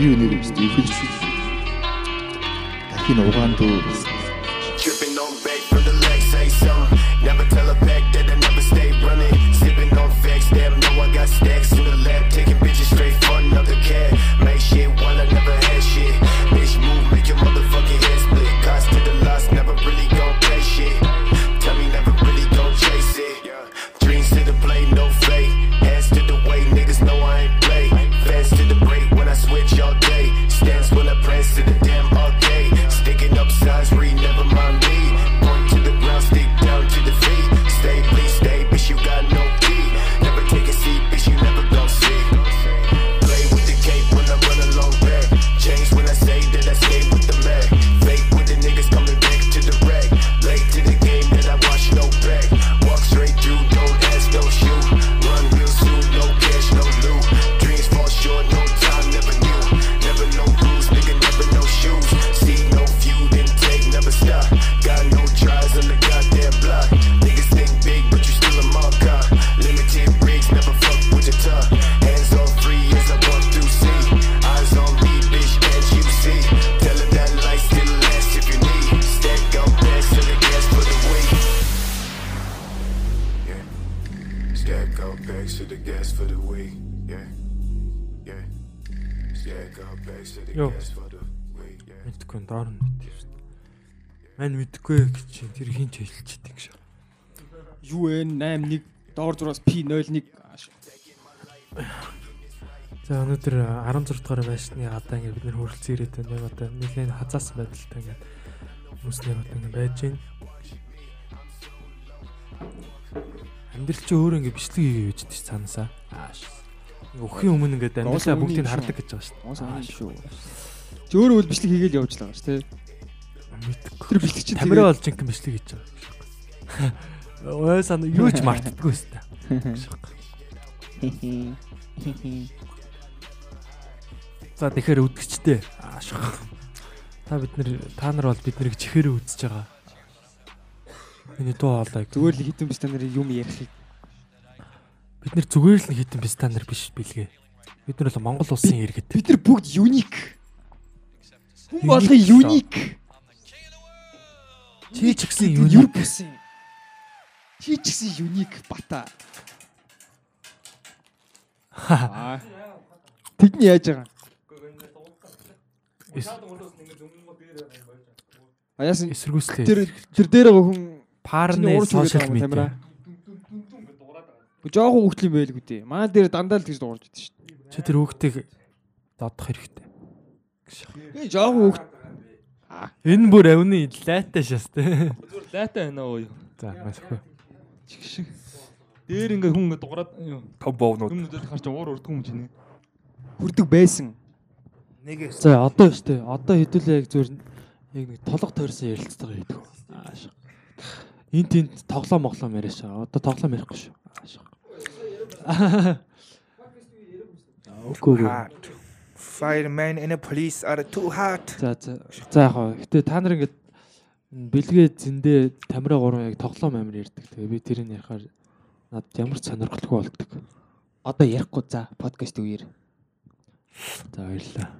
universe. Do you feel free? You on back for the legs. Never tell a fact that I never stay running. Sipping on facts, damn, know I got stacks. Чинь тэр хин ч хэлчихдэг гэж. UN 81 доор зураас P01 ааш. За өнөөдөр 16 дугаар байшны гадаа ингээд бид нэр хөрөлцөн ирээд байна. Яг одоо нэгэн хазаасан байдалтай ингээд хүмүүсний одоо ингээд байж байна. Амьдрал чи өөр ингээд бичлэг хийгээ байж дээ цаанасаа. Ааш. Өхийн өмнө ингээд амьдралаа бүгдийг хардаг гэж байгаа шүү Уус аа шүү. Өөрөө бол бичлэг хийгээл явж байгаа шүү, тий. Тэр бичлэг чинь Тамираа болж ингээм бичлэг хийж байгаа. Уусаа юу ч мартдаггүй өстэй. За тэгэхээр үдгчтэй. Ааш. Та бид нар та нар бол бид нарыг чихээрээ үзэж байгаа. Миний дуу хоолой. зүгээр л хитэн бис та нарын юм ярих. бид нар зүгээр л хитэн бистандар биш билгээ. Бид нар бол Монгол улсын иргэд. Бид нар бүгд юник. Хүн болгон юник. Чи ч гэсэн юр юуник. бүсэн. Чи ч гэсэн юник бата. Аа. Тэдний яаж байгаа? А яасан Эсэргүүцлээ. тэр тэр дээр хүн парны сошиал юм, медиа. жоохон хүүхдэл юм байлгүй дээ. Манай дээр дандаа л тэгж дуурж идэв шүү дээ. Чи тэр хүүхдийг додох хэрэгтэй. Ээ жоохон хүүхд Энэ бүр авны лайтай шас тэ. Зүгээр лайтай байна уу юу? За машгүй. Чигшиг. Дээр ингээ хүн ингээ дуграад юу? Том боовнууд. Юм нүдэл харч уур урдгүй юм чинь. хүрдэг байсан. Нэг За одоо штэ. Одоо хэдүүлээ яг зүгээр яг нэг толго тойрсон ярилцлага хийдэг. Ааш. Энд тэнд тоглоом моглоом яриаш байгаа. Одоо тоглоом ярихгүй шүү. Ааш. Үгүй үгүй. Fireman and the police are too hot. За за. За яг хоо. Гэтэ та нар ингээд бэлгээ зэндээ тамираа гурван яг тоглоом амир ярьдаг. Тэгээ би тэрийг ярихаар надад ямар ч сонирхолтой болдог. Одоо ярихгүй за подкаст үеэр. За баярлаа.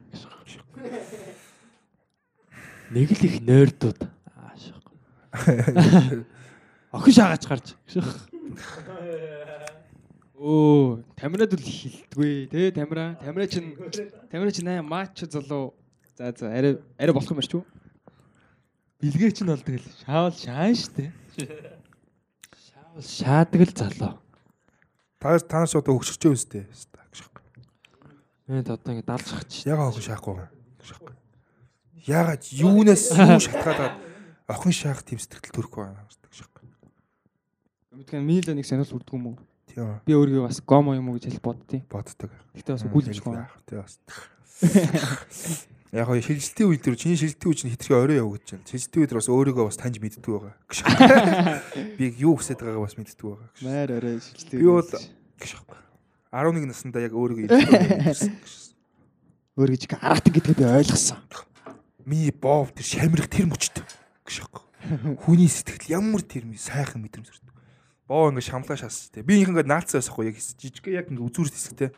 Нэг л их нойрдууд. Ааш. Охин шаагаач гарч. Өө, тамирад л хилдэггүй те тамира. Тамира чин тамира чин аа мач залуу. За за арай арай болох юм шүү. Билгээ чинь болдог л. Шаавал шаан штэ. Шаавал шаадаг л залуу. Та танаас одоо хөгшөрч өстэй. Энд одоо ингэ далж хач. Яга охин шаахгүй юм. Ягаад юунаас юу шатгаад охин шаах тийм сэтгэл төрөхгүй байна. Мэдгэн миний л нэг сонирхол хүрдэг юм уу? Тийм Би өөрийгөө бас гомо юм уу гэж хэл боддتي. боддог. Гэтэ бас биш гоо. Тийм бас. Яг хоо шилжилтийн үед төр чиний шилжилтийн үед чинь хитрхи орой яв гэж байна. Шилжилтийн үед бас өөрийгөө бас таньж мэддэг байгаа. Би юу хүсэж байгаагаа бас мэддэг байгаа. Маар орой шилжтэй. Би бол 11 наснда яг өөрийгөө илэрсэн. өөр гэж аратан гэдгээ би ойлгосон. Миний боов тэр шамрах тэр аахгүй. Хүний сэтгэл ямар тэр сайхан мэдрэмж төрдөг. Боо ингээ шамлаа шаасч тээ. Би ингээ наацсан байсахгүй яг жижиг яг ингээ үзүүрс хэсэгтэй.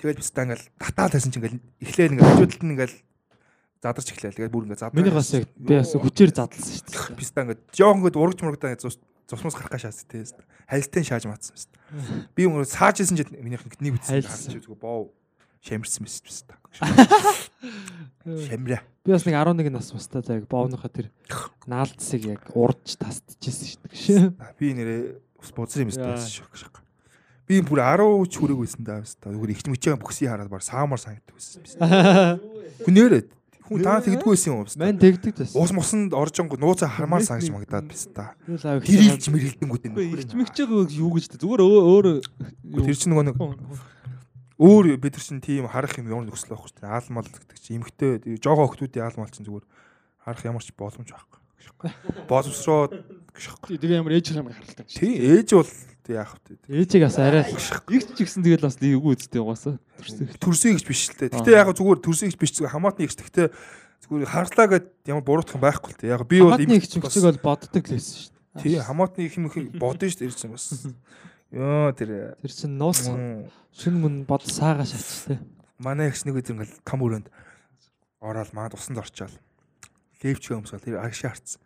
Тэгээд бистаа ингээл татаа тайсан чинь ингээл эхлээд ингээл хажуудалд нь ингээл задарч эхлэв. Тэгээд бүр ингээл задар. Миний бас яг би бас хүчээр задлсан шүү дээ. бистаа ингээд жоон ингээд урагч мурагдаа ингээд цусмас гарах шаас тээ. Хайлтын шааж матсан бистаа. Би мөр саажсэн чинь минийх нэг үтсэн харж үзгүй боо шамирсан биз бистаа. Шамраа. Би бас нэг 11 нас мастаа яг боовныхоо тэр наалдсыг яг урдж тасдчихсэн шүү дээ. Би нэрээ ус бузар юм шүү. Би бүр 10 ч хүрээг байсан даа бистаа. Зүгээр ихч мөчөө бүксий хараад бар саамар санагддаг байсан бистаа. Хүн таа тэгдэггүй байсан юм бистаа. Мэн тэгдэг байсан. Ус мусанд оржонгоо нууцаа хармаар сангаж магадаад бистаа. Би л авиг. Тэр илж мэрэлдэнгүүд Ирч мэгч байгаа юу гэж тэ зүгээр өөр Тэр чинь нөгөө нэг өөр бид нар чинь тийм харах юм ямар нөхцөл байхгүй шүү дээ. Аалмал гэдэг чинь эмхтэй жогоо охтуудын аалмал чинь зүгээр харах ямар ч боломж байхгүй. Боловсроо гэшхгүй. тэгээ ямар ээж юм харалтай. Тийм ээж бол яах вэ? Ээжийг бас арай Игч ч гэсэн тэгэл бас эвгүй үсттэй угаасаа. Төрсөн. Гэж биш л дээ. Гэтэ яг зүгээр төрсөн гэж биш зүгээр хамаатны ихч гэхдээ зүгээр харглаа гэд ямар буруутах юм байхгүй л дээ. Яг би бол хамаатны их чигчиг бол боддог л байсан шүү дээ. тий хамаатны их юм их бодно шүү дээ ирсэн бас. Йоо тэр Тэр чин нуус шин мөн бод саагаа шатчтэй. манай ихс нэг өдөр ингээл том өрөөнд ороод маад усанд орчаал. Левч өмсгөл тэр агшаа харцсан.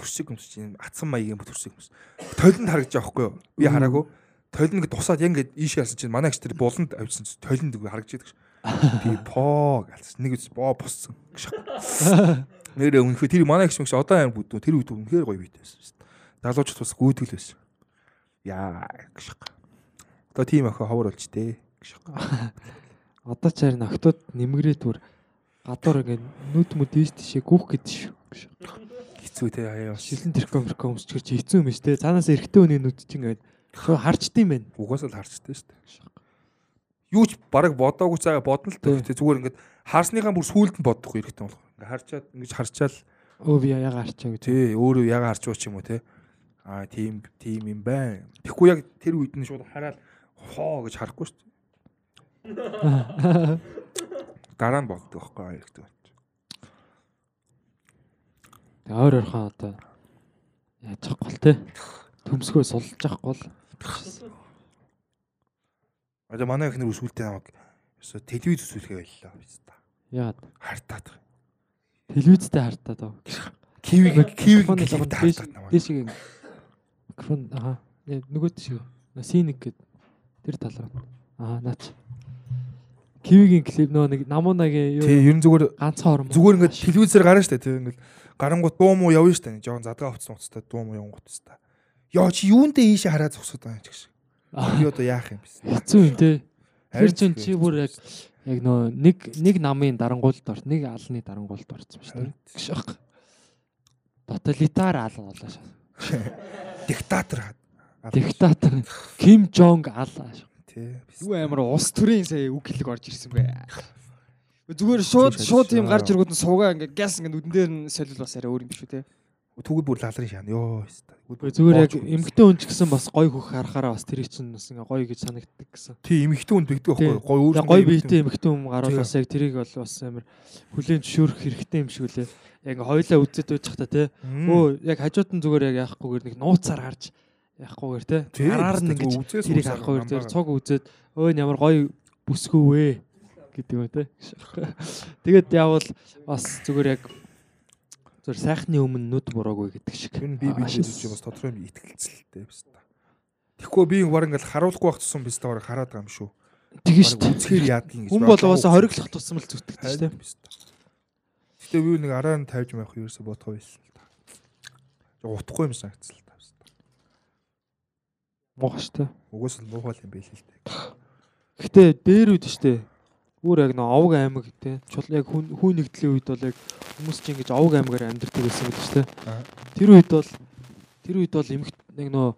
Төрсөг өмсөж юм атсан маягийн төрсөг өмс. Тойлонд харагдаж байгаа байхгүй юу? Би хараагүй. Тойлонд ингэ тусаад яг ингэ ийшээ харсан чинь манай ихс тэр буланд авчихсан. Тойлонд ингэ харагдаж байдаг ш. Би поо галсан. Нэг үс боо боссон. Нэрээ үнэхээр тэр манай ихс мэгш одоо аим бүдүү тэр үед үнэхээр гоё бит байсан. Залуучууд бас гүйтгэл байсан. Яа гэх. Одоо тийм охин ховор болж тээ. Одоо ч харин октод нэмгрээ түр гадуур ингээд нүд мүд ийш тийшээ гүөх шүү. Хэцүү те аяа. Шилэн тэрком өмсчгэр чи хэцүү юм те. Цаанаас эрэгтэй хүний нүд чинь ингээд шууд харчдсан байх. Угаасаа л шүү дээ. Юу ч бараг бодоогүй цаага бодно л тэ зүгээр ингээд харсныхаа бүр сүулт нь бодохгүй эрэхтэй болох. Ингээд харчаад ингэж харчаал Өө би яга харчаа гэж. тий өөрөө яга харч уу ч юм уу те. Аа тийм тийм юм байна. Тэгэхгүй яг тэр үед нь шууд хараад хоо гэж харахгүй дээ. Дараа нь боддог байхгүй эрэхтэй. Тэгээ ойр ойрхон одоо яаж чадахгүй л те. Төмсгөө сулж явахгүй л. Одоо манай ихнэр үсвэлтэй намайг өсө телевиз үсвэлгээ байлаа биз та. Яад. Хартаад. Телевизтэй хартаад оо. Кивиг кивиг хартаад намайг. Дээшийг микрофон аа нөгөө тийш синик гэд тэр талаар. Аа наач. Кивигийн клип нөгөө нэг намуунагийн Тий юу ерэн зүгээр ганцхан орон. Зүгээр ингээд телевизээр гарна штэ тий ингээд гарангууд дуу муу явна штэ нэг жоохон задгаа хувцсан уцтай дуу муу явган гутстай. Яа чи юундээ ийшээ хараад зогсоод байгаа юм чи гэж. Би одоо яах юм бэ? хэцүү юм те. Тэр Харин чин зүгээр. чи бүр яг яг нөө нэг нэг намын дарангуулд орт нэг алны дарангуулд орсон шүү. Гшх. Тоталитар ал болоо шээ. диктатор. Диктатор Ким Жонг ал ааш. Тий. Юу амар ус төрийн сая үг хэлэг орж ирсэн бэ. Зүгээр шууд шууд тийм гарч иргүүд нь суугаа ингээ газ ингээ нүдэн дээр нь солил бас арай өөр юм биш үү те. Түгэл бүр лалрын шаана. Йоо. Зүгээр яг эмгтэн хүн ч гэсэн бас гой хөх харахаараа бас тэр чинь бас ингээ гой гэж санагддаг гэсэн. Тий эмхтэн үнд бигдэг Тий. байхгүй гой өөр. Гой биетэй эмгтэн хүн гарвал Тий. бас яг тэрийг бол бас амар хүлэн зөвшөөрөх хэрэгтэй юм шиг үлээ. Яг ингээ хоёлаа үзээд байж та те. Өө яг хажууд нь зүгээр яг яахгүйгээр нэг нууцаар харж яахгүйгээр те. Араар нь ингэж тэрийг харахгүйгээр тэр цуг үзээд өө нь ямар гоё бүсгүй вэ гэдэг юм те. Тэгээд явал бас зүгээр яг зүгээр сайхны өмнө нүд буруугүй гэдэг шиг. Энэ би би шис. чи бас тодорхой юм итгэлцэлтэй биз та. Тэгэхгүй би баг ингээл харуулахгүй байх тусам биз та баг хараад байгаа юм шүү. Бараг шүү. Үзэхээр яадаг юм гэж. Хүн бол угаасаа хориглох тусам л шүү дээ. Гэтэ би нэг араа нь тавьж байх ерөөсө бодох байсан л та. Утахгүй юм санагдсан шүү дээ. Угаас л муухай юм байл л дээ. Гэтэ дээр үед штэ. Өөр яг нөө овг аймаг те. Чул яг хүн хүн нэгдлийн үед бол яг хүмүүс чинь ингэж овг аймагаар амьдардаг байсан гэдэг штэ. Тэр үед бол тэр үед бол эмх нэг нөө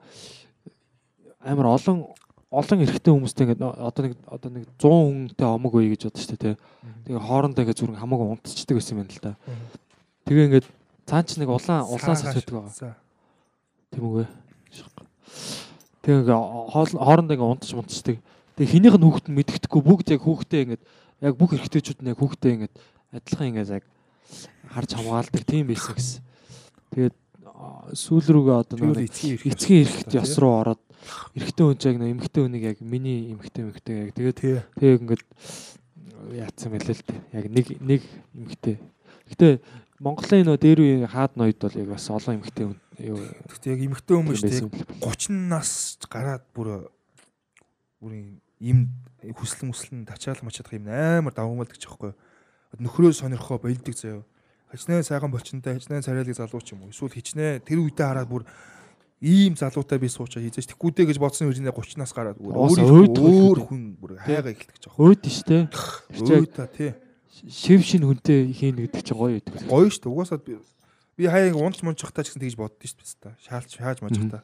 амар олон олон эрэгтэй хүмүүстэй ингээд одоо нэг одоо нэг 100 хүнтэй омог үе гэж бодсон штэ те. Тэгээ хоорондоо ингээд зүрх хамаагүй унтцдаг байсан юм байна л да. Тэгээ ингээд цаан ч нэг улаан улаан сац байдаг байгаа. Тийм хоол- хоорондоо ингээ унтч мунтчдаг. Тэгээ хинийх нь хүүхэд нь мэддэхгүй бүгд яг хүүхдээ ингээ яг бүх эрэгтэйчүүд нь яг хүүхдээ ингээ адилхан ингээ яг харж хамгаалдаг тийм байсан гэсэн. Тэгээд сүүл рүүгээ одоо нэг эцгийн эрх. эцгийн эрэхт ёс руу ороод эрэгтэй хүн яг нэг эмэгтэй хүнийг яг миний эмэгтэй эмэгтэй яг тэгээд тэгээд ингээд яатсан байлээ л дээ. Яг нэг нэг эмэгтэй. Гэтэ Монголын нөө дээр үеийн хаад ноёд бол яг бас олон эмэгтэй хүн юу Гэхдээ яг эмэгтэй хүмүүс шүү дээ. байсан юм л. 30 нас гараад бүр бүр юм хүслэн хүслэн тачаал мачаадах юм амар давмалдаг ч аахгүй. Нөхрөө сонирхоо болдог заяа. Хичнээн сайхан болчинтай хичнээн царайлаг залуу ч юм уу. Эсвэл хичнээн тэр үедээ хараад бүр ийм залуутай би суучаа хийжээч тэггүүдээ гэж бодсон үедээ 30 нас гараад Оос өөр хүн бүр хайгаа эхэлдэг ч аахгүй. Өөд нь штэ. Тэр чинь Өө яг та тий. шив шин хүнтэй хийн гэдэг чинь гоё байдаг. Гоё дээ. Угаасаа би би хаяг унч мунчхтаа ч гэсэн тэгж боддоо шүү дээ. та. Шаалч хааж мажхтаа.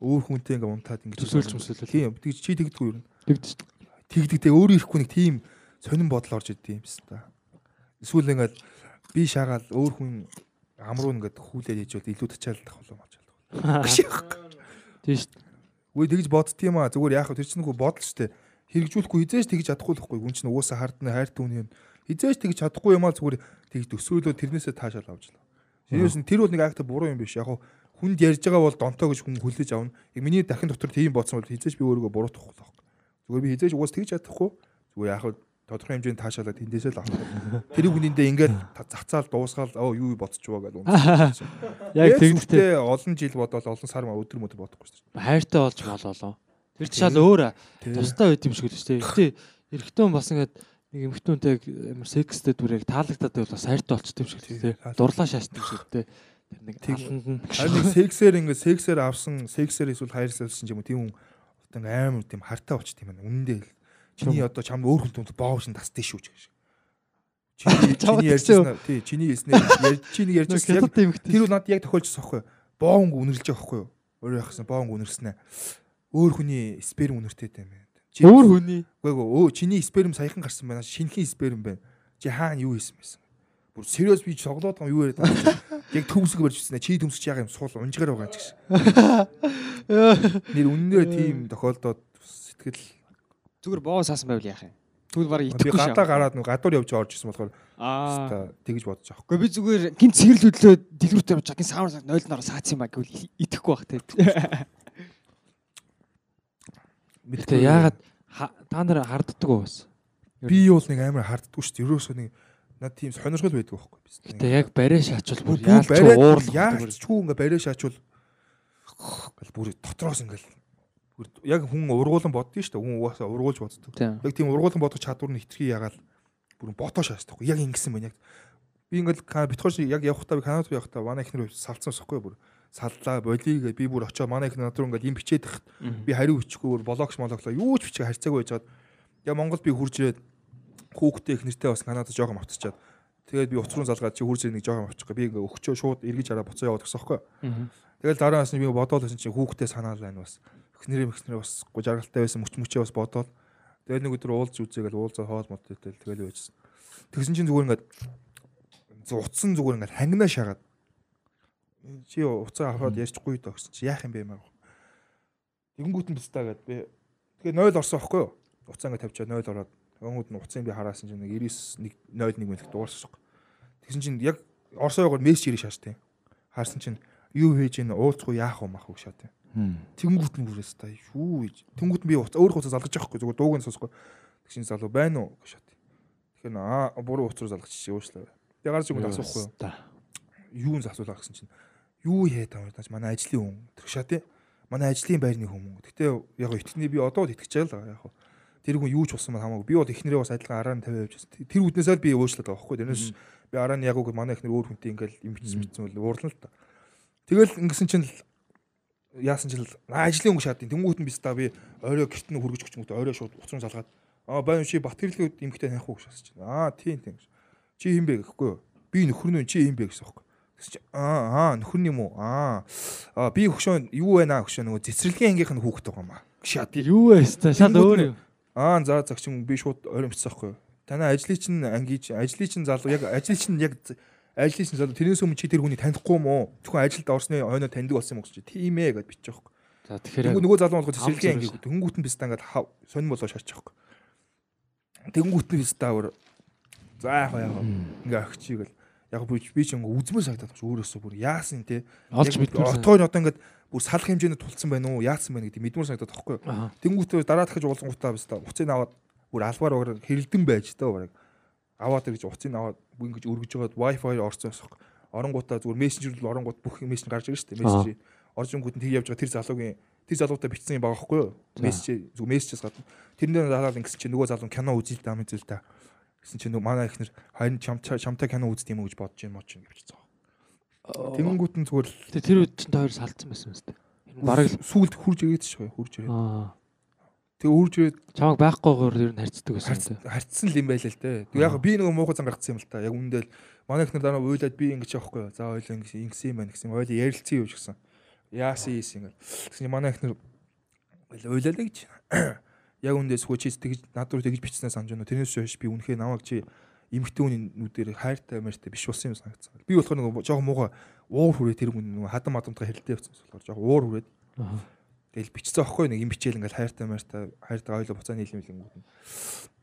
Өөр хүнтэй ингээ унтаад ингээ Төсөөлж мөсөөлөл. Тийм тэгж чи тэгдэггүй юу? Тэгдэж Тэгдэгтэй өөрөө ирэхгүй нэг тийм сонирн бодол орж идэв юм байна та. Эсвэл ингээд би шаагаал өөр хүн амруу ингээд хүлээж ижвэл илүү тачаалдах болов маж болов. тийм штэ. Үгүй тэгж бодд юм аа зүгээр яах вэ тэр чинь нөгөө бодол штэ. Хэрэгжүүлэхгүй хизээж тэгж чадахгүй л байхгүй. Гүн чинь угаасаа хардны хайрт үн юм. Хизээж тэгж чадахгүй юм аа зүгээр тэгж төсөөлөө тэрнээсээ таашаал авч л. Шинээс нь тэр бол нэг акт буруу юм биш. Яг хүнд ярьж байгаа бол донтоо гэж хүн хүлээж авна. Яг миний дахин дотор тийм бодсон бол хизээж би өөрийгөө буруутгахгүй л байхгүй. Зүгээр би хизээж угаас тэгж чадахгүй. Зүгээр вэ тодорхой хэмжээнд таашаалаад тэндээсээ л авах. Тэр хүниндээ ингээд зацаал дуусгаал оо юу бодчихвоо гэж унтчих. Яг тэгдэгтэй олон жил бодоол олон сар өдөр мөдөр бодохгүй шүү дээ. хайртай болж болоолоо. Тэр шал өөр тустай байд юм шиг л шүү дээ. Гэтэ эрэгтэй хүн бас ингээд нэг яг амар секстэй дүр яг таалагдаад байвал бас хайртай болчтой юм шиг тий. Дурлаа шаашдаг шиг тий. Тэр нэг Харин нэг сексээр ингээд сексээр авсан сексээр эсвэл хайрлуулсан юм тийм хүн одоо ингээд амар тийм хартай болчт юм байна. Үнэндээ л. Чиний одоо чамд өөр хүн түнд боов шин тасдээ шүү ч гэж. Чиний чиний ярьжсэн тий чиний хэлснээр чиний ярьжсэн яг тэр бол надад яг тохиолжсон байхгүй юу? Боонг үнэрлж байгаа байхгүй юу? Өөрөө яхасан боонг үнэрснэ. Өөр хүний сперм үнэртэй юм байна. Чи Өөр хүний Үгүй өө чиний сперм саяхан гарсан байна. Шинэхэн сперм байна. Чи хаана юу хийсэн байсан? Бүр сериус би цоглоод байгаа юу яриад байгаа? Яг төмсөг барьж ирсэн. Чи төмсөж яага юм суул унжгаар байгаа ч гэсэн. Нэр үннээ тийм тохиолдоод сэтгэл Зүгээр боо саасан байвал яах юм? Тэгвэл бараг би итгэхгүй гадаа шаа. гараад нэг гадуур явж орж ирсэн болохоор Аа. тэгж бодож байгаа. Гэхдээ би зүгээр гинт цэгэрл хөдлөө дэлгүүртээ явж байгаа. Гинт саавар нойлноор саац юм аа гэвэл итгэхгүй бах те. Гэтэ яагаад та нар харддаг уу бас? би бол нэг амар харддаггүй шүү дээ. Ерөөсөө нэг над тийм сонирхол байдаг байхгүй би. Гэтэ яг барай шаачвал бүр яалч уурлах хүү ингээ барай шаачвал гэл бүр дотроос ингээл бүр яг хүн ургуулan боддгийн шүү дээ. Хүн угаасаа ургуулж боддог. Яг тийм ургуулan бодох чадвар нь хитрхи ягаал бүр ботоо шаастахгүй. Яг ингэсэн байна яг. Би ингээл битгоош яг явахдаа би Канадад явахдаа манай ихнэр салцсан усахгүй бүр саллаа болигээ би бүр очоо манай ихнэр надад ингээл юм бичээд тахт. Би хариу бүр блогш мологлоо юу ч бичих харьцаагүй байжгаад. Яг Монгол би хурж ирээд хүүхдээ ихнэртэй бас Канадад жоохон авчичаад тэгээд би уцруу залгаад чи хурж ирээд нэг жоохон авчихгүй би ингээ өгчөө шууд эргэж хараа буцаа яваад гэсэн байхгүй. Тэгэл дараа нь би бодоод байсан чи хүүхдээ санаал байна бас. Эхнэрээ эхнэрээ бас гоо жаргалтай байсан мөч мөчөө бас бодоод тэгэл нэг өдөр уулз үзээгээл уулзаа хоол мод тэгэл тэгэл байжсэн. Тэгсэн чинь зүгээр ингээд утсан зүгээр ингээд хангинаа шагаад чи уцаа аваад ярьчихгүй доо гэсэн чи яах юм бэ маа. Тэгэнгүүт нь бистаа гэд би тэгээ 0 орсон байхгүй юу? Уцаа ингээд тавьчаад 0 ороод Тэгэнгүүт нь уцын би хараасан чинь нэг 99 1 0 1 мэлэх дуурсан. Тэгсэн чинь яг Оросоогоор мессеж ирэх шааштай. Харсан чинь юу хийж ийн уулзахгүй яах мах уу шат. Тэнгүүт нь бүрээс та юу хийж. Тэнгүүт нь би өөр хуцаа залгаж байгаа хгүй зүгээр дууг нь сонсохгүй. Тэгшин залуу байна уу гэж шат. Тэгэхээр аа буруу уцруу залгаж чи уушлаа. Тэгээ гарч игэл асуухгүй юу? Юу нь асуулаа гэсэн чинь юу яа таа тааж манай ажлын хүн тэр шат тий. Манай ажлын байрны хүмүүс. Гэтэ яг итгэний би одоо л итгэж байгаа л яг. Тэр хүн юу ч болсон маа хамаагүй. Би бол эхнэрээ бас адилхан араа нь тавиа явж байсан. Тэр үднээсээ л би уушлаад байгаа байхгүй. Тэрнээс би араа нь яг үг манай эхнэр өөр хүнтэй ингээл юм бичсэн мэдсэн бол уурлаа л та. Тэгэл ингэсэн чинь яасан чинь ажлын өнгө шаадын тэнгуут нь бис та би орой гэрт нь хүргэж мөтө орой шууд уцран залгаад аа баян чи бат хэрлэг эмхтэй уу гэж асууж байна. Аа тийм тийм. Чи хин бэ гэхгүй юу? Би нөхөр нь чи хин бэ гэсэн юм. Тэгс чи аа аа нөхөр юм уу? Аа аа би хөшөө юу байна аа хөшөө нөгөө цэцэрлэгийн ангийнх нь хүүхэд байгаа юм аа. Шат Юу вэ? Шал өөр юм. Аа за загчин би шууд мцсан байхгүй юу? Танай ажлын чинь ангийн чинь ажлын чинь залуу яг ажлын чинь яг ажлын чинь залуу тэрнээс өмнө чи тэр хүнийг танихгүй юм уу? Зөвхөн ажилд орсны хойноо таньдаг болсон юм уу гэж чи тийм ээ гэж бичих байхгүй. За тэгэхээр нөгөө залуу болгож Хам цэцэрлэгийн ангийн тэнгуут нь бистаа ингээд хав сонир болоо шаачих байхгүй. Тэнгуут нь бистаа өөр за яах вэ? Ингээ агчиг л яг би би ч ингээ үзмэр санагдаад багш өөрөөсөө бүр яасан те. Олж мэдмээр. Отгой нь одоо ингээд бүр салах хэмжээнд тулцсан байна уу? Яасан байна гэдэг мэдмэр санагдаад байхгүй юу? Аа. Тэнгүүтээ дараа дахиж уулзангуудаа биз та уцыг аваад бүр албаар багаар хэрэлдэн байж та баг. Аваад гэж уцыг аваад ингэж өргөж жагаад wifi орсон байхгүй. Оронгуудаа зүгээр мессенжер рүү оронгууд бүх мессеж гарч ирж штэ мессеж. Оржингууд нь тэг явж байгаа тэр залуугийн тэр залуутай бичсэн юм байгаа байхгүй юу? Мессеж зүгээр мессежээс гадна. Тэрнээр залаад ингэсэн чинь нөгөө залуу кино үзэл даа мэзэл та. Гэсэн чинь манай ихнэр харин чамтай чамтай кино үздэг юм уу гэж бодож юм чинь гэж байгаа. Тэнгүүт нь зүгээр л Тэ тэр үед чинь хоёр салцсан байсан юм тест. Бараг л сүулт хурж ирээд ч гоё хурж ирээд. Тэгээ хурж ирээд Чамайг байхгүйгээр ер нь харьцдаг байсан юм харцсан л юм байлаа л те. Тэг яг би нөгөө муухай зангардсан юм л та. Яг үндэл манай ихнэр дараа уйлаад би ингэж явахгүй. За ойлоо ингэ ингэсэн юм байна гэсэн. Ойлоо ярилцсан юу ч гэсэн. Яасан ийс ингэ. Тэгсэн чинь манай ихнэр ойлоо уйлалаа гэж. Яг үндээс хөө чи тэгж над руу тэгж бичснээр санаж байна. Тэрнээс хойш би үнэхээр намайг чи эмхтэн хүний нүдээр хайртай мэртэй биш болсон юм санагдсан. Би болохоор нөгөө жоохон муухай уур хүрээ тэр хүн нөгөө хадам мадамтайгаа хэрэлдээ явсан болохоор жоохон уур хүрээд. Тэгэл бичсэн аахгүй нэг юм бичээл ингээл хайртай маяртай хайртай ойлоо буцааны хэлмэлэнгүүд нь.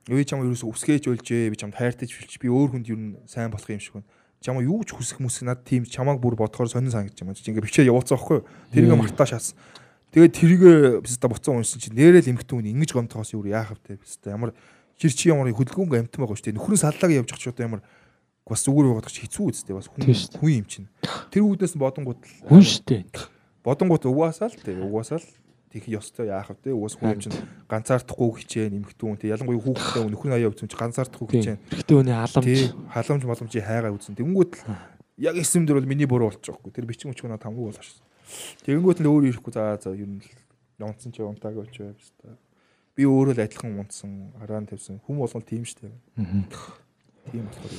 Юу ч юм ерөөсө үсгээж ойлжээ би чамд хайртай чилч би өөр хүнд юу сайн болох юм шиг байна. Чамаа юу ч хүсэх мүсэх над тийм чамааг бүр бодохоор сонин санагдаж байна. Ингээ бичээ явуулсан аахгүй. Тэрийг мартаа шаасан. Тэгээд тэрийг биз та буцаа уншсан чи нэрэл эмхтэн хүн ингэж гомтохоос юу яах вэ биз та ямар хэр чи ямар хөдөлгөөнг амтан байгаа шүү дээ. Нөхрийн саллааг явж ч одоо ямар бас зүгээр байгаад чи хэцүү үстэй бас хүн шүү хүн юм чинь. Тэр үүднээс бодонгууд л Хүн штэ. бодонгууд угаасаа л тий угаасаа л тийх ёстой яах вэ угаас хүн юм чинь ганцаардахгүй хичээн нэмэгдүү тий ялангуяа хүүхдтэй нөхрийн аяа үзсэн чинь ганцаардахгүй Тийм. хичээн. Хэрэгтэй хүний халамж. халамж боломжийг хайгаа үзсэн тэнгүүт л яг эсэм дөр бол миний буруу болчих жоохгүй тэр бичиг мөчг надад хамгүй болоо шээ тэгэнгүүт л өөр ирэхгүй за за ер нь л унтсан чи унтаагүй ч байв та би өөрөө л адилхан унтсан араан тавьсан хүн болгол тийм штэ тийм болохоор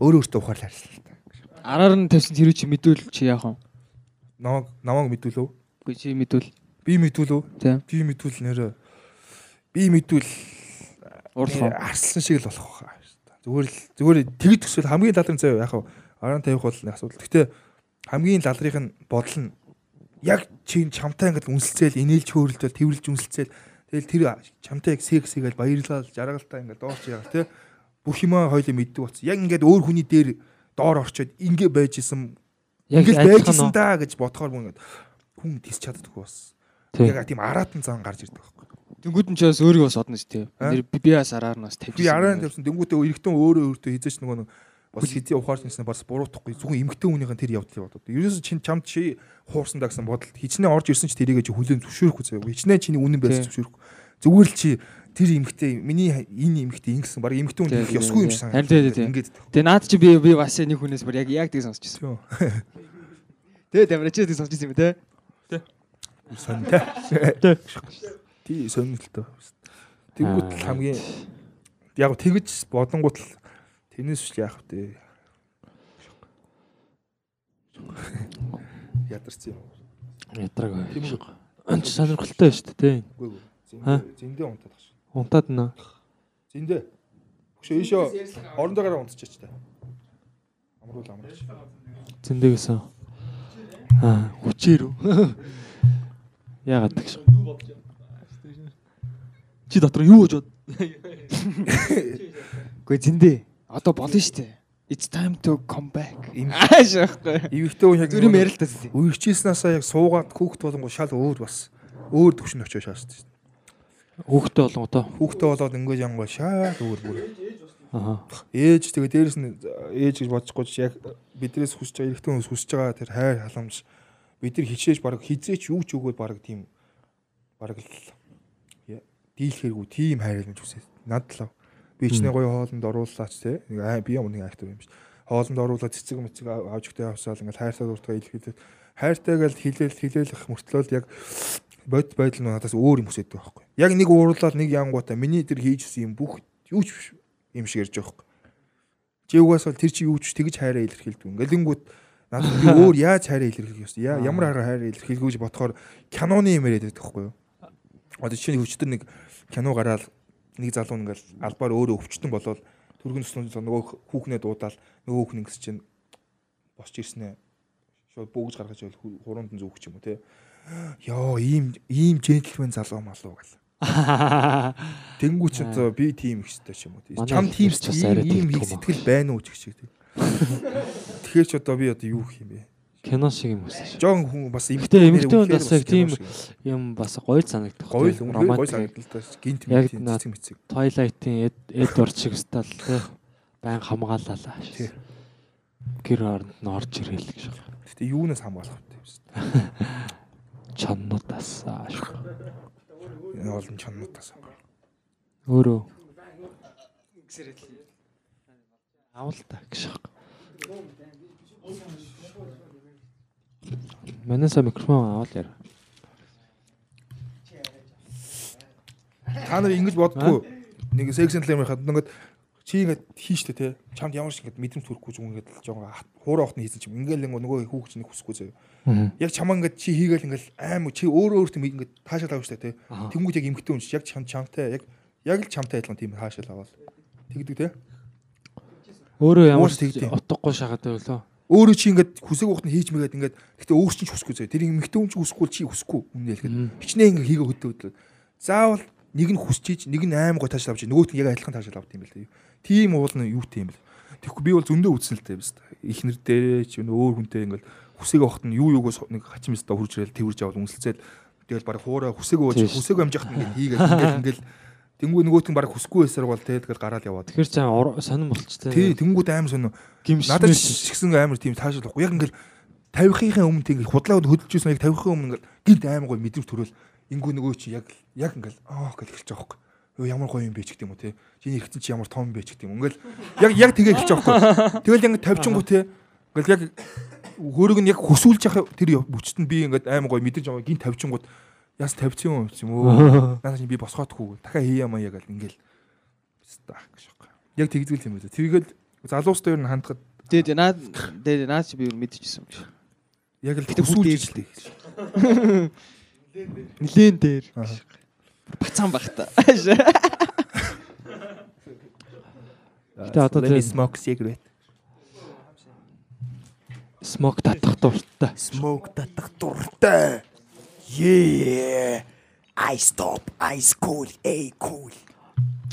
өөрөө өөртөө ухаал харьцлаа та Араар нь тавьсан тэр чи мэдүүл чи яах вэ? намайг намайг мэдүүлөө Үгүй чи мэдүүл. би мэдүүлөө Тийм. би мэдүүл нэрэ би мэдүүл Уурлах уу? арслан шиг л болох байхаа. Зүгээр л зүгээр тэгж төсөл хамгийн лалрын заяа яг аран тавих бол нэг асуудал. Гэтэ хамгийн лалрынх нь бодол нь яг чи чамтай ингээд үнсэлцээл инээлж хөөрөлдөл тэрвэрлж үнсэлцээл тэгэл тэр чамтай яг секс хийгээл баярлал жаргалтай ингээд доорч яагаад те бүх юмаа хоёлоо мэддэг болсон. Яг ингээд өөр хүний дээр доор орчоод ингэ байж исэн ингэж байж исэн даа гэж бодохоор мөн ингээд хүн тис чаддаггүй бас. Яг тийм араатан зан гарч ирдэг байхгүй. Тэнгүүд нь ч бас өөрийгөө бас одно шүү дээ. Би би бас араар нь бас тавьчихсан. Би араа тавьсан дэнгүүтээ эрэгтэн өөрөө өөртөө хизээч нөгөө нэг бас хизээ ухаарч нэрсэн бас буруутахгүй зөвхөн эмэгтэй хүнийхэн тэр явдлыг бодоод. Ерөөсө чин чамд чи хуурсандаа гэсэн бодолд хичнээн орж ирсэн ч тэрийгээ чи хүлэн зөвшөөрөхгүй заяа. Хичнээн чиний үнэн байс Тий. зөвшөөрөхгүй. Зүгээр л чи тэр эмэгтэй миний энэ эмэгтэй ингэсэн баг эмэгтэй хүн их ёсгүй юм шиг тий. Ингээд Тэгээ наад чи би би бас нэг хүнээс бүр яг яг тийг сонсч ирсэн. тийм. Тэгээ тамирч тийг сонсч ирсэн юм те. сонтой. Тий сонирхолтой. Тэнгүүт л Аа, хамгийн яг тэгж бодонгууд л тэрнээс ч яах вэ? Ядарсан юм. Ядраг бай. Тийм үү? Анч сонирхолтой байна шүү дээ. Үгүй ээ. Ха? Зиндээ зиндээ унтаад багш. Унтаад нэ. Зиндээ. Хөшөө ийшөө орондоогаараа унтчихаач та. Амруул амруулж. Зэндэгсэн. Аа, хүчээр үү? Яагаад гэж. Чи дотор юу гэж бод? Үгүй зиндээ. Одоо болно шүү дээ. It's time to come back. Им- Ааш яахгүй. Ивэгтэй хүн яг Зүр юм ярил л та зиндээ. Үерчээснасаа яг суугаад хүүхд болонгоо шал өөр бас өөр төвшин очиж шаардсан шүү дээ. Хүүхдээ болон одоо. Хүүхдээ болоод ингээд янгоо шал өөр бүр. Аа. Ээж тэгээ дээрэс нь ээж гэж бодчихгүй ч яг биднээс хүсэж байгаа эрэгтэй хүмүүс хүсэж байгаа тэр хайр халамж бид нар хичээж баг хизээч юу ч өгөөд баг тийм баг л дийлхэргүй тийм хайр халамж хүсээ. Надлаа. Би нэг гоё хоолнд оруулаач те. Нэг аа би юм нэг актер юм биш. Хоолнд оруулаад цэцэг мэцэг авч өгтэй авсаал ингээд хайртай дуртай илэрхийлээд хайртайгаар хилээл хилээлэх мөртлөө яг бод байдал нь надаас өөр юм хүсэдэг байхгүй. Яг нэг уурлаад нэг янгуудаа миний тэр хийжсэн юм бүх юу ч биш юм шиг ярьж байгаа байхгүй. Чи угаас бол тэр чи юу ч тэгж хайраа илэрхийлдэг. Ингэлэнгүүд надад би өөр яаж хайраа илэрхийлэх ёстой. Яа ямар арга хайраа илэрхийлэх гэж бодохоор киноны юм яриад байдаг байхгүй юу? Одоо чинь хүчтэр нэг кино гараад нэг залуу ингээл албаар өөрөө өвчтөн болоод түргэн туснууд нөгөө хүүхнээ дуудаал нөгөө хүүхн ингэс чинь босч ирснэ. Шууд бөөж гаргаж байл хуруунд нь зүүх ч юм уу те. Йоо ийм ийм джентльмен залуу малуу гэл. Тэнгүү ч одоо би тийм их хэвчтэй ч юм уу. Чам тийм ч ийм их сэтгэл байна уу ч гэх шиг. Тэгэхээр ч одоо би одоо юу гэх юм бэ? Кино шиг юм шүү. Жон хүн бас Гэтэ эмэгтэй хүн бас яг тийм юм бас гоё санагдах. гоё гоё Романтик. санагдал та гинт мэт цэцэг мэцэг. Twilight-ийн Эдвард шиг стал тий. Байн хамгаалалаа. Гэр оронд нь орж ирэл гэж. Гэтэ юунаас хамгаалах вэ? юм бэ? Чаннуудаас ааш. Энэ олон чаннуудаас. Өөрөө авал та гэж. Манайса микрофон авал яа. Та нар ингэж боддгоо нэг секшн лэмэр хад ингээд чи ингээд хийштэй те чамд ямар ч ингээд мэдрэмж төрөхгүй зүг ингээд жоохон хуурай охт нь хийсэн чим ингээд л нөгөө хүүхч нэг хүсэхгүй заяа. Яг чамаа ингээд чи хийгээл ингээд аим чи өөрөө өөртөө ингээд таашаал авах штэ те. Тэнгүүд яг эмгтэн хүн чи яг чам чамтай яг яг л чамтай адилхан тийм хаашаал аваад тэгдэг те. Өөрөө ямар тэгдэв. утгагүй шахаад байлоо. Өөрөө чи ингээд хүсэг ухт нь хийж мэгээд ингээд гэтээ өөр чинь хүсэхгүй заяа. Тэр эмгтэн хүн ч хүсэхгүй чи хүсэхгүй үнэ л гээд. Хичнээн ингээд хийгээ хөдөө хөдөө. Заавал нэг нь хүсчиж нэг нь аим гой таашаал авч нөгөөт нь яг адилхан таашаал авд юм бэл. Тийм уул нь юу тийм бэл. Тэгэхгүй би бол зөндөө үтсэн л тээ биз. Ихнэр дээрээ ч өнөө өөр хүнтэй ингээд хүсэг авахт нь юу юугаас нэг хачин мэстэ хурж ирэл тэрж авал үнсэлцэл тэгэл баг хуурай хүсэг ууж хүсэг амжихт ингээд хийгээл ингээд ингээд Тэнгүү нөгөөт нь бараг хүсгүй байсаар бол тэгэл гараал яваад. Тэгэхэр ч сонирн болчтой. Тий, тэнгүүд аим сонио. Надад шигсэн амар тийм таашаалахгүй. Яг ингээл 50-ийн өмнө тийм худлаа хөдөлж исэн яг 50-ийн өмнө ингээл гинт аим гой мэдрэмж төрөөл. Ингүү нөгөө чи яг яг ингээл аа гэж хэлж байгаа юм юу ямар гоё юм бэ ч гэдэг юм уу те. Чиний хэрэгцэн чи ямар том бэ ч гэдэг юм. Ингээл яг яг тэгээ хэлж байгаа байхгүй. Тэгэл ингээд тавьчихгүй те. Ингээл яг хөрөг нь яг хүсүүлж явах тэр бүчтэнд би ингээд аим гоё мэдэрч байгаа гин тавьчихгууд яс тавьчихсан юм юм өө. Наа чи би босгоодгүй. Дахиад хийя маяа гэл ингээл. Стах гэж байна. Яг тэгзгэл юм байна. Тэргээл залуустай юу н хандхад. Дээд наад дээд наад чи би юу мэдчихсэн юм чи. Яг л хүсүүлж л дээ. Нилэн дээр. Бацаан багта. Гэтэ одоо тэр smoke cigarette. Smoke татах дуртай. Smoke татах дуртай. Yeah. I stop. Ice cool. A cool.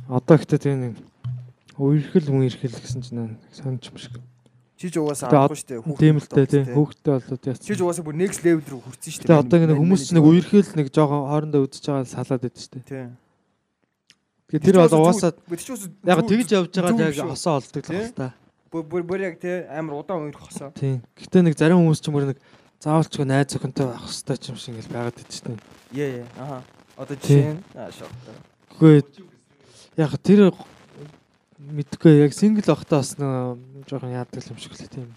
Одоо гэтээ тийм нэг үерхэл үерхэл гэсэн чинь сонч юм шиг. Чи ч угаасаа Тэгээ авахгүй шүү дээ. Тийм л дээ тийм хүүхдтэй болоод яц. Чи ч угаасаа бүр next level рүү хүрсэн шүү дээ. Тэгээ одоо ингэ хүмүүс чинь нэг үерхэл нэг жоохон хоорондоо үдчихэж байгаа салаад байдаг шүү дээ. Тийм. Тэгээ тэр бол угаасаа яг тэгж явж байгаа яг хосоо олдог л Тий? байна та. бүр бүр яг тий амар удаан уурах хосоо. Тийм. Гэтэ нэг зарим хүмүүс ч юм уу нэг заавалчгүй найз зөвхөнтэй байх хэрэгтэй ч юм шиг ингээл байгаад шүү дээ. Яа яа. Аха. Одоо жишээ нь аа шок. Үгүй яг тэр мэдгүй яг сингл байхдаа бас нэг жоохон яадаг юм шиг л тийм.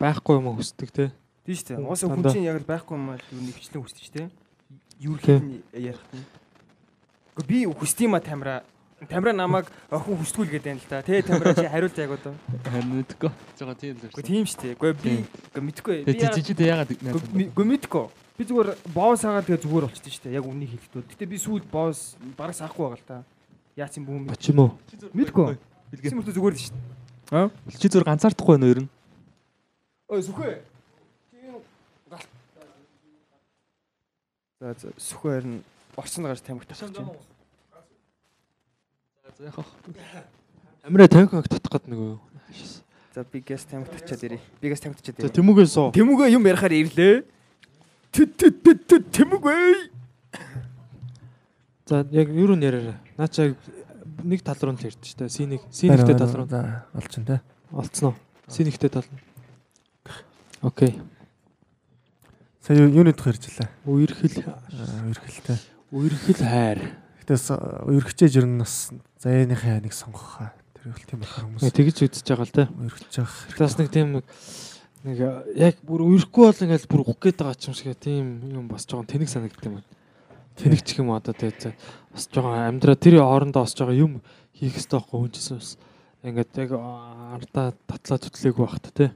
Байхгүй юм хүсдэг те. Тийм шүү дээ. Уусаа хүн чинь яг л байхгүй юм аа юу нэвчлэн хүсдэг шүү дээ. Юурхийг нь ярих нь. Гэхдээ би хүсдэг юм а тамира. Тамира намайг охин хүсдгүүл гэдэг юм л та. Тэ тамира чи хариулт яг одоо. Харин мэдгүй. Жага тийм л Гэхдээ тийм шүү дээ. Гэхдээ би мэдгүй. Би Тэгээ тэ яагаад Гэхдээ мэдгүй. Би зүгээр боос хагаад тэгээ зүгээр болчихдээ шүү дээ. Яг үнийг хэлэхдээ. Гэтэ би сүүл боос бараг саахгүй байгаа л та. Яац юм бүүм. Боч юм уу? Мэдгүй. Билгээ. Симэртэ зүгээр л шүү дээ. Чи зүгээр ганцаардахгүй байна уу ер нь? Ой сүхэ. За за сүхэ харин орцсон гарч тамиг татчих чинь. За яхах. Амраа танк танк татах гээд нэг юу. За би гэс тамиг татчаад ирээ. Би гэс тамиг татчаад За ирээ. тэмүүгээ суу. Тэмүүгээ юм ярихаар ирлээ. Тү тү тү тү тэмүүгээ. За яг юу нь яриараа. Наа чи яг нэг тал руу нь тэрд ч та. Синийг синийхтэй тал руу олчин те. олцсон уу? Синийхтэй тал. Окей. Сая юуны тухай ярьжлаа. Үерхэл Үерхэлтэй. үерхэл хайр. Гэтээс үерхчээж ер нь бас заяаныхаа нэг сонгох хаа. Тэр бол тийм байх хүмүүс. Тэгж үзэж байгаа л да. Үерхэлж явах. Бас нэг тийм нэг нэг яг бүр үерхгүй бол ингээл бүр ухах гээд байгаа ч юм шиг тийм юм бас жоохон тэнэг санагддаг юм байна. Тэнэг ч юм одоо тэгээ бас жоохон амьдраа тэр хоорондоо бас жоохон юм хийх хэрэгтэй байхгүй хүн чинь бас ингээд яг ардаа татлаа төтлөөгүй багт. Тий.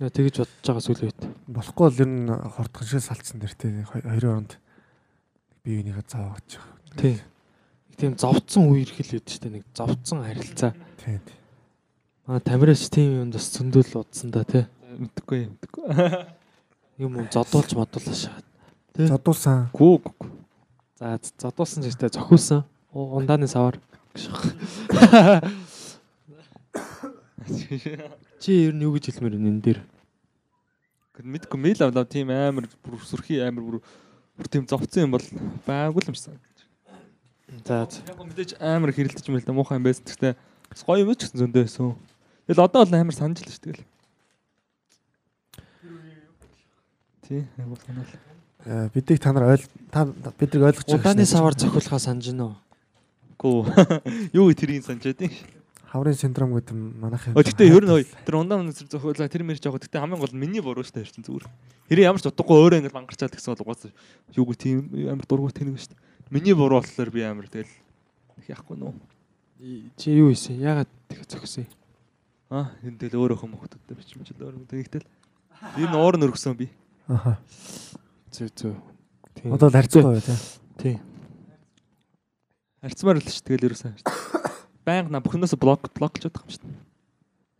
Тэгэж бодож байгаа сүүл үед. Болохгүй бол ер нь хортхон шиг салцсан дээр тий хоёрын оронд бие бинийгээ зааваач. Тий. Нэг Тийм зовцсон үерхэл үүд штэ нэг зовцсон харилцаа. Тий. тий. Аа тамираас тийм юм бас зөндөл удсан да те. Мэдхгүй мэдхгүй. Юм юм зодуулж модуулаа шахаад. Тий. Задуулсан. Гүү. За зодуулсан ч гэсэн зохиулсан. Ундааны савар. Чи ер нь юу гэж хэлмээр энэ дээр? Мэдгүй мэйл авлаа тийм амар бүр сүрхий амар бүр бүр тийм зовцсон юм бол байггүй л юм шиг санагдаж. За. Яг мэдээж амар хэрэлдэж юм л да муухай юм байсан. Гэхдээ бас гоё юм ч гэсэн зөндөө байсан. Тэгэл одоо бол амар санаж л ш тэгэл. Тий, амар санаа. Э, Бидийг та нар ойл та биднийг ойлгож байгаа. Удааны савар цохиулахаа санаж гинэ үү? Гүү. Юу тэрийг санджаад юм. Хаврын синдром гэдэг нь манайх юм. Өө тэгтээ ер нь ой тэр ундаа өнөсөр зохиолаа тэр мэрч яг тэгтээ хамгийн гол нь миний буруу штэ хэрчин зүгээр. Хэрэг ямар ч утгагүй өөрөө ингэ бангарчаад гэсэн бол угаасаа юу гэ тийм амар дургуй тэнэг штэ. Миний буруу болохоор би амар тэгэл их яахгүй нөө. Чи юу хийсэн? Яагаад тэг зогсон? Аа энэ тэгэл өөрөө хүмүүсттэй бичмжил өөрөө тэгтэл. Ер нь уур нь өргсөн би. Аха. Зүг зүг. Тийм. Одоо л харьцахгүй бай тээ. Тийм. Харцмаар л ш тэгэл ерөөсөө. Баян на бүхнээс блок блоклж чадах юм штэ.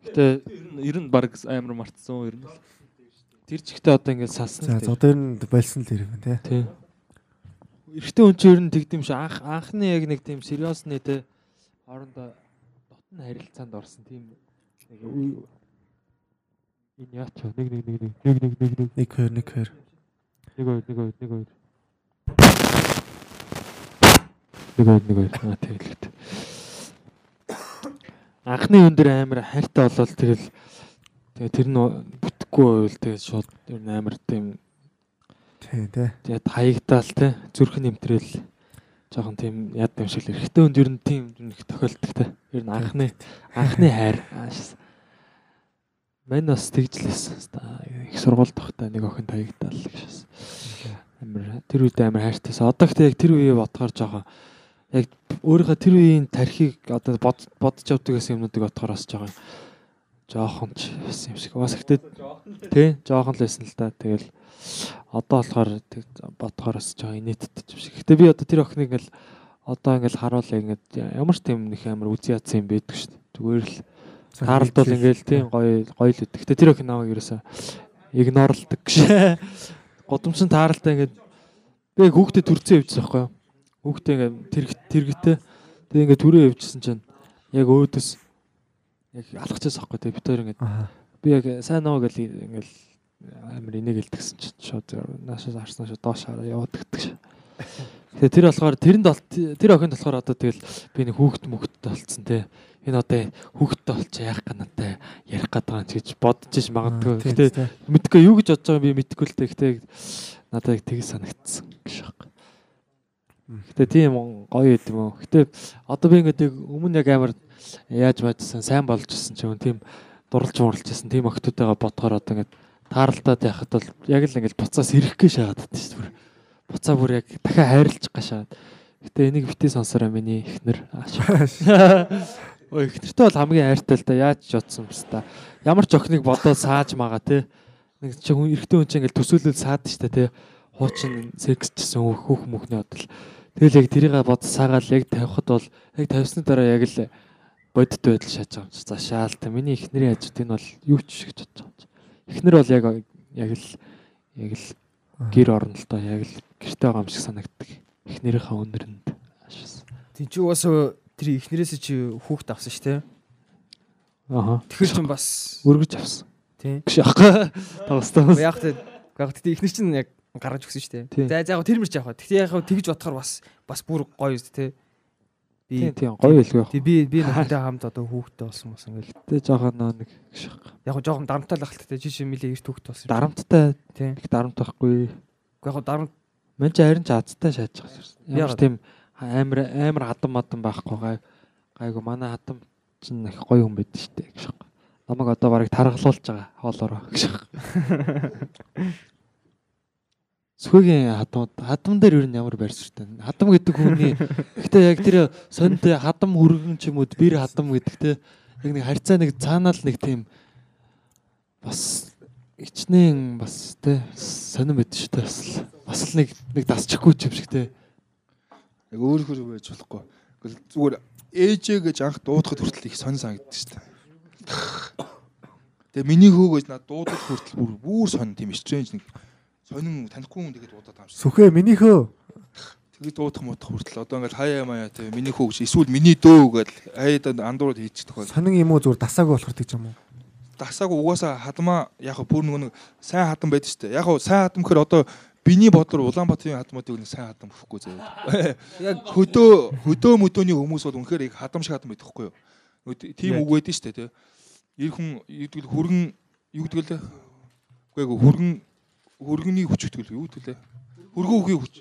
Гэтэ Ер нь ер нь баг амар мартсан ер нь. тэр чигтээ одоо ингээд салсан За л дээ. одоо ер нь болсон л ирэх юм тий. Тийм. Эрэгтэй хүн чинь ер нь тэгдэм ш анх анхны яг нэг тийм сериосны те хоорондоо дотн харилцаанд орсон тийм нэг энэ яач нэг нэг нэг нэг нэг нэг нэг нэг. Нэг хоёр нэг хоёр. нэг хоёр нэг хоёр нэг хоёр. Нэг хоёр нэг хоёр. Аа тэгэлээ. Анхны хүн дээр амар хайртай болол тэгэл тэгээ тэр нь бүтэхгүй байвал тэгээ шууд ер нь амар тийм Тий тий. Тэгээд хаягдаал те зүрх нэмтрэл жоохон тийм яд юм шиг л эрэгтэй хүнд ер нь тийм нэг тохиолддог те. Ер нь анхны анхны хайр. Мэн бас тэгжлээс. Их сургууль тогтой нэг охин хаягдаал гэж. Амар тэр үед амар хайртайсаа. Одоо гэхдээ яг тэр үеийг бодохоор жоохон яг өөрийнхөө тэр үеийн тархийг одоо бод бодож явдаг гэсэн юмнуудыг бодохоор бас жоохон жоохон ч байсан юм шиг. Бас гэхдээ тий жоохон л байсан л да. Тэгэл одоо болохоор тэг бодохоор бас жоохон инээдтэй юм шиг. Гэтэ би одоо тэр охиныг ингээл одоо ингээл харуулаа ингээд ямар ч тийм нэг амар үзий ядсан юм байдаг шүү дээ. Зүгээр л тааралдвал ингээл тийм гоё гоё л үт. Гэтэ тэр охин намайг ерөөсөө игнорлдог гэж. Годомсон тааралтай ингээд би хүүхдэд төрцөө явчихсан байхгүй юу? Хүүхдээ ингээд тэрэг тэрэгтэй. Тэгээ ингээд түрээ явчихсан чинь яг өөдөөс яг алхчихсан байхгүй бид хоёр ингээд би яг сайн нөө гэл ингээл амар энийг хэлтгсэн чинь шууд наашаас харснаа шууд доош хараа ш. Тэгээ тэр болохоор тэрэнд тэр охинд болохоор одоо тэгэл би нэг хүүхэд мөхөдтэй болцсон те. Энэ одоо хүүхэдтэй болч яах га надтай ярих гээд байгаа чи гэж бодож ш магадгүй. Гэтэ мэдгүй юу гэж бодож байгааг би мэдгүй л те. Гэтэ надад яг тгий санагдсан гэж байна. Гэтэ тийм гоё юм уу. Гэтэ одоо би ингээд өмнө яг амар яаж бажсан сайн болж гисэн ч юм тийм дурлж мурлж гисэн тийм охтуудаа бодохоор одоо ингээд тааралдаад яхад бол яг л ингээд буцаас ирэх гээ шаагаад байдаг шүү дээ. Буцаа бүр яг дахиад хайрлаж гашаад. Гэтэ энийг битээ сонсороо миний эхнэр. Ой эхнэртэй бол хамгийн хайртай л да яаж ч бодсон юм та. Ямар ч охиныг бодоод сааж магаа те. Нэг чи хүн эрэгтэй хүн чинь ингээд төсөөлөл саад штэ те. Хуучин секс чсэн хүүх мөхний бодол. Тэгэл яг тэрийг бод саагаал яг тавихад бол яг тавьсны дараа яг л бодит байдал шааж байгаа юм чи. За шаалт. Миний эхнэрийн хажууд энэ бол юу ч гэж бодож байгаа юм чи. Эхнэр бол яг яг л яг л гэр орнолтой яг л гэртэй байгаа юм шиг санагддаг. Эхнэрийнхээ өнөринд. Аашаас. Тий чи бас тэр ихнэрээсээ чи хүүхд авсан ш тэ. Аха. Тэгэхэр чин бас Өргөж авсан. тий. Гэж яах. Тавстаа. Яг тэ яг тэ ихнэр чин яг гаргаж өгсөн ш тэ. Тий. За за яг тэр мэрч яг. Тэгтээ яг тэгж бодохоор бас бас бүр гоё үст тэ. Би Тийм тийм гоё яг. Тий би би нөхөдөө хамт одоо хүүхдтэй болсон бас ингээл Тэ жоохон нэг яах. яг жоохон дарамттай л чи чи мэлээ эрт хүүхдтэй болсон. Дарамттай тий. их дарамт байхгүй. Яг дарамт Мэн чи харин ч азтай шааж байгаа юм. Ямар тийм амар амар хадам мадам байхгүй гай. Гайгүй манай хадам чинь их гоё хүн байдаг шүү дээ гэж байна. Намайг одоо барыг таргалуулж байгаа хоолороо гэж байна. Сүхгийн хадмууд хадам дээр юу ямар байр суурьтай. Хадам гэдэг хүний гэхдээ яг тэр сонд хадам хүргэн ч юм уу бэр хадам гэдэг те яг нэг харьцаа нэг цаанаал нэг тийм бас ичнээн бас те сонирн байд шүү дээ бас л бас л нэг нэг дасчихгүй ч юм шиг те Яг өөр хөр байж болохгүй. Зүгээр ээжээ гэж анх дуудахад хүртэл их сонь санагддаг шүү дээ. Тэгээ миний хөөгөөж над дуудах хүртэл бүр бүр сонь тийм strange нэг сонин танихгүй хүн тэгээд дуудаад байгаа юм шиг. Сүхэ минийхөө. Тэгээ дуудах муудах хүртэл одоо ингээл хаяа маяа те миний хөө гэж эсвэл миний дөө гэж аяад андуурууд хийчих тохиол. Сонин юм уу зүгээр дасаагүй болохоор тэгж юм уу? Дасааг угаасаа хадмаа яг хөө бүр нэг сайн хадам байдаг шүү дээ. Яг хөө сайн хадам гэхээр одоо биний бодлоор Улаанбаатарын хадмуудыг нэг сайн хадам гэхгүй заяа. Яг хөдөө хөдөө мөдөөний хүмүүс бол үнэхээр яг хадам шиг хадам байдаг хгүй юу? Нөгөө тийм үг байдаг шүү дээ те. Ир хүн юу гэдэг хөргөн юу гэдэг л үгүй хөргөн хөргөний хүч гэдэг л юу лээ. Хөргөө үгүй хүч.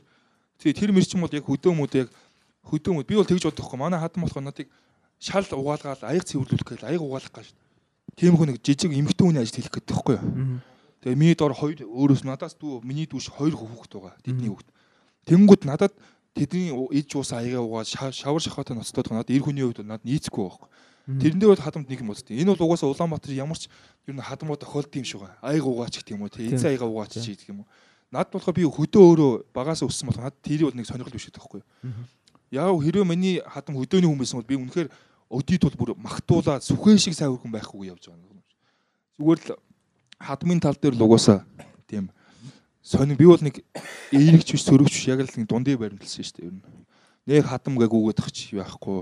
Тэгээ тэр мэрчин бол яг хөдөө мөд яг хөдөө мөд би бол тэгж боддог хгүй манай хадам болох надыг шал угаалгаал аяг цэвэрлүүлэх гээл аяг угаалгах гэж. Тийм хүн нэг жижиг эмхтэн хүний ажил хийх гэдэг хгүй юу? Тэгээ миний дор хоёр өөрөөс надаас дүү миний дүүш хоёр хүүхэд байгаа. Тэдний хүүхэд. Тэнгүүд надад тэдний ээж уус аягаа угаад шавар шахаатай ноцтойд надад эр хүний хувьд надад нийцэхгүй байхгүй. Тэрэндээ бол хадамд нэг юм бодсон. Энэ бол угаасаа Улаанбаатар ямар ч ер нь хадамууд тохиолдсон юм шиг байгаа. Аяга угаач гэх юм уу те. Эцэг аяга угаач чи гэх юм уу. Над болохоор би хөдөө өөрөө багаас өссөн болох надад тэр бол нэг сонирхол биш байхгүй. Яав хэрвээ миний хадам хөдөөний хүн байсан бол би үнэхээр өдийд бол бүр магтуулаад сүхээ шиг сайн хөргөн байхгүй явж байгаа юм. Зүгээр л хадмын тал дээр л угаасаа тийм сонин би бол нэг эерэгч биш сөрөгч биш яг л нэг дундын баримтлсан шүү дээ ер нь. Нэг хадам гэг үгээд тахч байхгүй.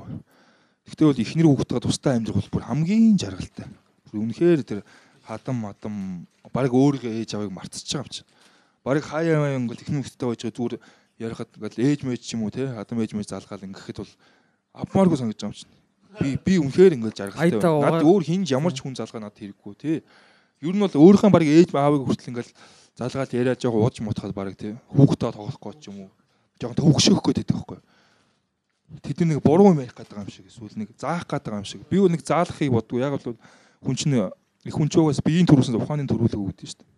Гэхдээ бол ихнэр хүүхдтэйгээ тустай амьдрах бол бүр хамгийн жаргалтай. Бүр үнэхээр тэр хадам мадам баг өөрийгөө ээж авыг мартчихж байгаа юм чинь. Баг хаяа ингээл ихнэр хүүхдтэй байж зүгээр ярихад ингээл ээж мэж ч юм уу те хадам ээж мэж залгаал ингээд бол авмааргүй санагдаж байгаа юм чинь. Би би үнэхээр ингээл жаргалтай. Над өөр хинж ямар ч хүн залгаа надад хэрэггүй те. Ер нь бол өөрийнхөө баг ээж аавыг хүртэл ингээл залгаал яриад жоо ууж мутахад баг те хүүхдээ тоглохгүй ч юм уу. Жохон төвөгшөөх гээд байдаг байхгүй тэд нэг буруу юм ярих гэдэг юм шиг эсвэл нэг заах гэдэг юм шиг би нэг заалахыг боддгоо яг бол хүн чинь их хүн чуугаас биеийн төрөөсөнд ухааны төрүүлэг өгдөг шүү дээ.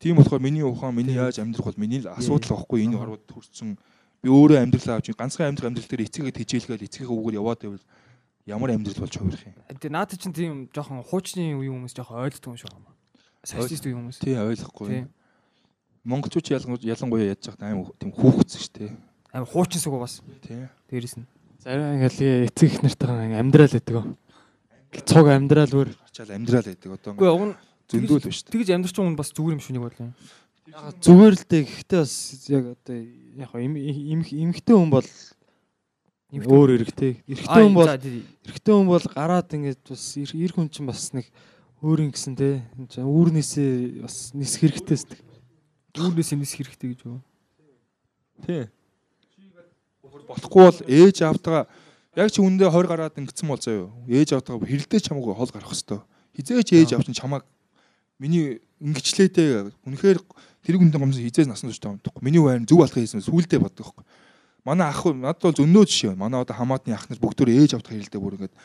Тийм болохоор миний ухаан миний яаж амьдрах бол миний л асуудал واخгүй энэ орвод төрсэн би өөрөө амьдрал авч ганцхан амьдрах амьдрал дээр эцэгээ тижээлгээл эцгийнхээ үгээр яваад байвал ямар амьдрал болж хувирах юм. Тэгээ наадад чинь тийм жоохон хуучны үеийн хүмүүс жоохон ойлгохгүй юм шиг байна. Социалист үеийн хүмүүс. Тий ойлгохгүй. Монголчууд ялангуяа ялангуяа ядж байхдаа аим тийм хүүхцэн шүү дээ. Аим хуучин сүгөө бас. Тий. Дээрэс нь Зарим ингээл эцэг их нартайгаа амьдрал гэдэг. Цуг амьдрал өөр Ачаал амьдрал гэдэг одоо Үгүй уг нь зөндөл биш шүү дээ. тэгж амьдрч хүн бас зүгээр юм шиг нэг бодлоо. зүгээр л дээ гэхдээ бас яг одоо яг имх имхтэй хүн бол өөр эрэгтэй. Эрэгтэй хүн бол эрэгтэй хүн бол гараад ингээд бас эр хүн чинь бас нэг өөр юм гисэн те. Үүрнээсээ бас нис хэрэгтэйс. Үүрнээс нис хэрэгтэй гэж юу? Тий. Болохгүй бол ээж аавтайгаа яг чи үндэ 20 гараад ингэсэн бол заяа. Ээж аавтайгаа хэрэлдээ чамаагүй хол гарах хэвээр. Хизээч ээж аав чинь чамааг миний ингэчлээдээ үнэхээр тэр хүндээ гомсон хизээс насан турш таамдахгүй. Миний байр зөв алхах хийсэн сүулдэ боддог байхгүй. Манай ах надад бол зөндөө жишээ. Манай одоо хамаатны ах нар бүгдөө ээж аавтайгаа хэрэлдээ бүр ингээд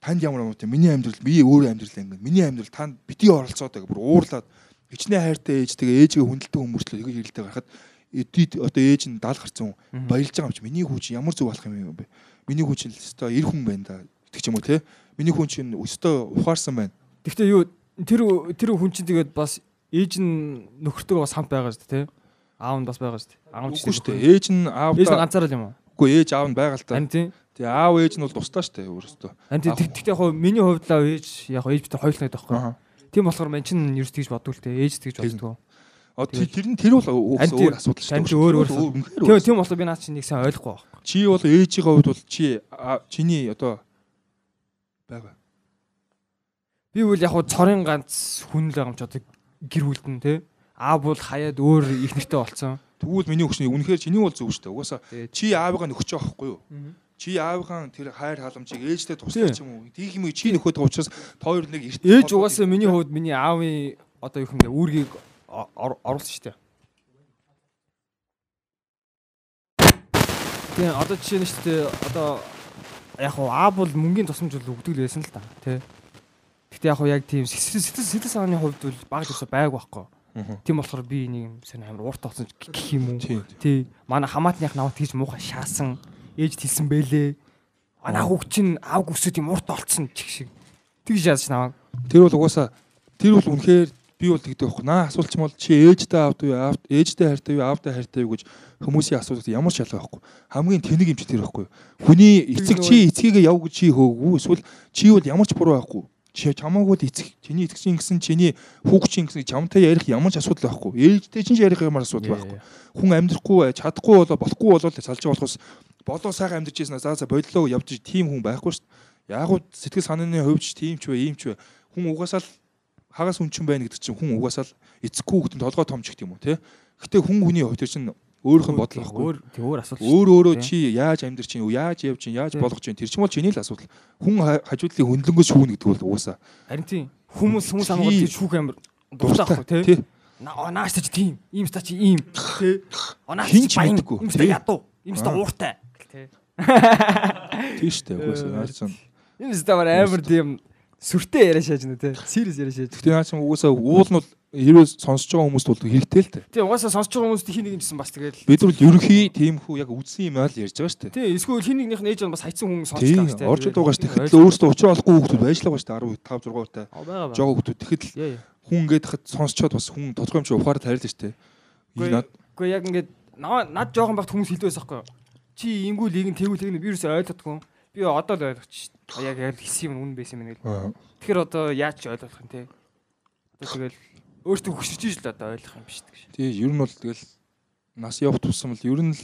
танд ямар юм те миний амьдрал би өөрөө амьдрал ингээд миний амьдрал танд бити оролцоод байгаа бүр уурлаад хичнээн хайртай ээж тэгээ ээжгээ хүндэлдэг хүмүүслээ тэгээ хэрэлдээ гарахад эдид одоо ээж нь даал гарцсан баярлж байгаа юм чи. Миний хүү чи ямар зүг болох юм бэ? Миний хүү чинь өстой эр хүн байна да. Гэдэг ч юм уу те миний хүн чинь өстой ухаарсан байна. Гэхдээ юу тэр тэр хүн чинь тэгээд бас ээж нь нөхөртөө бас хамт байгаа шүү дээ, тэ? Аав нь бас байгаа шүү дээ. Аав нь үгүй шүү дээ. Ээж нь аав Ээж нь ганцаараа л юм уу? үгүй ээж аав нь байгаа л та. Тэгээ аав ээж нь бол тусдаа шүү дээ өөрөөсөө. Тэгтээ яг миний хувьд л ээж яг ээж битээ хоёулаа байдаг байхгүй. Тийм болохоор мен чинь ерөөс тэгж боддог л тэ ээж тэгж боддог. Тэр нь тэр бол өөр асуудал шүү Харин тийм өөр өөр. Тийм тийм болохоор би наад чинь нэг сайн ойлгохгүй байна. Чи бол ээжийн хувьд бол чи чиний одоо байгаа. Би бол яг цорын ганц хүн л байгаа юм ч одоо гэр бүлдэн тэ. Аав бол хаяад өөр их нэртэй болцсон. Тэгвэл миний өгшний үнэхээр чиний бол зөв шүү дээ. Угаасаа чи аавыгаа нөхөж байгаа байхгүй юу? Чи аавыгаа тэр хайр халамжийг ээжтэй туслах юм уу? Тийх юм чи нөхөд байгаа учраас та хоёр нэг эрт Ээж угаасаа миний хувьд миний аавын одоо юу юм бэ үүргийг оруулсан шүү дээ. Тэгээ одоо жишээ нь шүү дээ одоо яг хуу аав бол мөнгөний тусламж бол өгдөг л байсан л та тий. Гэтэ яг хуу яг тийм сэтгэл сэтгэл санааны хувьд бол баг төсөө байг байхгүй. Тийм болохоор би нэг сонь амар уурт тооцсон гэх юм уу. Тийм. Тий. Манай хамаатных наваад тэгж муухай шаасан ээж хэлсэн бэлээ. Манай хүүг чинь аав өсөд юм урт олцсон чих шиг. Тэгж яаж наваа. Тэр бол угаасаа тэр бол үнэхээр би бол тэгдэг байхгүй. Наа асуулч юм бол чи ээжтэй аавд уу, аавд ээжтэй хайртай юу, аавтай хайртай юу гэж хүмүүсийн асуулт ямар ч ялгаа байхгүй. Хамгийн тэнэг юм чи тэр байхгүй. Хүний эцэг чи эцгийгээ яв гэж чи хөөггүй. Эсвэл чи бол ямар ч буруу байхгүй. чи чамаагүй эцэг чиний эцэг чинь гэсэн чиний хүүхд чинь гэсэн чамтай ярих ямар ч асуудал байхгүй. Ээлжтэй чинь ярих ямар асуудал байхгүй. Хүн амьдрахгүй чадахгүй болоо болохгүй болоо салж болохоос болоо сайхан амьдарч ирсэн за за бодлоо явж тийм хүн байхгүй шүү дээ. Яг уу сэтгэл санааны хувьд ч тийм ч вэ ийм ч вэ хүн угаасаа л хагас хүн чинь байна гэдэг чинь хүн угаасаа л эцэггүй хүүхдэн толгой томч гэх юм уу те. Гэтэ хүн хүний хувьд чинь өөрийнх нь бодол байхгүй. Өөр асуудал. Өөр өөрөө чи яаж амьдрч чинь яаж явж чинь яаж болгож чинь тэр чинь бол чиний л асуудал. Хүн хажуудлыг хөндлөнгөө шүүнэ гэдэг бол угаасаа. Харин тийм хүмүүс хүмүүс амгал тийм шүүх амир дуртай байхгүй тий. Нааш та чи тийм, ийм ста чи ийм тий. Онаас Хин ч баян, ийм тий. ядуу, ийм ста ууртай тий. Дээ. Угаасаа наад чинь. Энэ бар амир тийм сүртэй яриа шааж нэ тий. Сириус яриа шааж. Гэтэ чинь угаасаа уул нь бол хэрвээ сонсож байгаа хүмүүст бол хэрэгтэй л дээ. Тий угаасаа сонсож байгаа хүмүүст хин нэг юм гэсэн бас тэгэл Бид бол ерөнхий тиймхүү яг үдсэн юм аа л ярьж байгаа шүү дээ. Тий эсвэл хин нэгнийх нь ээж бас хайцсан хүн сонсож Тийм байгаа шүү дээ. орж байгаа ш тэгэхэд л өөрсдөө учраа олохгүй хүмүүс байжлаа ба шүү дээ 10 5 6 та. Аа байгаа. Жоо хүмүүс тэгэхэд л Яа яа. хүн ингээд хахад сонсчоод бас хүн тодорхой юм чи ухаар тариалж шүү дээ. Үгүй яг ингээд над жоохон багт хүмүүс хэлдэг байсан байхгүй юу? Чи ингүүл ийг нь тэгвэл тэгнэ би юусоо ойлгохгүй. Би одоо л ойлгоч. Яг яг хэлсэн юм үнэн байсан юм гэл. Тэгэхээр одоо яаж ч ойлгох юм те. Одоо тэгэл өөртөө хөшөрч иж л одоо ойлгох юм биш гэж. тий ер нь бол тэгэл нас явах тусам л ер нь л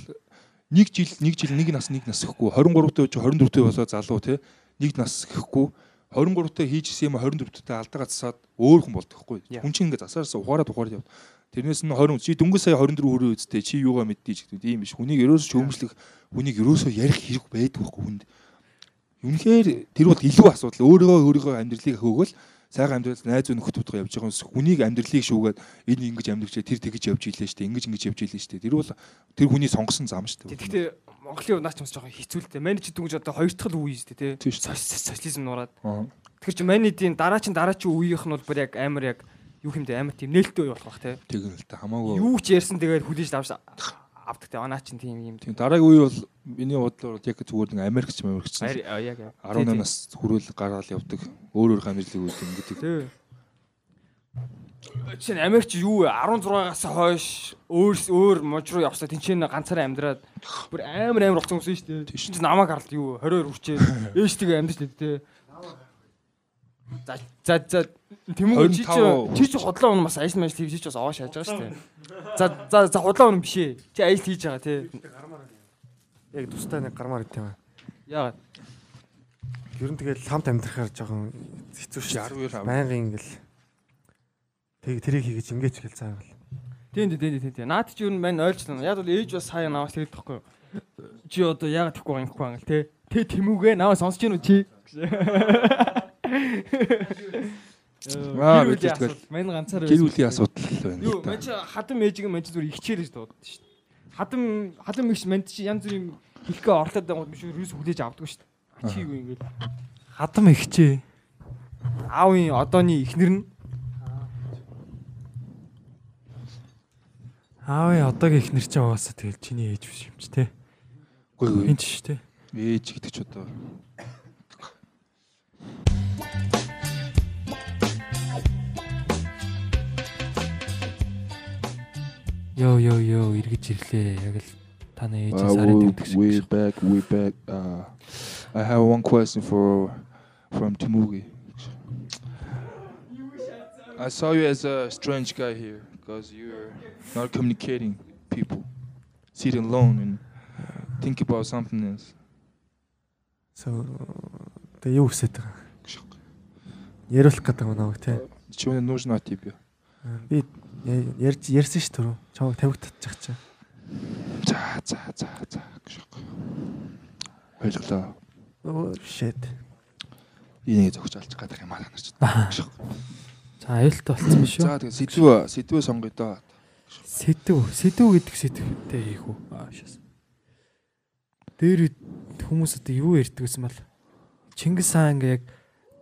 нэг жил нэг жил нэг нас нэг нас гэхгүй 23 дэх чи 24 дэх болоо залуу тий нэг нас гэхгүй 23 дэх хийжсэн юм 24 дэх алдагаа засаад өөр хүн болдог хгүй. Хүн чинь ингээд засаараас ухаараад ухаараад явд. Тэрнээс нь 20 чи дөнгөж сая 24 хүрээ үсттэй чи юугаа мэддий ч гэдэг ийм биш. Хүнийг ерөөсөө чөөмжлөх хүнийг ерөөсөө ярих хэрэг байдаг байхгүй хүнд. Үнэхээр тэр бол илүү асуудал. Өөрийгөө өөрийнхөө амьдралыг хөөгөл сайхан амьдрал найз нөхдөдгөө явж байгаа хүмүүс хүнийг амьдралыг шүүгээд энэ ингэж амьдрч тэр тэгэж явж ийлээ штэ ингэж ингэж явж ийлээ штэ тэр бол тэр хүний сонгосон зам штэ Тэгэхдээ Монголын наач юмс жоохон хэцүүлтэй. Мань чи дүнж одоо хоёр дахь үе дээ те. шүү. Социализм нураад. Аа. Тэгэхээр чи манийдийн дараа чин дараа чи үеийнх нь бол бүр яг амар яг юу хэмдэ амар тийм нээлттэй үе болох бах те. тэгэн л та хамаагүй Юу ч ярьсан тэгээд хүлээж авч авдаг те. Онаа чин тийм юм. тийм дараагийн үе бол миний бодлоор бол яг зүгээр нэг Америкч Америкч Яг яг. 18-наас хүрүүл гаргаал явдаг өөр өөр амьдралыг үүдэн гэдэг Тий. Чинь Америкч юу вэ? 16-аас хойш өөр өөр мож руу явсаа тэнцэн ганцаараа амьдраад бүр амар амар болсон хүмүүс шүү дээ. Тийш. Чинь намайг харлаа юу 20 хүрчээ. Ээжтэйгээ амьдч лээ тээ. За за за тэмүү чи чи 25 чи чи худлаа унах бас ажил мэл хийж чи бас овоо шааж байгаа шүү дээ. За за за худлаа унах биш ээ. Чи ажил хийж байгаа тий. Яг тустай нэг гармаар идэв. Яагаад? Ер нь тэгэл хамт амьдрахаар жоохон хэцүү шүү. 12 ав. Байнгын ингээл тэг тэрийг хийгэж ингэж хэл цаавал. Тийм тийм тийм тийм. Наад чи юу мань ойлцсон. Яг бол ээж бас хаяа наваас тэгээд тахгүй. Чи одоо яагаад байгаа юм бэ англ те. Тэ тэмүүгээ наваа сонсож гин үү чи? Аа, бид тэгэл мань ганцаар гэр бүлийн асуудал байна. Юу мань чи хадам ээжиг мань чи зүр ихчээр гэж дууддаг шүү дээ. Хадам хадам ихч мань чи янз бүрийн хэлхээ орлоод байгаа биш юу хүлээж авдаг шүү дээ. Чи юу ингэж Хадам ихчээ. аавын одооний ихнэр нь Аавын одоогийн ихнэр чинь угаасаа тэгэл чиний ээж биш юм чи те. Үгүй Энд үгүй. ч те. Ээж гэдэг ч одоо Йоо йоо йоо эргэж ирлээ. Яг л таны ээж Uh, сарын we, тавьдаг we шиг. back, we back. Uh, I have one question for from Timugi. I saw you as a strange guy here because you're not communicating people, sitting alone and think about something else. So тэгээ юу хүсэж байгаа? Яриулах гэдэг юм аа те. Чего мне нужно от тебя? Би я- ярьж ярьсан ш түрүү. Чамайг тавигт татчих чаа. За за за за. Ойлголоо. Oh shit. Энийг зогч алж гадах юм аа нарч. За аюултай болсон биш үү? За тэгээ сэдвээ сэдвээ сонгоё доо. Сэдв. Сэдв гэдэг сэдвтэй хийх үү? Аа шээс. Дээр хүмүүс одоо юу ярьдаг гэсэн мал? Чингис хаан ингээ яг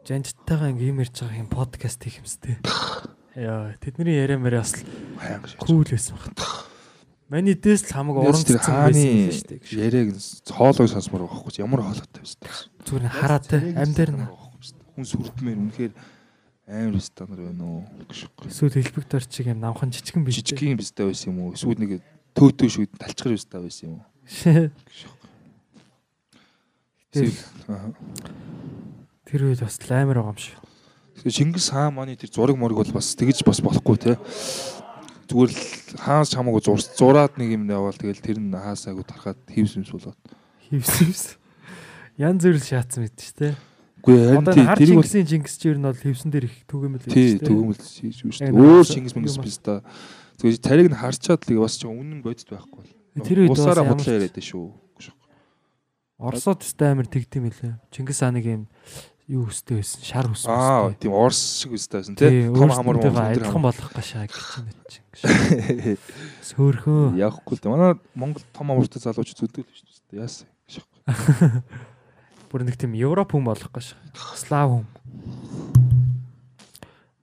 жанжтайгаа ингээ юм ярьж байгаа юм подкаст хийх юмстэй. Яа, тэдний яриа мэрэ бас кул байсан баг. Маний дэс л хамаг Уран цэцэн байсан шүү дээ. яриаг хоолой сонсмор байхгүй ч ямар хоолойтой байсан. Зүгээр хараад амьдэр нь Хүн сүрдмээр үнэхээр амар стандар байна уу гэж. эсвэл хэлбэг дорчиг юм намхан жижигэн биш. Жижигхэн бистай байсан юм уу? Эсвэл нэг төөтөө шүүд талчгар бистай байсан юм уу? Тэр үед бас амар байгаа юм шиг. Чингис хаан маань тэр зураг мориг бол бас тэгэж бас болохгүй те. Зүгээр л хаанч хамаагүй зур зураад нэг юм яваал тэгэл тэр нь хаасаагүй тарахад хивс юмс болоод. Хивс. Ян зүрл шаацсан мэт ч те. Үгүй харин тий тэрийг бол Чингисийн Чингис чинь ер нь бол хивсэн дээр их түгээмэл тий төгөөмөл хийж юу шүү дээ. Өөр Чингис Мингис биш та. Тэгээ тариг нь харчаад л бас ч үнэн бодит байхгүй бол. Тэр үед Усаараа ч- яриад шүү. Оросод тест амар тэгдэм билээ. Чингис хааныг юм юу өстэй байсан? Шар өссөн. Аа тийм Орс шиг өстэй байсан Тий, тий. Том хамар мөн адилхан болох гашаа гэж чинь Чингис. Сөөхөө. Явахгүй л дээ. Манай Монгол том амартай залууч зүтгэл биш дээ. Яасан. Гших. Бүр нэг тийм Европ хүн болох гашаа. Слав хүн.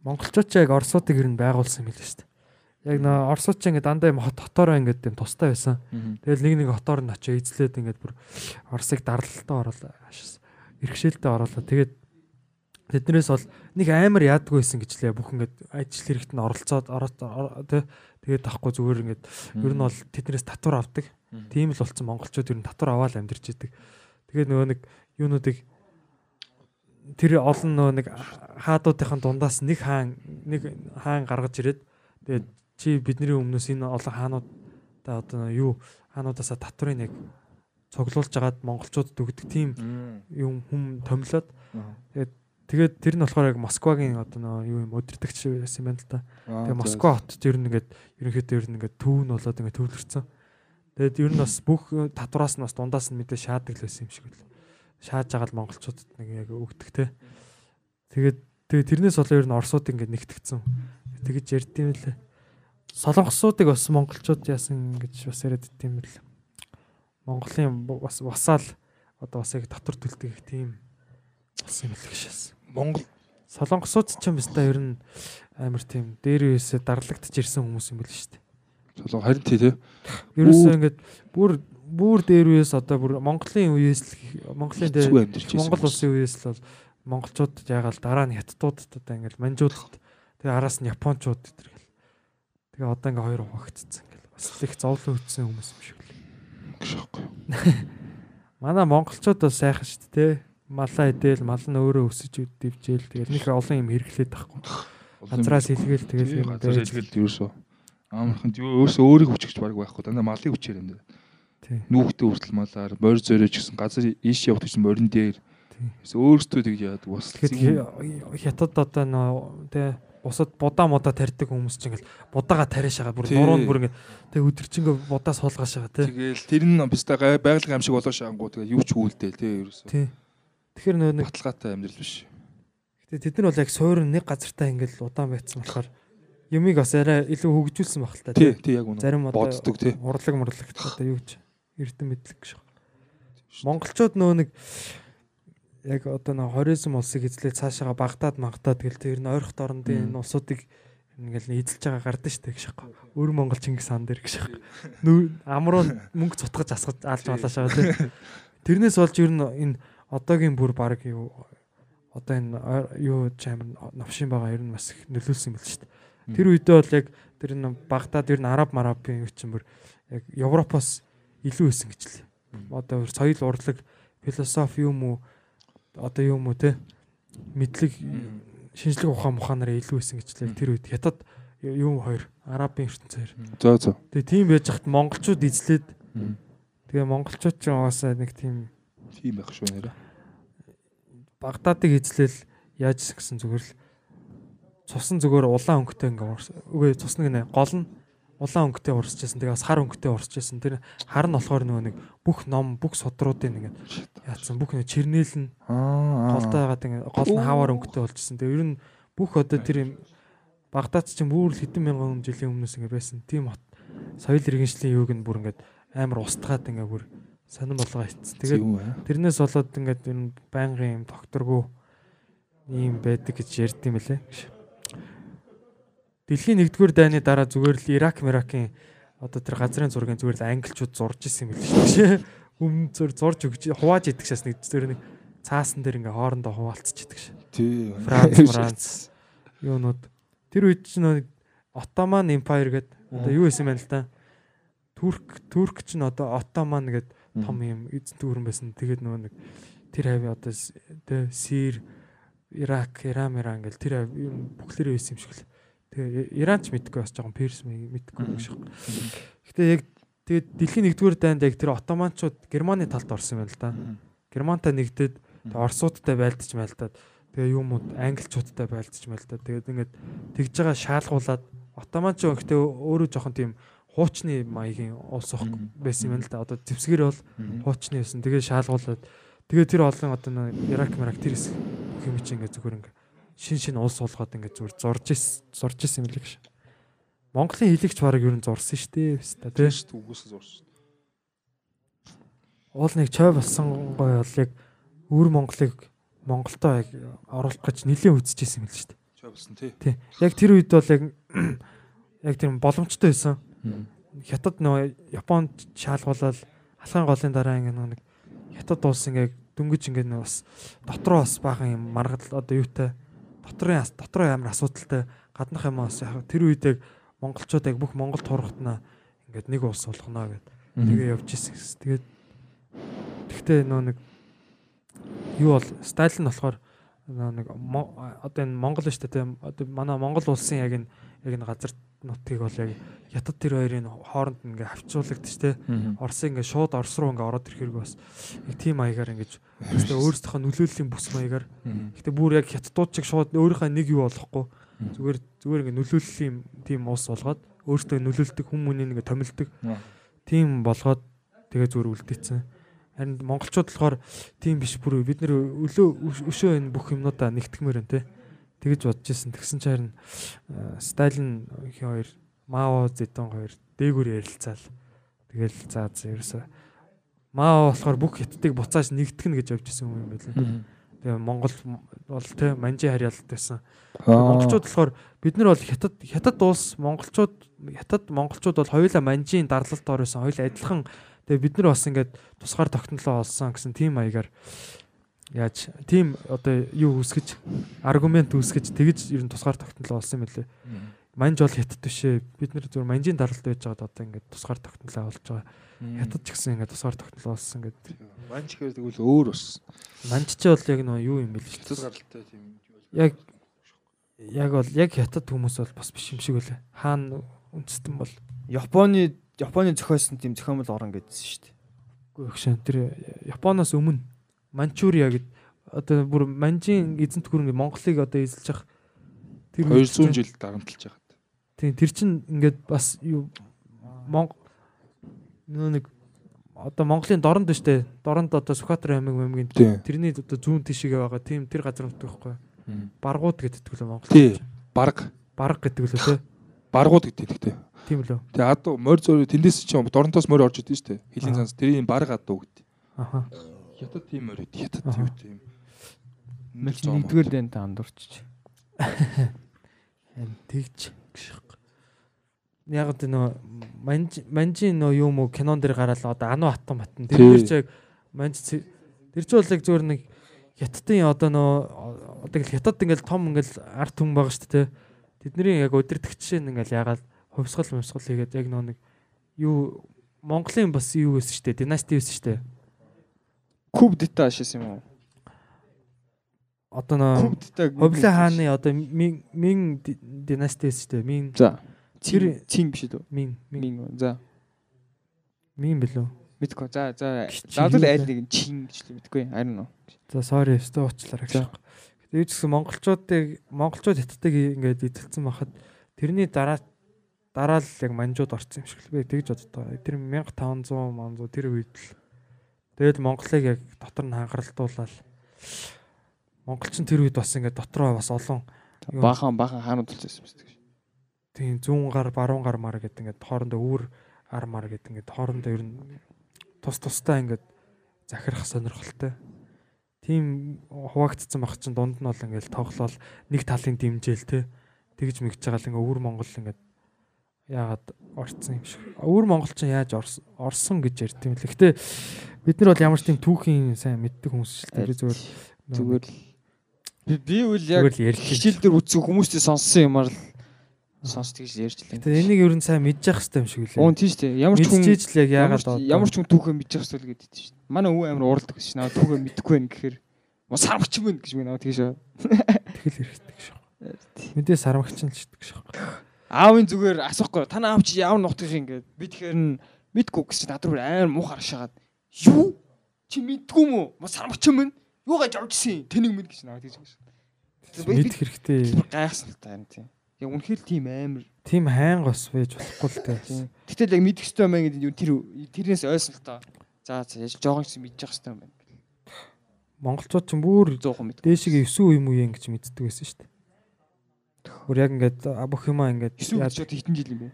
Монголчууд яг Оросуудыг ер нь байгуулсан юм билээ шүү дээ. Яг нөө Оросууд ч ингээд дандаа юм хот хотороо ингээд тийм тустай байсан. Тэгэл нэг нэг хотоор нь очиж эзлээд ингээд бүр Оросыг дарлалтаа оруулаа. Ашаас иргэшээлтэд оруулаа. Тэгээд тэднээс бол нэг амар яадгүй байсан гэж лээ. Бүх ингээд ажил хэрэгт нь оролцоод тэгээд тахгүй зүгээр ингээд ер нь бол тэднээс татвар авдаг. Тийм л болцсон монголчууд ер нь татвар аваад амьдарч идэг. Тэгээд нөгөө нэг юунуудыг тэр олон нөгөө нэг хаадуудынхаа дундаас нэг хаан нэг хаан гаргаж ирээд тэгээд чи бидний өмнөөс энэ олон хаануудаа одоо юу хаануудаасаа татврыг яг цуглуулж агаад монголчуудад өгдөг тийм юм хүм томилоод тэгээд тэгээд тэр нь болохоор яг Москвагийн одоо нөгөө юу юм өдөртөгч байсан юм байна л да. Тэгээ Москва хотод ер нь ингээд ерөнхийдөө ер нь ингээд төв нь болоод ингээд төвлөрсөн. Тэгээд ер нь бас бүх татвараас нь бас дундаас нь мэдээ шаадаг л байсан юм шиг л. Шааж байгаа л монголчуудад нэг яг өгдөг те. Тэгээд тэгээ тэрнээс болоо ер нь орсууд ингээд нэгтгэцэн. Тэгэж ярьдсан юм лээ. Солонгосуудыг бас монголчууд яасан гэж бас яриад дим л. Монголын бас басаал одоо бас яг татвар төлдөг их тийм болсон юм л гэшээс. Монгол Солонгосууд ч юм баста ер нь амар тийм дээр үесээ дарлагдж ирсэн хүмүүс юм байл шүү дээ. солон харин тий тий. Ерөөсөө ингээд бүр бүр дээр үеэс одоо бүр Монголын үеэс л Монголын дээр Монгол улсын үеэс л бол монголчууд ягаал дараа нь хятадуудад одоо ингээд манжуудад тэгээ араас нь японочууд гэдэг. Тэгээ одоо ингээд хоёр хуваагдцсан гэл. Бас их зовлон үтсэн хүмүүс юм шиг л. Гшихгүй. Манай монголчууд бас сайхан шүү дээ. Малаа идэл, мал нь өөрөө өсөж дивжээл тэгэл нэг олон юм хэрэглээд тахгүй. Газраас илгээл тэгэл юм газар байж. хэлгээл ерөөсөө амархан юу өөрөөсөө өөрийг хүчгч баг байхгүй дандаа малыг хүчээр юм дээр. Нүүхтэй хүртэл малаар морь зөрөөж гэсэн газар ийш явах гэсэн морин дээр. Өөрөөсөө тэгж яадаг бас. Тэгэхээр хятад одоо нөө тэ усад будаа мудаа тарьдаг хүмүүс чинь ингээл будаага тариаш байгаа бүр Тий. нуруунд бүр ингээ тэ өдөрчингөө будаа суулгаш байгаа тэ. Тэгэл тэр нь бистэ байгалийн юм шиг болоо шаангуу тэгээ юу ч хүлдээл тий ерөөсөө. Тий. Тэгэхээр нөө нэг Баталгаатай амьдрал биш. гэтээ тэд нар бол яг суурь нэг газартаа ингээл удаан байцсан болохоор юмыг бас арай илүү хөгжүүлсэн баг л та Тий тий яг үнэ. Зарим боддог тий. урлаг мурлагт одоо юу гэж эрдэм мэдлэг гэж. Монголчууд нөө нэг яг одоо нэг хоризм улсыг эзлээд цаашаага Багдад Магдад гэл тэр нь ойрхон дорндын энэ улсуудыг ингээл эзэлж байгаа гардаг штэ гэж шахгүй. Өр Монгол Чингис хаан дээр гэж шахгүй. Амруу мөнгө цутгаж асгаж алж балаашаа тий. Тэрнээс болж ер нь энэ одоогийн бүр баг юу одоо энэ юу чамир новшин байгаа ер нь бас их нөлөөлсөн юм л шүү дээ. Тэр үедээ бол яг тэр энэ Багдад ер нь араб марабын юу ч юм бүр яг Европоос илүү байсан гэж л. Одоо соёл урлаг философи юм уу одоо юм уу те мэдлэг шинжлэх ухаан муханараа илүү байсан гэж л тэр үед хятад юм хоёр арабын ертөнц хоёр. Зөө зөө. Тэгээ тийм байж хат монголчууд эзлээд тэгээ монголчууд ч угаасаа нэг тийм Тийм байх шүү нэрэ. Багдадыг эзлээл яаж гэсэн зүгээр л цусан зүгээр улаан өнгөтэй ингээ. Үгүй цусны гинэ гол нь улаан өнгөтэй урсчихсан. Тэгээ бас хар өнгөтэй урсчихсан. Тэр хар нь болохоор нөгөө нэг бүх ном, бүх судруудын ингээ яатсан. Бүх нэг чернэл нь голтой байгаад ингээ гол нь хавар өнгөтэй болчихсон. Тэгээ ер нь бүх одоо тэр юм Багдад ч бүр л хэдэн мянган жилийн өмнөөс ингээ байсан. Тийм хот соёл иргэншлийн юуг нь бүр ингээ амар устгаад ингээ бүр сонирн болгоо хийцэн. Тэгээд? Тэрнээс болоод ингээд ер нь байнгын юм докторгүй юм байдаг гэж ярьд юм лээ. Дэлхийн 1-р дайны дараа зүгээр л Ирак, Миракийн одоо тэр газрын зургийн зүгээр л англичууд зурж исэн юм шүү дээ. Өмнө зур зурж өгч хувааж идэх шээс нэг зүгээр нэг цаасан дээр ингээ хоорондоо хуваалцчихдаг ш. Тийм. Франц, Франц юунууд тэр үед ч нэг Ottoman Empire гэдэг одоо юу исэн байна л да. Турк Турк ч н одоо Ottoman гэдэг том юм эзэн дүүрэн байсан. Тэгээд нөгөө нэг тэр хавь одоо тэ сир Ирак, Иран, Иран гэл тэр юм бүхлээрээ байсан юм шиг л. Тэгээ Иранч мэдгүй бас жоохон Перс мэдгүй юм шиг. Гэтэ яг тэгээд дэлхийн нэгдүгээр дайнд яг тэр Отtomанчууд Германы талд орсон юм л да. Германтай нэгдээд Оросуудтай байлдаж мэлдаад тэгээ юм уу Англичуудтай байлдаж мэлдаад тэгээд ингээд тэгж байгаа шаалгуулад Отtomанч гэхдээ өөрөө жоохон тийм хуучны маягийн улс ах байсан юм л да. Одоо зэвсгэр бол хуучны байсан. Тэгээ шаалгуулад тэгээ тэр олон одоо Ирак, Ирак тэр хэсэг бүх юм чинь ингээд зүгээр ингээд шин шин улс болгоод ингээд зүгээр зурж ис зурж исэн юм лээ гэж. Монголын хэлэгч бараг ер нь зурсан шүү дээ. Хэвста тий. шүү дээ үгүйсээ зурсан. Уул нэг чой болсон гой бол яг өвөр Монголыг Монголдоо яг оруулах гэж нэлээд үзчихсэн юм л шүү дээ. Чой болсон тий. Тий. Яг тэр үед бол яг яг тэр боломжтой байсан. Хятад нөө Японд шаалгуулаад алхайн голын дараа ингээ нэг хятад улс ингээ дөнгөж ингээ нэг бас дотроо бас баахан юм маргал одоо юутай дотрын дотроо амар асуудалтай гаднах юм бас яг тэр үед яг монголчууд яг бүх Монголд хургатнаа ингээд нэг улс болгоно гэд тэгээ явж ирсэн гэсэн. Тэгээд тэгтээ нөө нэг юу бол стайл нь болохоор нөө нэг одоо энэ Монгол шүү дээ тийм одоо манай Монгол улсын яг энэ яг энэ газар нутгийг бол яг хятад тэр хоёрын хооронд ингээ хавчуулагдчих те. Орос ингээ шууд Орос руу ингээ ороод ирэх хэрэг бас яг тийм маягаар ингээ өөртөө өөрсдийнхөө нөлөөллийн бүс маягаар. Гэтээ бүр яг хятадууд чиг шууд өөрийнхөө нэг юу болохгүй. Зүгээр зүгээр ингээ нөлөөллийн тийм уус болгоод өөртөө нөлөөлдөг хүмүүнийг ингээ томилдог. Тийм болгоод тэгээ зүгээр үлдээсэн. Харин монголчууд болохоор тийм биш бүр бид нэр өшөө энэ бүх юмнуудаа нэгтгэмээр байна те тэгэж бодож исэн. Тэгсэн чинь харин Сталин хоёр Мао Зэдун хоёр дээгүүр ярилцаал. Тэгэл за за ерөөсө Мао болохоор бүх хятадыг буцааж нэгтгэн гэж явж исэн юм байлаа. Тэгээ Монгол бол тэ манжи харьяалт байсан. Монголчууд болохоор бид нар бол хятад хятад улс монголчууд хятад монголчууд бол хоёулаа манжийн дарлалт орсон. Хоёулаа адилхан тэгээ бид нар бас ингээд тусгаар тогтнолоо олсон гэсэн тийм маягаар яаж тийм одоо юу үсгэж аргумент үсгэж тэгж ер нь тусгаар тогтнол олсон юм лээ. Манж бол хятад бишээ. Бид нэр зөв манжийн даралт байж байгаад одоо ингээд тусгаар тогтнолоо олж байгаа. Хятад ч гэсэн ингээд тусгаар тогтнол олсон гэдэг. Манж гэхээр тэгвэл өөр ус. Манж ч бол яг нөө юу юм бэл шүү дээ. Гаралтай тийм яг яг бол яг хятад хүмүүс бол бас биш юм шиг үлээ. Хаана үндэстэн бол Японы Японы зохиосон тийм зохиомл орон гэдсэн шүү дээ. Үгүй өгшөн тэр Японоос өмнө Манчурия гэд одоо бүр манжийн эзэнт гүрэн Монголыг одоо эзэлж явах тэр 200 жил дарамтлж байгаа. Тийм тэр чин ингээд бас юу Монгол нэг одоо Монголын дорнд нь штэ дорнд одоо Сүхбаатар аймаг мэмгийн тэрний одоо зүүн тишгээ байгаа тийм тэр газар нут байхгүй. Баргууд гэдэг лөө Монгол тий барг барг гэдэг лөө тий. Баргууд гэдэг тий. Тийм лөө тэгээ адуу морь зөөр тэндээс чи дорнтоос морь орж идэв штэ хилийн цанс тэрийн барг адуу гэдэг. Аха хятад тийм морь идэв хятад тийм тийм нэгдүгээр дэнд андуурч эн тэгж яг тэ нөө манж манжийн нөө юм уу кинон дэр гараал одоо ану хатан батан тэр дээр ч яг манж тэр ч бол яг зөвөр нэг хятадын одоо нөө одоо хятад ингээл том ингээл арт хүн байгаа шүү дээ тэдний яг удирдахч нь ингээл ягаал хувьсгал хувьсгал хийгээд яг нөө нэг юу Монголын бас юу байсан шүү дээ династи байсан шүү дээ Куб дита шээс юм уу одоо нөө Ховлын хааны одоо Мин династи байсан шүү дээ Мин за Тэр цин биш үү? Мин. Мин. За. Мин билүү? Мэдгүй. За за. Надад айл нэг чин гэж л мэдгүй. Харин уу. За sorry, өстө уучлаарай гэж. Тэгээд ч гэсэн монголчуудыг монголчууд хятадыг ингээд идэлцэн бахад тэрний дараа дараа л яг манжууд орсон юм шиг л би тэгж боддог. Тэр 1500 манзуу тэр үед л тэгэл Монголыг яг дотор нь хангаралтуулаад монголчин тэр үед бас ингээд дотроо бас олон баахан баахан хаанууд болсон юм шиг тийм зүүн гар баруун гар мар гэдэг ингээд хоорондоо үүр ар мар гэдэг ингээд хоорондоо ер нь тус тустай ингээд захирах сонирхолтой. Тийм хуваагдсан баг чинь дунд нь бол ингээд тоглол нэг талын дэмжээл те тэгж мэгж байгаа л ингээд өвөр Монгол ингээд яагаад орцсон юм шиг. Өвөр Монгол ч яаж орсон гэж ярьд юм л. Гэтэ бид нар бол ямар ч тийм түүхийн сайн мэддэг хүмүүс шүү дээ. Зүгээр зүгээр би үл яг хичээл дээр үтсэн хүмүүстэй сонссон юмар л сонс тэгж ярьж лээ. Тэгээ энийг ер нь сайн мэдж явах хэрэгтэй юм шиг үлээ. Уун тийш дээ. Ямар ч хүн мэдчихэж л яг яагаад ямар ч хүн түүхээ мэдж явах хэрэгтэй л гэдэг чинь. Манай өвөө амар уралдаг шин. Түүхээ мэдэхгүй байх гэхээр Мос харамч юм гэж би наваа тэгш. Тэгэл хэрэгтэй гэж. Мэдээ сармагч нь л шдэг гэж. Аавын зүгээр асуухгүй. Танаа аав чи ямар нутгах юм гээд би тэгэхээр нь мэдгүй гэж над руу амар муу харшаагаад юу? Чи мэдгүй мүү? Мос харамч юм юу гаж авчихсан? Тэнийг мэд гэж наваа тэгж. Мэдэх хэрэгтэй. Гайхсан та юм тийм. Яг үнэхээр тийм амар. Тим хайн гос байж болохгүй л дээ. Гэтэл яг мэдэх ёстой юм гэдэг юу тэр тэрнээс ойсон л та. За за жоохон ч мэдчих ёстой юм байна. Монголчууд ч бүр 100% мэд. дээшиг 9 үе юм уу юм гэж мэддэг байсан шүү дээ. Бүр яг ингээд бүх юмаа ингээд ч хитэн жил юм бэ?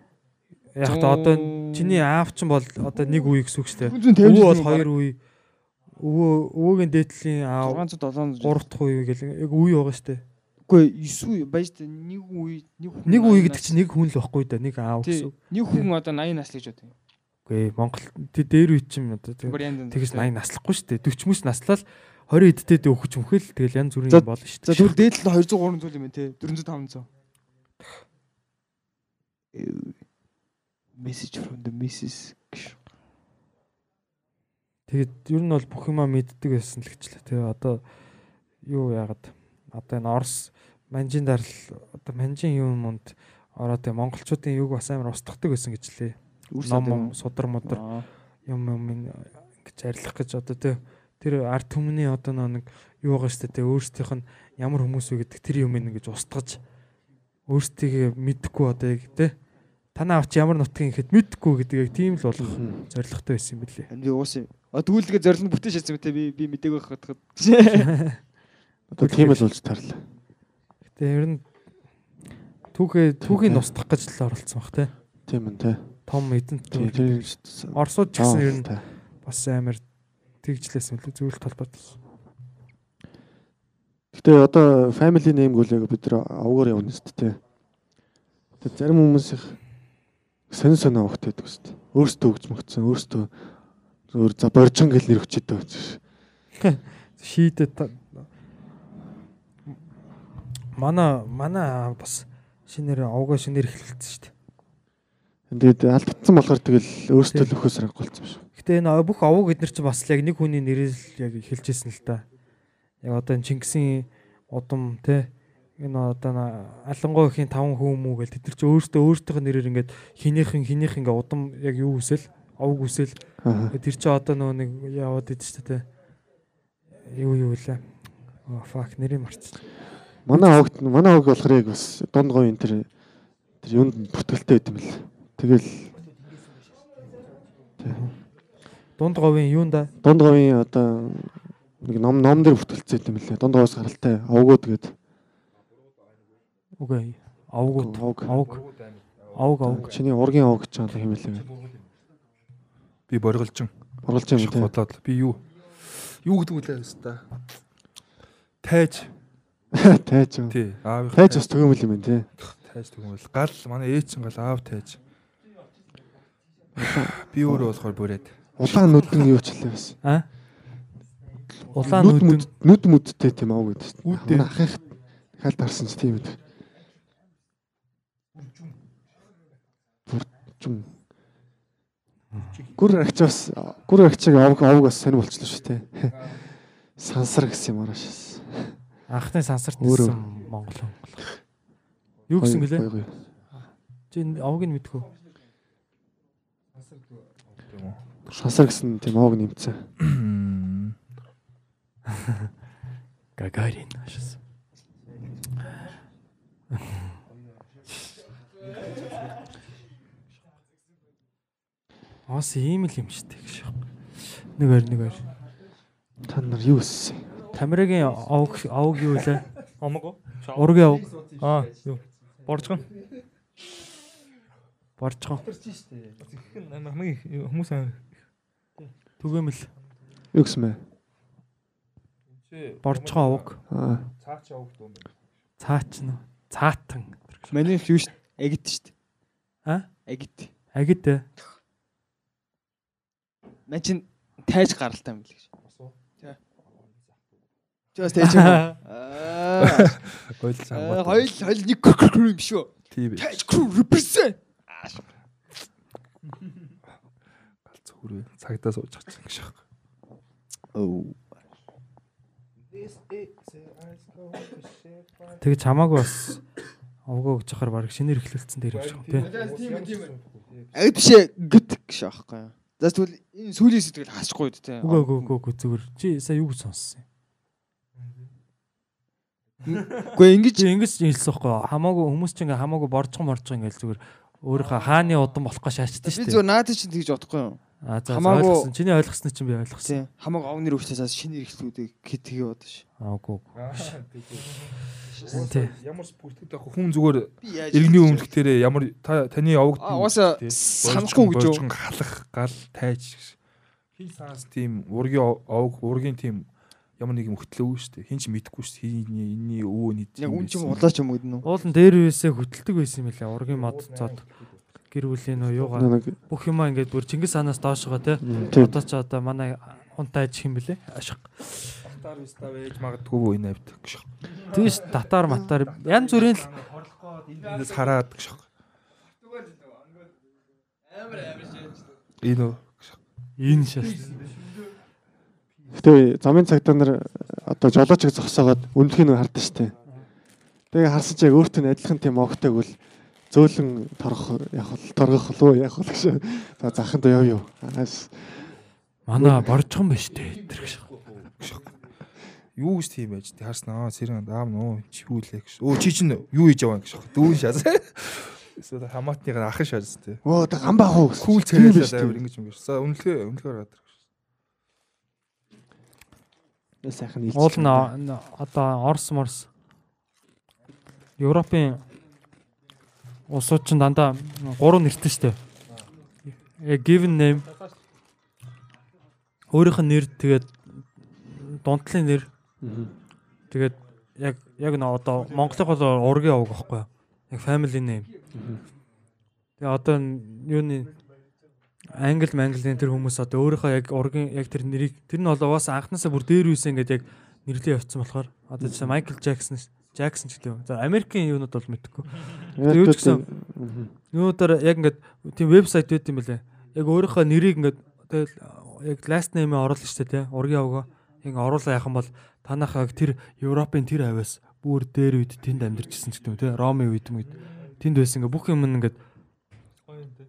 яг та одоо чиний аав ч бол одоо нэг үе гэсэн үг шүү дээ. 450 Өвөө бол хоёр үе. Өвөө өвөөгийн дээдлийн аав 600 700 3 дахь үе гэл яг үе байгаа шүү дээ. Үгүй 9 үе байж та нэг үе нэг Нэг үе 80 гэдэг чинь нэг хүн л байхгүй да. Нэг аав гэсэн. Нэг хүн одоо 80 нас л гэж бодъё. Үгүй Монгол дээр үе чинь одоо тэгэж 80 наслахгүй шүү дээ. 40 мөч наслал 20 эдтэй өөхөж мөхөл тэгэл янз бүрийн За- юм болно шүү За дээ. тэгвэл дээд л 200 300 зүйл юм байна те. 400 500. Message from the Mrs. гэж. Тэгээд ер нь бол бүх юмаа мэддэг байсан л гэчлээ. Тэгээ одоо юу яагаад одоо энэ Орос манжин дарл одоо манжин юм мунд ороод тэгээ монголчуудын юг бас амар устгадаг байсан гэж лээ. Ном судар мудар юм юм ингэж арилах гэж одоо тэ тэр арт түмний одоо нэг юу байгаа штэ тэ өөрсдийнх нь ямар хүмүүс вэ гэдэг тэр юм ингэж устгаж өөрсдийгөө мэдхгүй одоо яг тэ танаа авч ямар нутгийн ихэд мэдхгүй гэдэг яг тийм л болох зоригтой байсан юм билээ. Би уус юм. А тэгүүлгээ зорилно бүтэн шатсан мэт би би мдэггүй хатгаад. Одоо тийм л болж тарлаа. Гэтэ ер нь түүхээ түүхийг устгах гэж л оролцсон баг те. Тийм үү те. Том эдэнт. Оросууд ч гэсэн ер нь бас амар тэгжлээсэн мөлий зөвлөлт толгойд. Гэтэ одоо family name гүлээг бид нар авгаар явна шүү дээ. Тэгээ зарим хүмүүс их сонь сонь авахтай байдаг шүү дээ. Өөртөө өгч мөгцсөн, өөртөө өөр за боржин гэл нэр өчөд байгаа. Шийдэд та- Манай манай бас шинээр авгаа шинээр эхлэлсэн шүү дээ. Тэгээд алдагдсан болохоор тэгэл өөртөө л өхөөс болсон шүү. Гэтэ энэ бүх авууг эднэр чинь бас л яг нэг хүний нэрэл яг хэлжсэн л та. Яг одоо энэ Чингисийн удам те энэ одоо алангой ихийн таван хүн мүү гэл тэд нар чинь өөртөө өөртөөх нэрээр ингээд хинийхэн хинийх ингээ удам яг юу үсэл авг үсэл тэр чинь одоо нөгөө нэг яваад идэв ч те юу юу лээ. Oh fuck нэрийг марцсан. Манай хогт манай хог болохоор яг бас дунд говийн тэр тэр юунд бүтгэлтэй байт юм бэл. Тэгэл Дунд говийн юунда дунд говийн одоо нэг ном ном дээр бүтгэлцээ байт юм бэлээ. Дунд говоос гаралтай авгууд гээд үгүй авгууд авг. авг авг авг Чиний ургийн авг гэж одоо хэмээлээ. Би бориголжин. Ургалж юм Шиг те. бодлоод би юу юу гэдэг үлээ хэвээр. Тайж. Тайж. Тий. Аавын Тайж бас төгөөмөл юм байна те. тайж тэгвэл гал манай ээж чинь гал аав тайж. Би өөрөө болохоор бүрээд. Улаан нүдэн юу ч хэлээ бас. а улаан Нүд нүдэн нүд мүдтэй тийм ав гэдэг шүү дээ. Үүдээ. Манай Ах их хальт харсан ч тийм үү. Бүржим. Гүр агчаас гүр агчиг авг авг бас сонир болчихлоо шүү дээ. Сансар гэсэн юм ааш. анхны сансарт ниссэн Монгол Монгол. Юу гэсэн гэлээ? Чи энэ авг нь мэдхүү. Сансар гэсэн тийм авг нэмцэн. Гагарин ашаас. Аас ийм л юм шүү дээ гэж. Нэгээр нэгээр. Та нар юу өссөн? Тамирагийн авг авг юу вэ? Омог уу? Ургийн авг. Аа, юу. Боржгон. Боржгоо. Ихэнх амар хамгийн хүмүүс амар Түгээмэл. Юу гэсэн бэ? Боржгоо авг. Аа. Цаач авах дөө юм. Цаач нь. Цаатан. Манай л юу ш агит штт. А? Агит. Агид ээ. Ман чин тайж гаралтай юм л гэж. Тий. Чаас тайж. Аа. Ойлж Хойл хойл нэг крү юм шүү. Тий бэ. Тайж крү represent. Галц хөрөө. Цагдаа сууж чадсан гэж аах. Оо. Тэгэж хамаагүй бас овгоо гэж яхаар баг шинээр эхлэлцэн дээр явж байгаа тий. Агд бишээ гэт гэж аахгүй. За тэгвэл энэ сүүлийн сэтгэл хасчихгүй үү те. Үгүй үгүй үгүй зүгээр. Чи сая юу гэж сонссон юм? Үгүй ингэж ингэж хэлсэн байхгүй? Хамаагүй хүмүүс чинь ингээ хамаагүй борцгон морцгон ингээл зүгээр өөрийнхөө хааны удам болох гэж шаачдээ би шүү дээ. наад чинь тэгж бодохгүй юу. А за хамаагүй- ойлгосон. Чиний ойлгосныг чинь би ойлгосон. Хамаг овны рүүхтээс шинэ хэрэгслүүдийг хэд тэгээ бодож ш. Аа үгүй үгүй. Ямар спортод яг хүн зүгээр Би иргэний өмнөхтөрээ ямар та таны овогд санахгүй гэж халах гал тайж хин санаас тийм ургийн ов- овог ургийн тийм ямар нэг юм хөтлөөгүй шүү дээ. Хин ч мэдэхгүй шүү дээ. Хин энэний өвөө нэг Яг үн чим улаач юм гэдэг нь. Уул нь дээр үесээ хөтэлдэг байсан юм лээ. Ургийн мод цод гэр бүлийн нөө юугаа нэг бүх юмаа ингээд бүр Чингис хаанаас доош байгаа те. Одоо ч одоо манай хунтай ажих юм бэлээ. Ашиг. Татар вистав ээж магадгүй энэ авт гэж. Тийш татар матар янз бүрийн л Эндээс хараад гэж. Энэ үү? энэ шээс. Гэтэ замын цагтаа нар одоо жолоочиг зогсоогоод өндөхийг нь хардсан штэ. Тэгээ харсан чи яг өөртөө нь адилхан тийм огтойг бол зөөлөн торох яг бол торгох лөө яг бол гэж. За заханд яв юу. Аас Манай боржхон биш дээ. Тэр гэж. Юу гэж тийм байж. Тэ харсан аа сэрэн аав нөө чи юу лээ гэж. Өө чи чинь юу хийж яваа гэж. Дүүн шаас. Эсвэл хамаатныгын ах шаас тэ. оо та гам баах уу. Кул царайлаа авир ингэж юм биш. За үнэлгээ үнэлгээ ороод. Сайхан нийлж. Уул нь одоо Орс Морс Европын улсууд ч дандаа гурван нэртэй штэ. A given name өөрийнх нь нэр тэгээд дундлын нэр тэгээд яг яг н одоо Монголын бол ургийн овг байхгүй юу? Яг family name. Тэгээ одоо юуны англ манглийн тэр хүмүүс одоо өөрийнхөө яг ургийн яг тэр нэрийг тэр нь бол бас анханасаа бүр дээр үйсэн ингээд яг нэрлээ явцсан болохоор одоо жишээ Майкл Джексон Джексон ч гэдэг. За Америкийн юунууд бол мэдхгүй. юу ч гэсэн Юунуудаар яг ингээд тийм вебсайт байт юм бэлээ. Яг өөрийнхөө нэрийг ингээд яг last name-ийг оруулна шүү дээ, тий. Ургийн авгаа. Яг оруулаа яхан бол танах яг тэр Европын тэр авиас бүр дээр үед тэнд амьдарчсэн ч гэдэг юм тий. Роми үед үед тэнд байсан ингээд бүх юм ингээд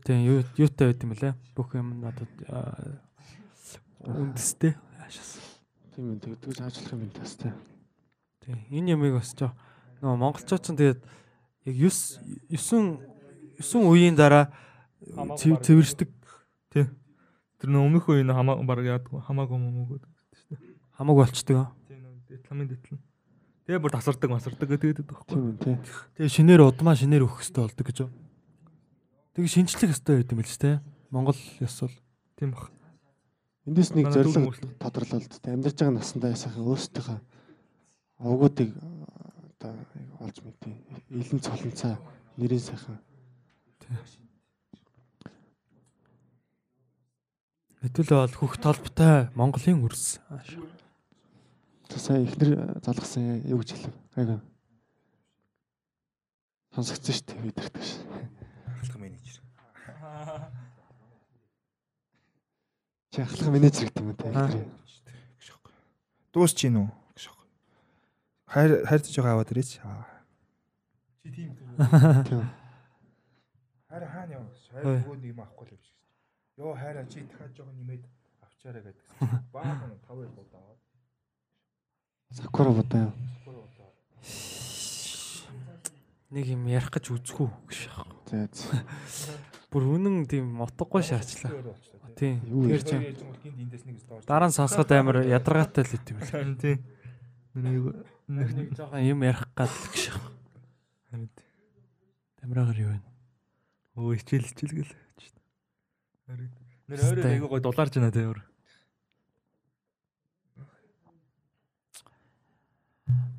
тийм юу юутай байт юм бэлээ. Бүх юм надад үндэстэй. Аашаас. Тийм ээ тэгдэж ажиллах юм тас та. Тийм энэ ямыг бас жоо нөгөө монголчууд ч тэгээд яг 9 9 9 үеийн дараа цэв- цэвэршдэг Тэр нөө өмнөх үеийн хамаа баг яадаг хамаагүй мөмөгөөд. хамаг болчдөг. Тийм нөө детламын детлэн. Тэгээ бүр тасардаг масардаг гэдэг байдаг байхгүй. Тийм ээ тий. Тэгээ шинээр удмаа шинээр өгөх хэрэгтэй болдог гэж. юу. Тэгээ шинжлэх хэрэгтэй байт юм л ч те. Монгол ёс бол Тийм баг. Эндээс нэг зорилго тодорлолт тэ амьдарч байгаа насандаа сайхан өөрсдийнхөө овгуудыг одоо олж мэдээ. Илэн цолонцаа нэрийн сайхан. хэдүүлээ бол хөх толботой Монголын үрс. Сая ихнэр залгасан юу гэж хэлв. Айгаа. Сонсогдсон шүү дээ бид нарт ш. Чи ахлах менежер гэдэг юм те. Дуусч гин үү. Хайр хайртаж байгаа аваад ирээч. Чи тийм. Тийм. Хайр хаана. Ой. Хайр нөгөө нэг юм авахгүй л юм шиг. Йоо хайраа чи дахиад жоохон нэмээд авчаарай гэдэг. Баа хана 5 2 удаа аваад. Сакура бодоо. Нэг юм ярих гэж үзэхүү гэж. За за. Бүр үнэн тийм утгагүй шаарчлаа. Тийм. Тэр чинь эндээс нэг доор. дараа нь сонсоход амар ядаргаатай л идэв юм. Харин тийм. Нэг Нэг жоохон юм ярих гал гэж. Харин Тамираагаар юу вэ? өө хичээл хичээл гэл. Харин нэр өөрөө айгуу гой дулаарж байна те өөр.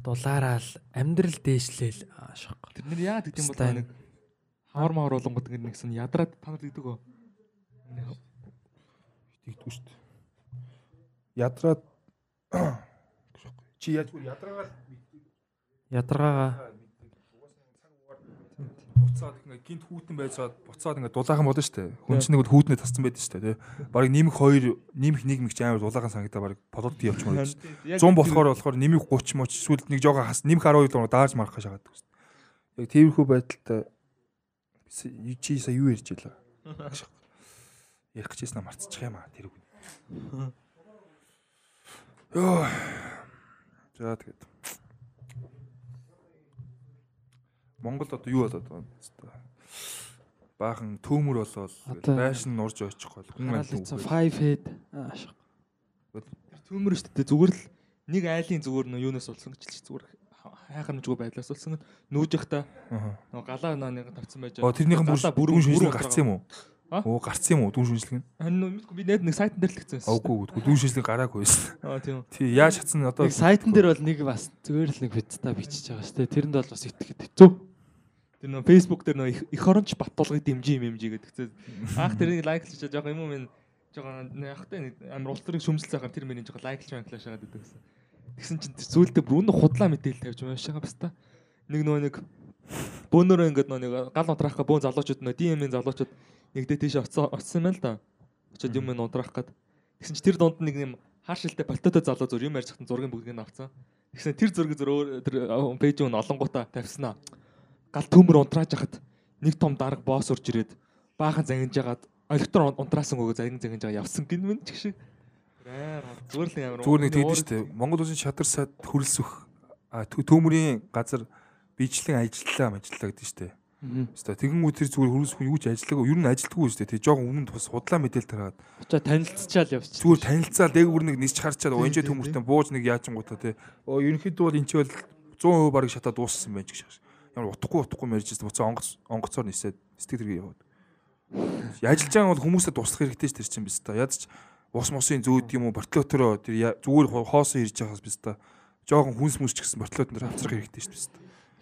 Дулаараал амьдрал дээшлээл. Аашгүй. Тэр нэр яа гэдэг юм бол нэг хавар мавар болонгод ингэ нэгсэн ядраад та нар дэгдэг үү? Тэгдүү шүү дээ. Ядраад чи яаж бүр ядраагаад Ядаргаагаа буцаад ингээ гинт хүүтэн байжгаад буцаад ингээ дулаахан болно шүү дээ. Хүн чинь нэг хүүтнээ тасцсан байдаг шүү дээ, тий. Бараг нэмэх 2 нэмэх 1 мэгч амар дулаахан санагдаа бараг подод явчихмаар байж. 100 болохоор болохоор нэмэх 30 моч эсвэл нэг жоо хас нэмэх 12 дураа даарж марах шагаад шүү дээ. Яг тиймэрхүү байдалтай чи сая юу ярьж байлаа. Ярих гэжсэн марцчих юм аа тэр үг. Йоо. За тэгээд Монголд одоо юу болоод байна? Баахан төөмөр болоод байшин нурж очих гол хүн амт. 5 head ааш. Төмөр шүү дээ. Зүгээр л нэг айлын зүгээр нөө юунаас улсан гэж л зүгээр хайханжгүй байдлаас улсан нүүжих та нөө галаа нэг тавцсан байж Оо тэрнийхэн бүр бүрэн шүнжлэг бүрэн гарцсан юм уу? Оо гарцсан юм уу? Дүн шүнжлэг нь? Харин би нэт нэг сайтн дээр л гисэн. Авгүй үгүй дүн шүнжлэг гараагүй байсан. Аа тийм. Тий яаж чадсан одоо сайтн дээр бол нэг бас зүгээр л нэг битста бичиж байгаа шүү дээ. Тэрэнд бол бас итгэхэд хэцүү. Тэр нөө Facebook дээр нөө их- оронч баттуулгыг дэмжиж юм жигээд тэгсэн. Аах тэрийг лайклж жоох юм уу минь жоохон нэг амар улсрыг шүмжил цагаар тэр миний жоохон лайклж банклаш шагаад идэг гэсэн. Тэгсэн чинь зүйлдээ бүр үнэ худлаа мэдээлэл тавьж байгаа шагаа баста. Нэг нөө нэг бөөнөрөө ингээд нөө нэг гал унтраах га бөөн залуучууд нөө DM-ийн залуучууд нэгдээ тийш оцсон оцсон юм л да. Очоод юм нь унтраах гад. Тэгсэн чинь тэр дунд нэг юм хаашилтай пальтотой залуу зур юм ярьж хатан зургийн бүгдийг нь авцсан. Тэгсэн тэр зургийг зур өөр тэр пэйж нь олонгуудаа тавьснаа. Гал төмөр унтрааж хахад нэг том дарга босс урж ирээд баахан загинж жагаад электрон унтраасан гоо загин загинж байгаа явсан гин мэн ч. Аа зүгээр л ямар зүгээр нэг тэгдэж штэ. Монгол улсын шадар сад хөрөлсөх төмөрийн газар бичлэн ажиллаа ажиллаа гэдэг штэ. Хэвээ тэгэнгүүт тэр зүгээр хөрөлсөх юу ч ажиллаагүй. Юу н ажилтгүй штэ. Тэг жоохон өмнө бас худлаа мэдээлэл тараад Очоо танилцчаал явчих. зүгээр танилцаад дээгүүр нэг нисч харчаад оонжоо төмөртөө бууж нэг яачингуудаа тий. Оо ерөнхийдөө бол энэ ч бол 100% бараг шатаа дууссан байж гэж шээ. Ямар утгагүй утгагүй мэрж байсан. Буцаа онгоц онгоцоор нисээд стик тэрэг яваад. Яжилж байгаа бол хүмүүсээ туслах хэрэгтэй ч тэр чинь биз та. Ядч ус мосын зөөд юм уу бортолотороо тэр зүгээр хоосон ирж байгаас биз та. Жохон хүнс мүс ч гэсэн бортолотор авцрах хэрэгтэй шүү дээ биз та.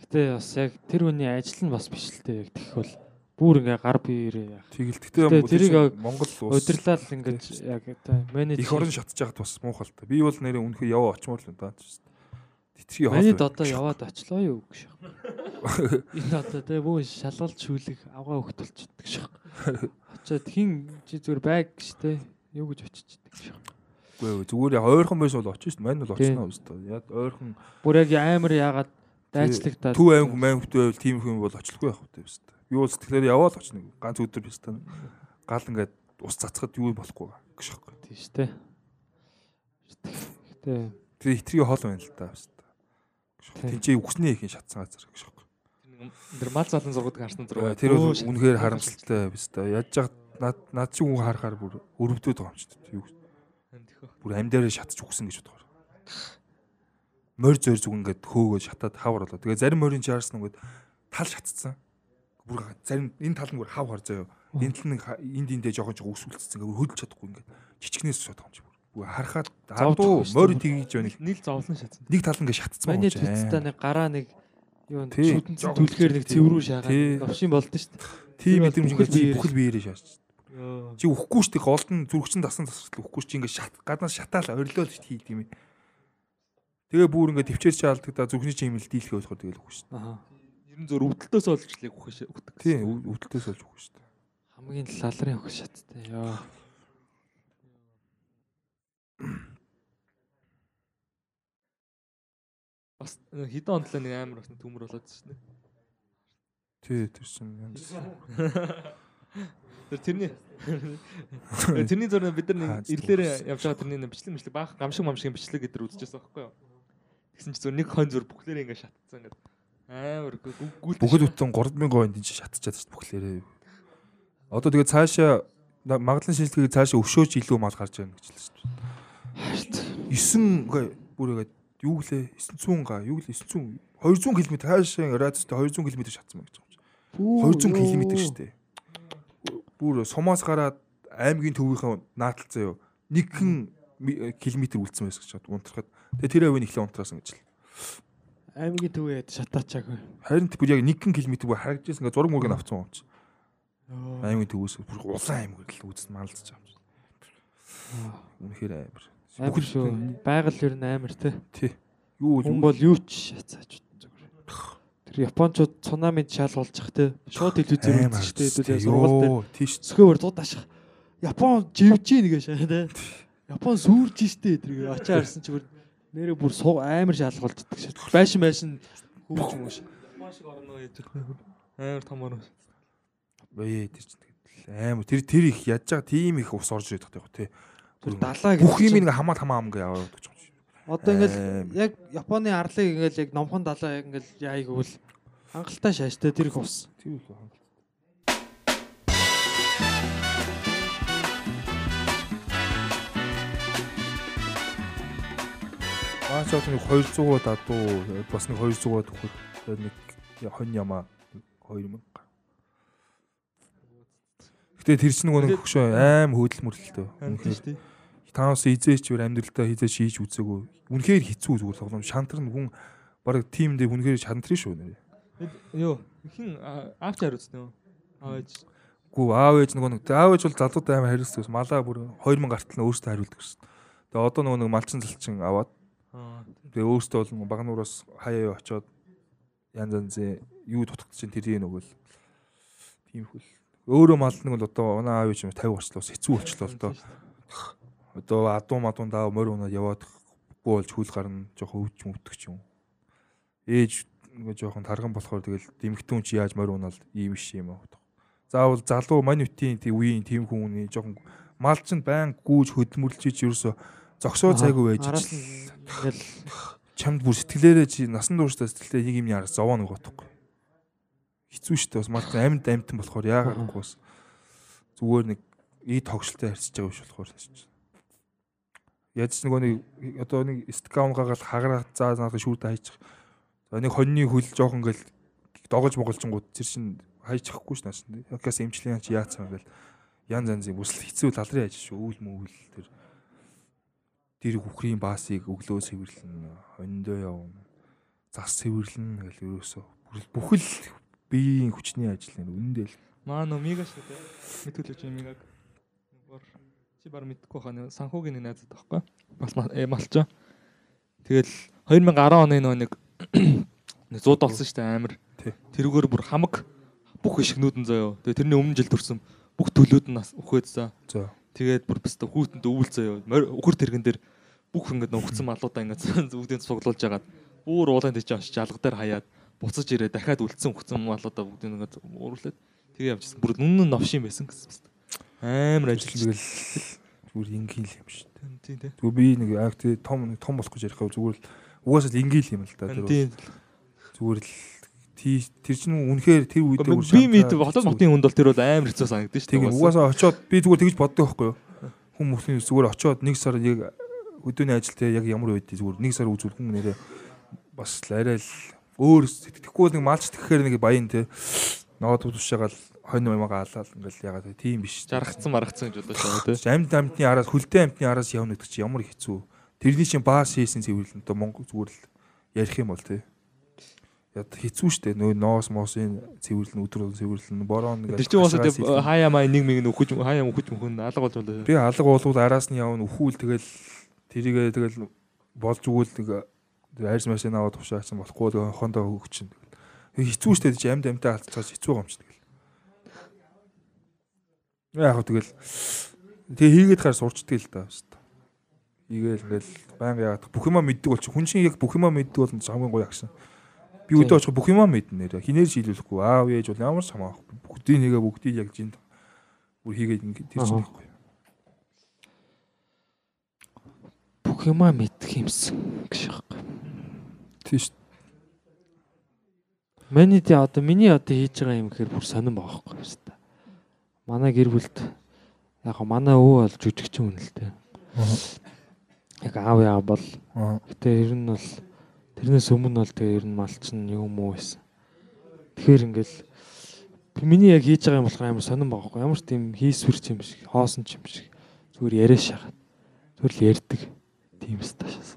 Гэтэ бас яг тэр хүний ажил нь бас биш л дээ яг тэгэх бол бүр ингээ гар биерээ яг. Тэгэл Гэтэ тэгтээ тэрийг Монгол улс Удирлал ингэж яг та менеж их орон шатж байхад бас муухай л та. Би бол нэрээ үнэхээр яваа очмоор л даа. Тэтгий Манайд одоо яваад очлоо юу гэж. Энэ одоо тэ бүү шалгалт шүлэг авгаа хөхт болчихдөг шах. Очоод хин чи зүгээр байг штэ юу гэж очичдаг шах. Үгүй ээ, зүгээр яг ойрхон байсан бол очиж дээ. Мань бол очно үстэ. Яг ойрхон Бүр яг амар яагаад дайцлагтаад төв аймаг маймагт байвал тийм юм бол очлохгүй явах хэрэгтэй үстэ. Би бол тэгэхээр яваал очно. Ганц өдөр биз та. Гал ингээд ус цацхад юу болохгүй гэж шахгүй. тийм штэ. Гэтэ Тэр итрийн хоол байна л да Тийм. Тинчээ үхснээ ихийн шатсан газар гэж шахгүй. Тэр мал залан зургууд харсан зураг. Тэр бол үнэхээр харамсалтай биз та. Яаж жаг над над чи хүн харахаар бүр өрөвдөд байгаа юм чи. Юу бүр амьдаараа шатж үхсэн гэж бодохоор. Морь зөөр зүг ингээд хөөгөө шатаад хавар болоо. Тэгээ зарим морийн чи харсан ингээд тал шатцсан. Бүр зарим энэ тал нь бүр хав хар заяа. Энэ тал нь энд эндээ жоохон жоохон үсвэлцсэн. Ингээд хөдөлж чадахгүй ингээд жижигнээс шатах юм чи Бүр харахад шүү дээ. морь тгийж байна. Нийл зовлон шатсан. Нэг тал ингээд шатцсан Манай юм чи. твитстаа нэг гараа нэг юу шүтэнцэн түлхээр нэг цэврүү шаагаад новшин болдсон шүү дээ. Тийм мэдрэмж чи биеэр- бүхэл биеэрээ шааж. Чи үхгүй шүү дээ. Голдон зүрхчин дасан засвал үхгүй чи ингээд шат гаднаас шатаал орилоо л хий тийм ээ. Тэгээ бүр ингээд төвчээр чи алдаг да зүрхний чи хэмэл дийлхээ болохоор тэгэл үхгүй шүү Аа. Ер нь зөөр өвдөлтөөс олжлыг үхэж үхдэг. дээ. Тийм өвдөлтөөс олж үхгүй шүү дээ. Хамгийн лалрын хөх шаттай. Йоо. Бас хэдэн онцлоо нэг амар бас төмөр болоод шнэ. Тий тэр чин янз. Тэр тэрний тэрний зураг бид нар ирлээр явж байгаа тэрний бичлэг бичлэг баах гамшиг мамшиг бичлэг гэдэр үзчихсэн байхгүй юу? Тэгсэн чи зур нэг хон зур бүхлээрээ ингээ шатцсан ингээд амар гүйл Бүхэл бүтэн 3000 гоо энэ чи шатчихад шүү дээ бүхлээрээ. Одоо тэгээ цаашаа магадлан шинжилгээгээ цаашаа өвшөөж илүү мал гарч байгаа гэж л шүү дээ. 9 гээ бүр ингээд юу гэлээ 900 га юу гэлээ 900 200 км хаашаа радиустай 200 км шатсан байна гэж байна. 200 км шүү дээ. Бүр сумаас гараад аймгийн нааталцаа юу. Нэгэн ми- километр үлдсэн байсан гэж бод унтрахад. Тэгээ тэр авийн ихлэ унтраасан гэж л. Аймгийн төвөө шатаачаагүй. Харин бүр яг нэгэн километр бүр харагдажсэн ингээ зураг мөрөг авцсан юм чи. Аймгийн төвөөс бүр улаан аймаг л үзсэн малцж байгаа юм чи. Үнэхээр амар. Амар шүү. Байгаль ер нь амар те. Тий. Юу Хүн юу бол юу ч шатсаач зүгээр. Тэр Тэр Япончууд цунамид шалгуулж зах те. Шууд телевизээр үзчихтэй зү- хэдүүл дээр. Йоо, тийш. Зөвхөн дуудааш. Япон живж ийн гэж те. Япон сүрж штэ тэр очоо харсан чи бүр нэрээ бүр суу амар шалгуулж иддэг шээ. Байшин байшин хөвж юм шиг. Маш их орно яаж амар том орно. Бая тэр чинь тэгэл амар тэр тэр их ядж байгаа тийм их ус орж ирээд байгаа тий. Тэр далаа Бүх юм ингээ хамаа хамаа ам ингээ яваад гэж байна. Одоо ингээл яг Японы арлыг ингээл яг номхон далаа яг ингээл яайг үл хангалттай шааштай тэр их ус. Тийм үү. Маш одоо нэг 200 дадуу бас нэг 200 төгөд нэг хонь ямаа 2000. Гэтэ тэр чинь нөгөө нэг хөшөө аим хөдөл мөрлөлтөө. Тийм шүү дээ. Таанаас хизээч бүр амьдралдаа хизээч хийж үзээгүй. Үнэхээр хэцүү зүгээр тоглоом. Шантар нь хүн баг тим дээр үнэхээр шантрын шүү нэр. Йоо, хин аавч хариуцсан уу? Аавч. Гүү аав ээж нөгөө нэг аав ээж бол залууд амар хариуцдаг. Малаа бүр 2000 гартал нь өөртөө хариулдаг шин. Тэгээ одоо нөгөө нэг малчин залчин аваад Аа. тэгээ өөртөө бол багнуураас хаяа юу очоод янз янзын юу дутагдаж чинь тэрийг нөгөөл. Тиймхүүл. Өөрөө мал нэг бол одоо унаа аав юм 50 болчлоо хэцүү болчлоо л доо. Одоо адуу мадуун даа морь унаад яваад болж хүл гарна жоохон өвч мөвдөх юм. Ээж нөгөө жоохон тарган болохоор тэгэл дэмгтэн чи яаж морь унаал ийм ш юм аа. Заавал залуу манютийн тий үеийн тийм хүний жоохон мал чинь байн гүүж хөдөлмөрлж ич ерөөсө зогсоо цайгүй байж ингээл чамд бүр сэтгэлээрээ чи насан туршдаа сэтгэлээ нэг юмний араас зовоо нэг утгагүй. Хэцүү дээ бас чинь амьд амьтан болохоор яагаагүй бас зүгээр нэг ий тогшилтой харьцаж байгаа биш болохоор чинь. Яаж ч нөгөө нэг одоо нэг скаунгагаал хагараа заа наадах шүүрдэ хайчих. За нэг хоньны хөл жоохон ингээл догож моголчингууд тэр чин хайчихгүй ш нааш. Якас эмчлийн чи яацсан ингээл янз янзын бүсэл хэцүү лалрын ажиж шүү өвөл мөвөл тэр тэр бүхрийн баасыг өглөө сэвэрлэн хондоо явна. Зас сэвэрлэн гэл ерөөсөө бүхэл биеийн хүчний ажил нэр үнэндээ л Маа нөө мига шүү дээ. Мэдүүлж юм мигаг. Бор чи баг мэдхгүй хаа санхүүгийн нэг найзад байхгүй. Бас э, малчаа. Тэгэл 2010 оны нөө нэг нэг 100 болсон шүү дээ амар. Тэрүүгээр бүр хамаг бүх ишгнүүд нь заяо. Тэгээ тэрний өмнө жил төрсөн бүх төлөөд нь үхээд за. Тэгээд бүр бэстэ хүүтэнд өвөл заяо. Үхэр тэргэн дээр бүх ингээд нөхцөн малуудаа ингээд бүгдийн цуглуулж агаад бүр уулын дэч авчиж алга дээр хаяад буцаж ирээ дахиад үлдсэн хүцэн малуудаа бүгдийг ингээд уурлаад тэгээ явчихсан. Бүр нүн новшин байсан гэсэн. Амар ажил тэгэл зүгээр ингээл юм шүү дээ. Тийм тийм. Зүгээр би нэг акт том том болох гэж ярих зүгээр л угаасаа л ингээл юм л да. Тийм. зүгээр л тэр чинь үнэхээр тэр үед Би мэд хотод хотын хүнд бол тэр бол амар хэцүү санагдаж шүү тийм угаасаа очоод би зүгээр тэгж боддог байхгүй юу хүмүүс зүгээр очоод нэг сар яг өдөөний ажилтаа яг ямар байдгийг зүгээр нэг сар үзүүл хүн нэрээ бас л арай л өөр сэтгэхгүй нэг малч тэгэхээр нэг баян те. Ноод тушаагаал хонь юмгаа алаал ингээл ягаад тийм биш. Жаргацсан маргацсан гэж бодлоо шүү дээ. амт амтны араас хөлтэй амтны араас явна гэдэг чи ямар хэцүү. Тэрний чинь баас хийсэн цэвэрлэн одоо Монгол зүгээр л ярих юм бол те. Яд хэцүү штэ. Нөө ноос моосын цэвэрлэн өдөр бол цэвэрлэн борон нэг Тэр чинь бас хаяа маа нэг мэг нөхөж хаяа мөхөж мөхөн алга байна. би алга болгоод араас нь явна өхүүл тэгэл тэрийгээ тэгэл болж өгвөл нэг хайрс машин аваад тушаачсан болохгүй хондоо өгч чинь хэцүү штэ чи амьд амьтаа алдчихаж хэцүү юм чи тэгэл. Яг хөө тэгэл тэгээ хийгээд хаар сурчдаг л да штэ. Хийгээл ингээл баян яагаад бүх юма мэддэг болчих. Хүн чинь яг бүх юма мэддэг бол хамгийн гоё агшин би өдөө очих бүх юма мэднэ нэр. Хинээр шийдвэрлэхгүй аав ээж бол ямар ч хамаахгүй бүгдийг нэгэ бүгдийг яг жинд бүр хийгээд ингээд тэр чинь байхгүй. Бүх юмаа мэдэх юмсан гэж байна. Тийш Миний тий одоо миний одоо хийж байгаа юм гэхээр бүр сонирн байгаа байхгүй юм та. Манай гэр бүлд яг манай өвөө бол жүжигчин хүн л дээ. Яг аав яа бол аа гэтээ ер нь бол тэрнээс өмнө бол тэгээ ер нь малчин юм уу байсан. Тэгэхээр ингээл миний яг хийж байгаа юм болохоор амар сонирн байгаа байхгүй ямар ч тийм хийсвэр юм шиг хоосон ч юм шиг зүгээр яриа шахаад зүгээр л ярьдаг. Тийм сташаас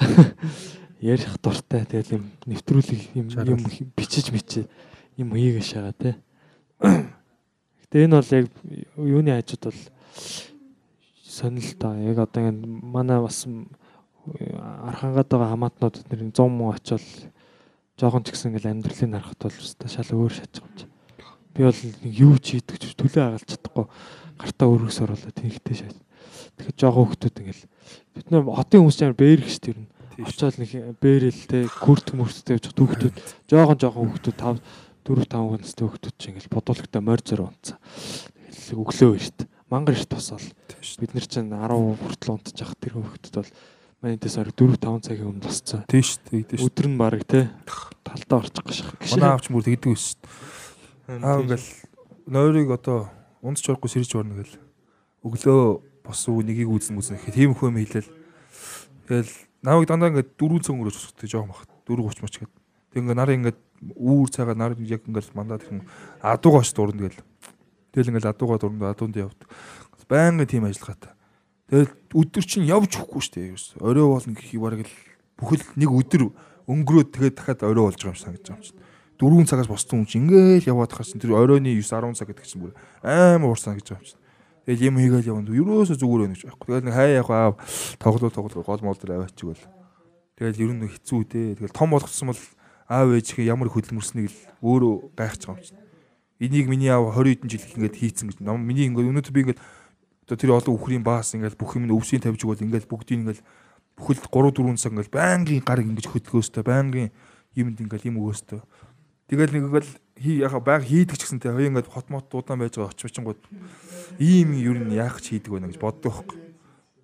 ярих дуртай тэгэл юм нэвтрүүлэг юм юм бичиж мичээ юм хийгээ шагаа те гэтээ энэ бол яг юуны хажууд бол сонирхолтой яг одоо ингэ манай бас архангаад байгаа хамаатнууд нэр 100 муу очил жоохон ч гэсэн ингээл амьдралыг харахад бол өстой шал өөр шатж байгаа юм. Би бол юу ч хийдэг ч төлөө хагалж чадахгүй гартаа өргөс оруулаад тэнхтэй шат. Тэгэхээр жоохон хүмүүс ингээл бид нэр хотын хүмүүс амар бээрх ш тэр нь. Очоод нэг бээрэлтэй күрт мөрттэй явж хүүхдүүд жоохон жоохон хүүхдүүд 5 4 5 настай хүүхдүүд чинь ингээл бодуулагтай морь зөр унтсан. Тэгэл өглөө эрт мангар эрт тосол бид нар чинь 10 хүртэл унтж явах тэр хүүхдүүд бол манайдас орой 4 5 цагийн өмнө босцсон. Тийш тэгдэж шүү. Өдөр нь баг те талдаа орчих гаших. Манай аавч мөр тэгдэг шүү. Аа ингээл нойрыг одоо унц чоргүй сэрж орно гэл. Өглөө босуу нэгийг үүснэ үүснэ гэхэд тийм хөөм хэлэл. Тэгэл намайг дандаа ингээд дөрвөн цаг өнгөрөөж босчихдаг жоохон бахт. 4:30 моч гээд. Тэг ингээд нарыг ингээд үүр цагаа нар яг ингээд мандаа тэрхэн адуугаач дурна гэл. Тэгэл ингээд адуугаа дурна адуунд явд. Байнгын тийм ажиллагаатай. Тэгэл өдөр чинь явж өгөхгүй шүү дээ. ерөөс. Орой болно гэх бараг л бүхэл нэг өдөр өнгөрөөд тэгээд дахиад орой болж байгаа юм санагдаж байгаа юм чинь. Дөрвөн цагаас боссон хүн чинь ингээл яваад хахаас тэр оройны 9 10 цаг гэдэг чинь бүр амар уурсан гэж байгаа юм чинь. Тэгэл юм хийгээл явна. Ерөөсө зүгээр байна гэж байхгүй. Тэгэл нэг хай яг аав тоглоо тоглоо гол мол дээр аваачих бол. Тэгэл ер нь хэцүү дээ. Тэгэл том болгосон бол аав ээжийнхээ ямар хөдөлмөрснийг л өөрөө гайхаж байгаа юм чинь. Энийг миний аав 20 хэдэн жил ингээд хийцэн гэж. Миний ингээд өнөөдөр би ингээд одоо тэр олон үхрийн баас ингээл бүх юм өвсийн тавьж өгвөл ингээл бүгдийг ингээл бүхэл 3 4 цаг ингээл байнгын гар ингэж хөдөлгөөстэй байнгын юмд ингээл юм өгөөстэй. Тэгэл нэг ингээл хий яха байг хийдэг ч гэсэн те хоёо ингээд хот мот дуудан байж байгаа очивчингууд ийм юу нь яах ч хийдэг байна гэж боддог байхгүй.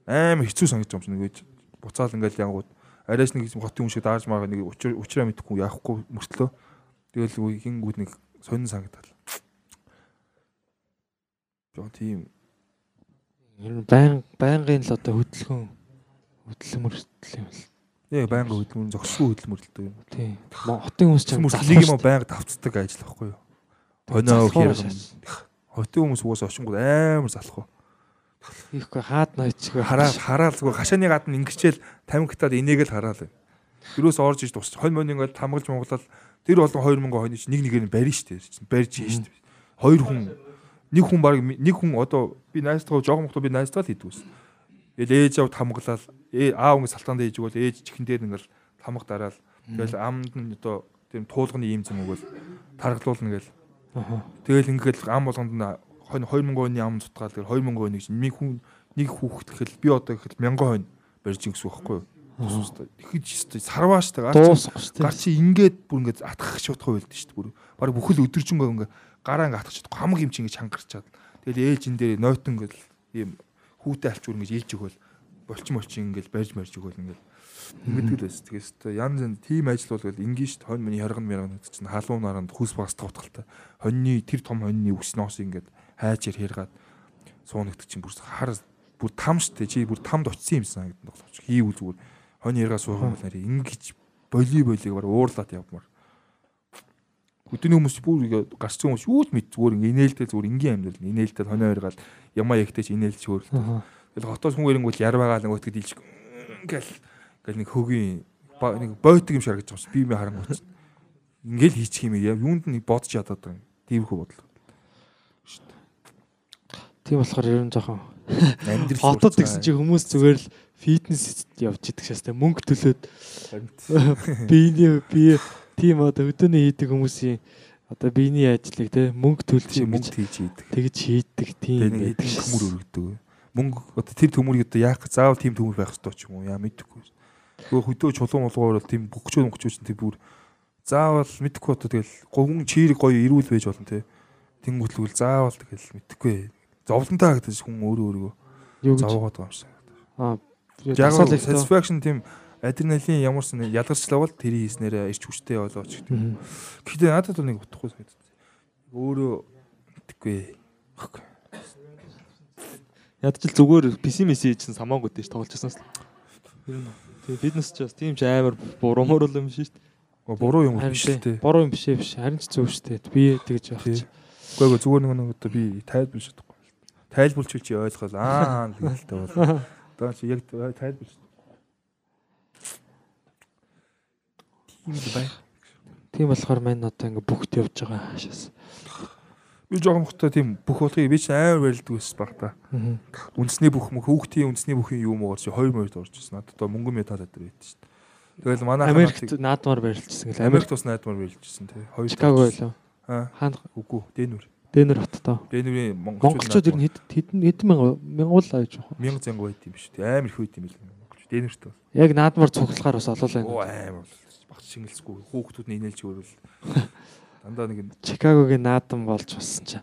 Амар хэцүү санагдаж юм шиг нэг буцаал ингээл янгууд арайс нэг хотын хүн шиг даарж маага нэг учраа мэдхгүй яахгүй мөртлөө. Тэгэл хингүүд нэг сонин санагдал. Жоо тийм Ер нь байн байнгын л одоо хөдөлгөөн хөдөлмөртөл юм л. Яа байнга хөдөлмөр зогсгүй хөдөлмөрлөлтэй юм. Тийм. Хотын хүмүүс ч Нэг юм байнга давцдаг ажил байхгүй юу? Хоноо хэрэг. Хотын хүмүүс угаасаа очингууд амар залах уу. Хийхгүй хаад ноёчгүй хараа хараалгүй хашааны гадна ингэчээл 50 гектар энийг л хараал. Юурээс орж иж тусч хонь мөн ингээд тамгалж монголол тэр болон 2000 хонь чинь нэг нэгээр нь барина штэ. Барьж хийн штэ. Хоёр хүн нэг хүн баг нэг хүн одоо би найзтайгаа жоохон мохтой би найзтайгаа л хийдэг ус. Тэгэл ээж авд хамглал ээ аав ингэ салтаанд ээж өгвөл ээж чихэн дээр ингээл хамг дараал. Тэгэл амд нь одоо тийм туулганы ийм зам өгвөл таргалуулна гээл. Тэгэл ингээл ам болгонд нь 2000 оны ам цутгаал тэр 2000 оны чинь нэг хүн нэг хүүхэд гэхэл би одоо гэхэл 1000 хонь барьж гэсэн үг байхгүй юу? Тэгэхэж өстой сарвааш та гар чи ингээд бүр ингээд атгах шуудах байлд шүү дээ бүр. Бараг бүхэл өдөржингөө ингээд гараа ингээд атгах шууд хамаг юм чи ингээд чангарчаад. Тэгэл ээлжин дээр нойтон гэл ийм хүүтэй алчуур ингэж ийж өгөөл болчин болчин ингээд барьж марж өгөөл ингээд ингэдэг л байсан. Тэгээс та янз янз тим ажил бол ингийн ш хонь миний харган мярган чинь халуун наранд хүс багсдаг утгалтай. Хоньны тэр том хоньны үс ноос ингээд хайчээр хэргаад суунагд чинь бүр хар бүр там штэ чи бүр тамд очисон юм санагдана тоглож. Хийвэл зүгээр хонь яргаа суух юм нарийн ингэж боли болиг бар уурлаад явмаар. Өдөөний хүмүүс бүр гарцсан хүмүүс юу л мэд зүгээр инээлтэй зүгээр энгийн амьдрал инээлтэй хонио яргаал ямаа ягтэй ч инээлч хөөрөл. Тэгэл хотоос хүн ирэнгүүт ярваагаа нөгөөтгд дийлж ингээл ингээл нэг хөгийн нэг бойтог юм шаргаж байгаа юм би мэ харангуйч. Ингээл хийчих юм яа юунд нь бодож ядаад байгаа юм. Тиймэрхүү бодлоо. Тийм болохоор ер нь жоохон хотод гэсэн чи хүмүүс зүгээр л фитнес явж идэг шээ. Мөнгө төлөөд биений бие тийм одоо өдөөний хийдэг хүмүүсийн одоо биений ажлыг те мөнгө төлж мөнгө хийж ийдэг. тэгж хийдэг тийм байдаг төмөр өргөдөг. Мөнгө одоо тэр төмөрийг одоо яах заавал тийм төмөр байх ёстой ч юм уу яа мэдэхгүй. Нөгөө хөдөө чулуун молгоор бол тийм бөхчөө мөхчөө чинь тийм бүр заавал мэдэхгүй одоо тэгэл говн чирэг гоё ирүүл байж болно те. Тэнгүүтлгүүл заавал тэгэл мэдэхгүй. Зовлонтой харагдаж хүн өөрөө өөрийгөө гэж зовоогоод байгаа юм шиг. аа Яг л satisfaction тийм адреналин ямарсан ялгарчлаа бол тэр хийснээр ирч хүчтэй болооч гэдэг. Гэхдээ надад бол нэг утгагүй санагдав. Өөрөө мэдхгүй. Баггүй. Ядчил зүгээр PC мессеж чинь самаагүй дээ. Ер нь тэгээ фитнес ч бас тийм ч амар буруу мөрөл юм шүү дээ. Буруу юм биш тий, тий. Буруу юм биш ээ биш. Харин ч зөв шүү дээ. Би тэгж явах Тий. чи. Үгүй ээ зүгээр нэг нэг одоо би тайлбарлаж чадахгүй. Тайлбарлчих чи ойлгол аа л гэлтэй бол. Одоо чи яг тайлбарлаж. Тийм л бай. Тийм болохоор мань одоо ингээ бүгд явж байгаа хаашаас. Би жоохон хөхтэй тийм бүх болохыг би ч амар барилдаг байсан баг та. Үндэсний бүх мөх хүүхдийн үндэсний бүхийн юм уугаар чи 2 морд орж ирсэн. Надад одоо мөнгөн медаль өдр байд шүү дээ. Тэгэл манай Америкт наадмаар барилжсэн гэл Америкт Америк бас найдмаар байлжсэн тий. Хоёр Чикаго байлаа. Аа. Хаана Үгүй. Дэнүр. Дэнэр хоттой. Дэнүрийн монголчууд ер нь хэд хэдэн хэдэн мянга мянгуул аж байгаа. мянга зянга байт юм шүү дээ. Амар их байт юм бэл монголч. Дэнүрт бас. Яг наадмаар цуглахаар бас олоолаа. Оо амар багц шингэлцгүй. Хүүхдүүд нь инээлж өөрөл дандаа нэг Чикагогийн наадам болж басан чи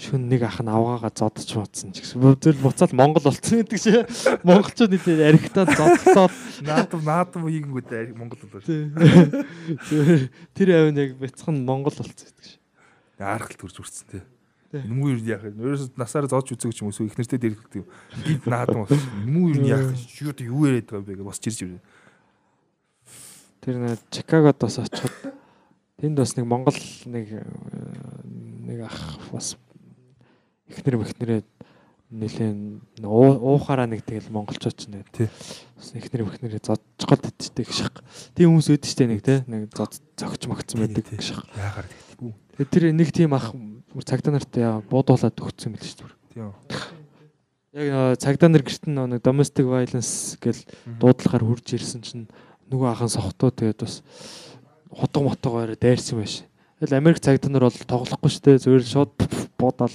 шүн нэг ах нь авгаагаа зодож муудсан ч гэсэн зөвл буцаад Монгол болцсон гэдэг чи монголчууд нийлээ архитаад зодтоод наадам наадам хийгэнгүүд Монгол болоо. Тэр авин яг бяцхан Монгол болцсон гэдэг чи. Арахал төрж үрцэн тий. Нүмүү юу яах вэ? Ерөөс насаараа зодж үзэг ч юм уу их нэртэй дэрхэлдэг юм. Гид наадам болсон. Нүмүү юу яах вэ? Юу юу яриад байгаа юм бэ гэж босч ирж ирээ. Тэр нэг Чикагод бас очиход тэнд бас нэг Монгол нэг э, нэг ах бас ихнэр мөхнэрээ нэлээд уухаараа нэг тэгэл монголчууд ч нэг Тий. бас ихнэр мөхнэрээ зодж гол идчихтэй гэх шах. Тийм хүмүүс өөд штэ нэг те нэг зод зөгч могцсон байдаг гэх шах. Яагаар тэгтгүү. Тэр нэг тийм ах цагдаа нарт яа буудуулаад өгсөн мэл шүү дээ. Тийм. Яг нөгөө цагдаа нар гэрт нэг domestic violence гэл дуудлагаар хурж ирсэн чинь нөгөө ахын сохтуу тэгээд бас хутга мотогоор дайрсан байш. Тэгэл Америк цагдаа нар бол тоглохгүй дээ. Зүгээр шууд буудаал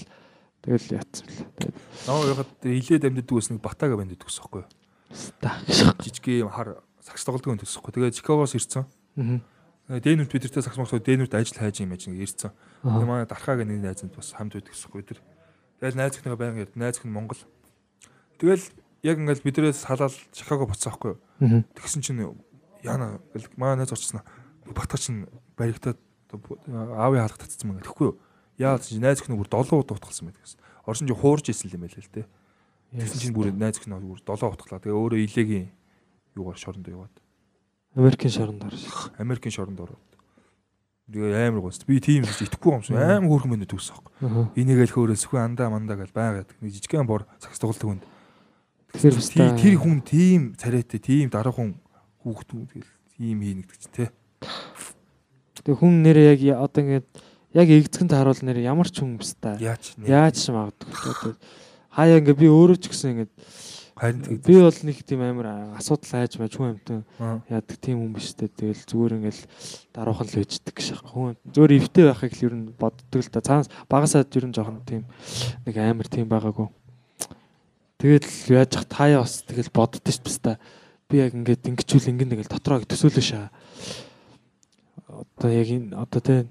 тэгэл яатсан л. Тэгээд Наа яхад илээд амьддаг ус нэг батага амьддаг ус байхгүй юу? ста. Жижиг юм хар сакс тоглодог юм төсөхгүй. Тэгээд Чикагоос ирсэн. Аа. Дэнүрт бидэртэй сакс мохсоо Дэнүрт ажил хайж юм яаж ирсэн. Аа. Тэгээ манай дархааг нэг найзанд бас хамт байдаг гэсэхгүй тэр. Тэгэл найз ихнийгээ байнга ярьд. Найз их нь Монгол. Тэгэл яг ингээл бидрээс халаал Чикаго буцсан байхгүй юу? Тэгсэн чинь яана гэл манай найз очсон. Батга чинь баригтаад аавын хаалга татсан мэн гэхгүй юу? Яа чи найз их нь бүр 7 удаа утгалсан байдаг гэсэн. Орсон чинь хуурж исэн юм байл л те. Тэгсэн чинь бүр найз их нь бүр 7 утгалаа. Тэгээ өөрөө илээгийн юугаар шоронд яваад. Америкийн шоронд орж. Америкийн шоронд ороод. Тэгээ амар гоос. Би тийм гэж итгэхгүй юм шиг амар хөөрхөн мэнд төгссөн аахгүй. Аа. Энийгээл хөөрөөсгүй андаа мандаа гэж байгаад нэг жижигхэн бор цагс тоглолт хүнд. Тэр тэр хүн тийм царайтай, тийм дараахан хүүхдүүд тэгэл тийм хийнэ гэдэг чинь те. тэг хүн нэрээ яг одоо ингээд яг эгцгэнд харуул нэр ямар ч хүн юмс та. Яаж. Яаж магадгүй. Хаяа ингээд би өөрөө ч гэсэн ингээд би бол нэг тийм амар асуудал хайж мэж хүн амтан яадаг тийм хүн биш үү. Тэгэл зүгээр ингээл даруухан л байждаг гэж байна. Хүн зүгээр эвтэй байхыг л ер нь боддог л да. Цаанаас багасаад ер нь жоохон тийм нэг амар тийм байгаагүй. Тэгэл яаж хат хаяа бас тэгэл боддоо ш бас та. Би яг ингээд ингэчүүл ингэн тэгэл дотроо төсөөлөө шаа. Одоо яг энэ одоо тийм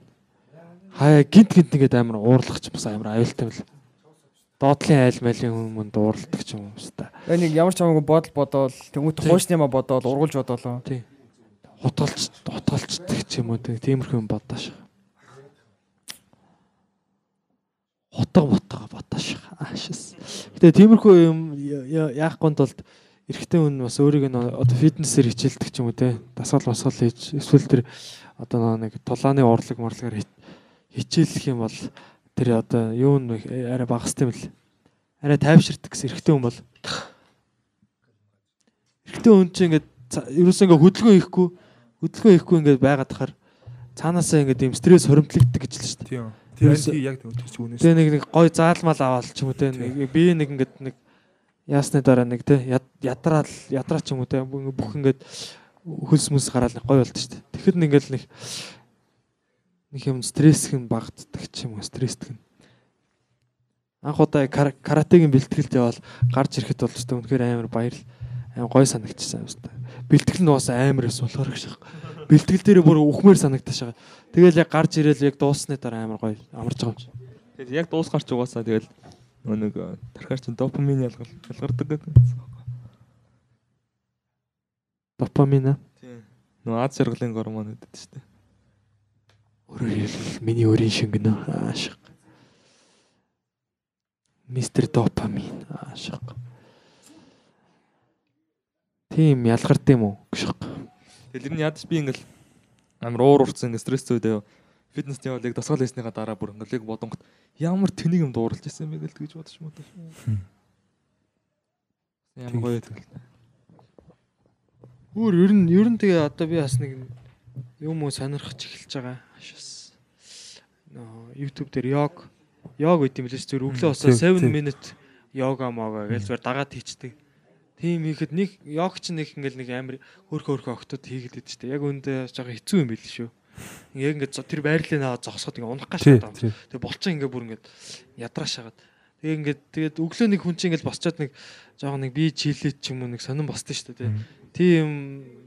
хаяа гинт гинт ингээд амар уурлах ч бас амар аюултай юм л. Доотлын айл майлын хүмүүс дууралдаг ч юм уу дээ. Яг нэг ямар ч хамаагүй бодол бодоол тэмүүт Тий. хуучны маа бодоол ургуулж бодоолоо. Хутгалч хутгалчдаг ч юм уу тийм- тиймэрхүү юм бодоаш. Хутга мотого бодоаш. Аашс. Гэтэ тиймэрхүү юм яахгүй тулд эрэгтэй хүн бас өөрийг нь одоо фитнесээр хичээлдэг ч юм уу те дасгал масгал хийж эсвэл тэр одоо нэг тулааны урлаг морлагаар хич- хичээлэх юм бол тэр одоо юу нь арай багастай юм л арай тайвширдаг гэсэн эрэгтэй хүн бол эрэгтэй хүн чинь ингээд ерөөсөө ингээд хөдөлгөөн хийхгүй хөдөлгөөн хийхгүй ингээд байгаад тахаар цаанаасаа ингээд юм стресс хоримтлагддаг гэж л шүү дээ. Тийм. Яг тэр үнээс. Тэгээ нэг нэг гой заалмал аваад ч юм уу те нэг би нэг ингээд нэг яасны дараа нэг те яд- ядраал ядраа ч юм уу те бүх ингээд хөлс мэс гараал нэг гой болд шүү дээ. Тэгэхэд нэг ингээд нэг нэг юм стресс хэн багтдаг ч юм уу стресстэг нь. Анх удаа кара- каратегийн бэлтгэлд явал гарч ирэхэд бол ч тэ үнэхээр амар баяр амар гой санагдчихсан юм байна. Бэлтгэл нь бас амар эс болохоор гэж байна. Бэлтгэл дээр бүр ухмаар санагдаж байгаа. Тэгэл яг гарч ирээл яг дууссаны дараа амар гоё амарч байгаа юм чи. Тэгээд яг дуусгарч угаасаа тэгэл нөө нэг э, тархаар чин допамин ялгал ялгардаг гэдэг. Допамин аа. Тийм. Нөө аз жаргалын гормон гэдэг шүү дээ. Өөрөөр хэлбэл миний өөрийн шингэнэ аашиг. Мистер допамин аашиг. Тийм ялгард юм уу гэж. Тэгэл ер нь ядаж би ингээл амар уур урцсан стресс зүйдээ фитнес явал яг дасгал хийснийхаа дараа бүр ингээл бодонгот ямар тэнийг юм дуурлаж ирсэн бэ гэж тэгж бодож модож. Ямар гоё тэгэл. Өөр ер нь ер нь тэгээ одоо би бас нэг юм уу сонирхож эхэлж байгаа. Ашаас. Нөө YouTube дээр йог йог гэдэг юм лээс зүгээр өглөө тийм, 7 тийм. minute йога мога гэж зүгээр дагаад хийчдэг. Тийм хийхэд нэг йог ч нэг ингээл нэг амар хөөрхө хөөрхө октод хийгээд идэв штэ. Яг үүндээ жоохон хэцүү юм байл шүү. Яг ингээд тэр байрлалыг наваа зогсоход ингээд унах гаш тий. Тэгээ болцсон ингээд бүр ингээд ядрааш хагаад. Тэгээ ингээд тэгээд өглөө нэг хүн чинь ингээд босчоод нэг жоохон нэг би чилээд ч юм уу нэг сонирн босдсон шүү дээ. Тийм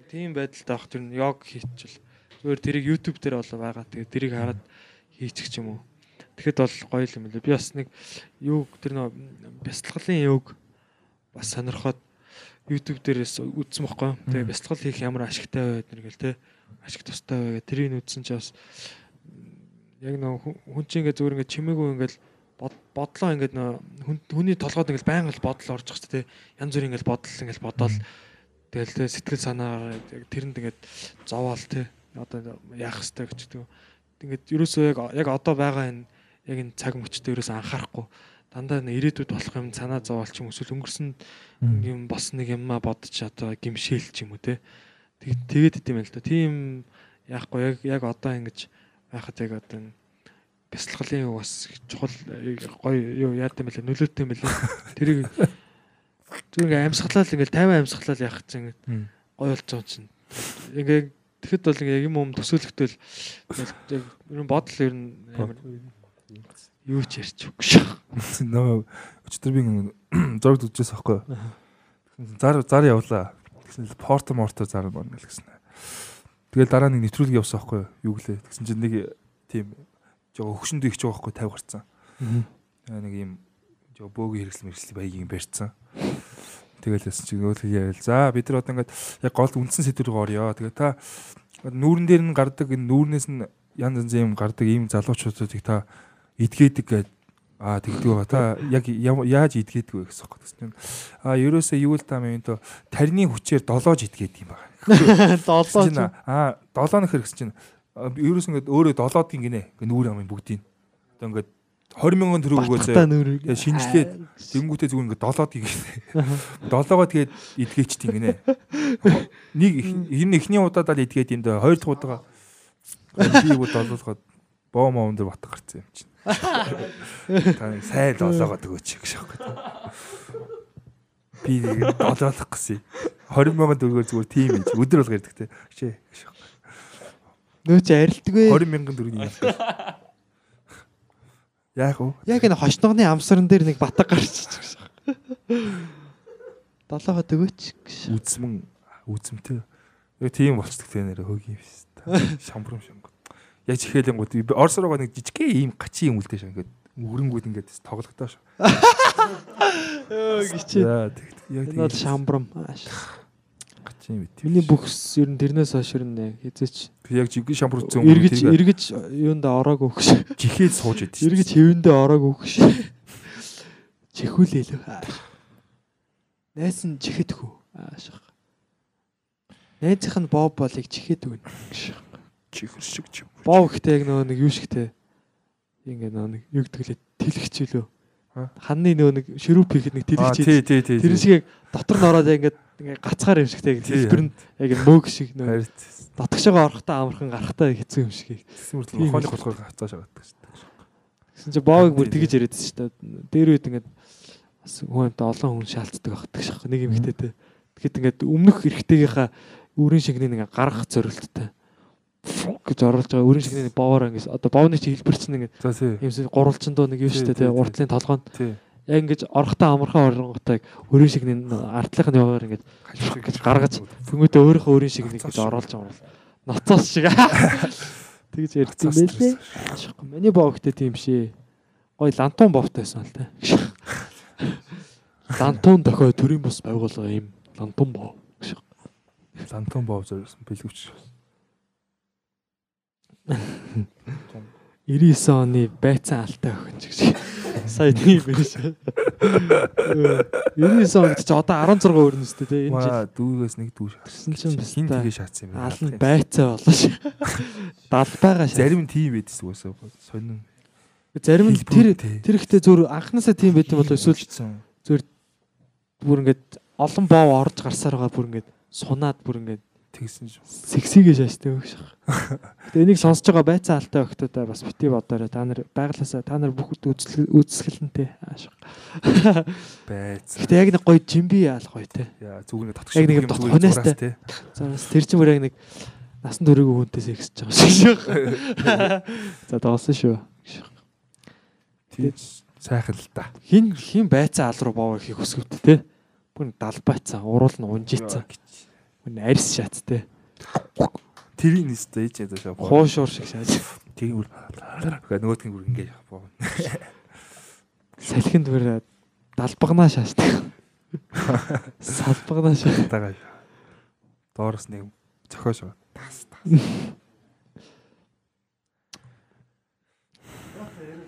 тийм байдалтай авах тэр нь йог хийчихвэл зүгээр тэрийг YouTube дээр болоо байгаа. Тэгээд тэрийг хараад хийчих ч юм уу. Тэгэхэд бол гоё юм лээ. Би бас нэг юу тэр нөө бясалгалын юг бас сонирхоод YouTube дээрээс үзсэн бохгүй. Тэгээ бясалгал хийх ямар ашигтай байд нэр гэл те. Ашиг тустай бай гэх тэрийг үзсэн чи бас яг нөө хүн- чинь ингээд зүгээр ингээд чимээгүй ингээд бод- бодлоо ингээд нөө хүн- хүний толгойд ингээд байнга л бодол орж байгаа ч те. Янз бүрийн ингээд бодол ингээд бодоол тэгэл те сэтгэл санаагаар яг тэрэнд ингээд зовоол те. Одоо яах хэвтэй гэж гэдэг. Ингээд ерөөсөө яг яг одоо байгаа энэ яг энэ цаг мөчтөө ерөөсөө анхаарахгүй дандаа ирээдүйд болох юм санаа зовоол ч юм эсвэл өнгөрсөн юм бас нэг юмаа бодож одоо гимшээл ч юм уу те. Тэг- Тэгээд идэм байл та. Тийм яахгүй яг яг одоо ингэж байхад яг одоо бясалгалын юу бас чухал гоё юу яадаг юм бэлээ нөлөөтэй юм бэлээ. Тэрийг зүгээр ингээ амьсгалал ингээ 50 амьсгалал яах ингээ гоё юм чинь. Ингээ тэгэхэд бол ингээ юм юм төсөөлөхтэй л яг бодол ер нь амар юу ч ярьж өгөх шүү. Нөө өчтөр би зураг үзчихсэн байхгүй. Зар зар явлаа. Тэгсэн л порто морто зар мөн гэл гэсэн. Тэгэл дараа нэг нэвтрүүлэг явсан байхгүй юу гэлээ. Тэгсэн чинь нэг тийм жоо хөгшөнд их жоо байхгүй 50 гарцсан. Аа нэг юм жоо бөөгийн хэрэгсэл мэрэгсэл баягийн барьцсан. Тэгэл ясан чинь нөгөө яавал за бид нар одоо ингээд яг гол үндсэн сэдвэр рүү орё. Тэгээ та нүүрэн дээр нь гардаг энэ нүүрнээс нь янз янзын юм гардаг ийм залуучуудыг та идгээдэг гэд аа тэгдэг байгаа. Та яг яа- яаж идгээдэг вэ гэсэн үг гэсэн. Аа ерөөсөө юу л та то тарны хүчээр долоож идгээдэг юм байна. Долоо Чинь аа долоо нөхөр гэсэн чинь а, ерөөс ингээд өөрөө долоодгийн гинэ. Ингээ нүүр амын бүгдийг. Одоо ингээд 20 мянган төгрөг өгөөсэй. Шинжлээд Тэнгүүтээ зүгээр ингээд долоодгийг долоогоо тэгээд идгээчт гинэ. Нэг их- энэ эхний удаадаа л идгээд юм даа. Хоёр дахь удаагаа би юу долоолгоод боо моон дээр батг гарсан юм чинь. Та сайн долоогоо төгөөч гэж аахгүй. Би нэг долоолох гэсэн. 20 мянган төгрөгөөр зүгээр тийм юм. чи. Өдөр бол гардаг те. Хичээ. гэж аахгүй. нөө чи арилдаггүй. 20 мянган төгрөгийн юм. Яг уу? Яг энэ хошногны амсран дээр нэг батг гарч гэж. Долоогоо төгөөч гэж. Үзмэн үзмтэй. Яг тийм болцдог те нэр хөгийн юм шүү дээ. Шамбрам шамбар. Яг чихээлэнгууд би Орос руугаа нэг жижигхэн ийм гачийн юм үлдээ шээ ингээд мөрөнгүүд ингээд тоглогдоо шүү. Өө гिचээ. За тэгт яг тийм шамбрам. гачийн мэт. Миний бүхс ер нь тэрнээс хойш ер нь хизээч яг жигэ шамбар үзсэн эргэж эргэж юунда ороогүй гэж. жихэд сууж идэв. Эргэж хэвэндээ ороогүй гэж. Чихүүлээ л. Найс нь чихэд хөө. Аашах. Найзынх нь боб болыг чихэд өгнө. Чихэр шиг ч юм. Бов ихтэй яг нөгөө нэг юу шигтэй. Ингээ нөгөө нэг юу гэдгэлээ тэлэгч үлөө. Ха? Ханны нөгөө нэг ширүүп хийхэд нэг тий тий. Тэр шиг яг дотор нь ороод ингээд ингээ гацгаар юм шигтэй хэлбэр нь яг мөөг шиг нөгөө дотгошоо орохтой амархан гарахтай хэцүү юм шиг. тэгсэн мөртлөө Тийм хооны л. голгоор хацааш авдаг шүү. Гэсэн чи боог бүр тэгэж яриадсэн шүү дээ. Дээр үед ингээд бас хүн амтаа олон хүн шаалцдаг багтдаг шах нэг юм ихтэй. Тэгэхэд ингээд өмнөх эрэгтэйгийнхаа үрийн шигнийг ингээ гаргах зорилттой гэж оруулж байгаа үрийн шигний боовоор ингээд одоо боовны чи хэлбэрчсэн ингээд За тий. юмс гурвалчин доо нэг юу шүү тий, уртлын толгойн Тий. яг ингэж орохтой амархан оронготой үрийн шигний артлынх нь яваар ингээд гэж гаргаж Тэнгүүтээ өөрийнхөө өөрийн шиг нэг гэж оруулж бол ноцоос шиг тэгж Ноцоос байлээ. Ашиггүй. Миний боогтэй тийм шээ. Гой лантун бовтойсэн л та. Лантун дохой төрийн бус байгуулга юм. Лантун бов. Лантон бов зорьсон бэлгэвч. 99 оны байцаан алтай охин ч гэж. Сая тийм биш. 99 он гэж чи одоо 16 өрнөс тээ тий. Энэ жил дүүгээс нэг дүү Тэгсэн чинь хин баста тгээ шаацсан юм алан байцаа болоо ш. Далбайгаа шаа. Зарим тийм байдсан уусаа сонин. Зарим нь тэр тэр ихтэй зүр анханасаа тийм байт юм болоо эсвэл Өвчтсөн. бүр ингээд олон боо орж гарсаар байгаа бүр ингээд сунаад бүр ингээд тэгсэн ч сексигээ шааштай өгш. Гэтэ энийг сонсож байгаа байцаа алтай өгтөдөө бас бити бодоорой. Та нар байглаасаа та нар бүх үзэсгэлэнтэй аашиг. Байц. Гэтэ яг нэг гоё жимби яал гоё те. Яа зүгээр нэг татгах Яг нэг дотгоностой. зураас, тий. Заас тэр чинь бүр яг нэг насан туршиг хүнтэй сексэж байгаа шиг шүү. За доосон шүү. Тий. Сайхан л да. Хин хин байцаа ал руу боо ихийг хүсгэвд те. Бүр далбайцсан, уруул нь унжицсан. Бүр арьс шат те. Тэрийн нэстэй ээж ядаа шаа. Хуушуур шиг шааж. Тийм үр. Нөгөөдгийн бүр ингэ боо. Салхинд бүр далбагнаа шаашдаг. Салбагнаа шаа. Тагаа. Доороос нэг цохиош байгаа.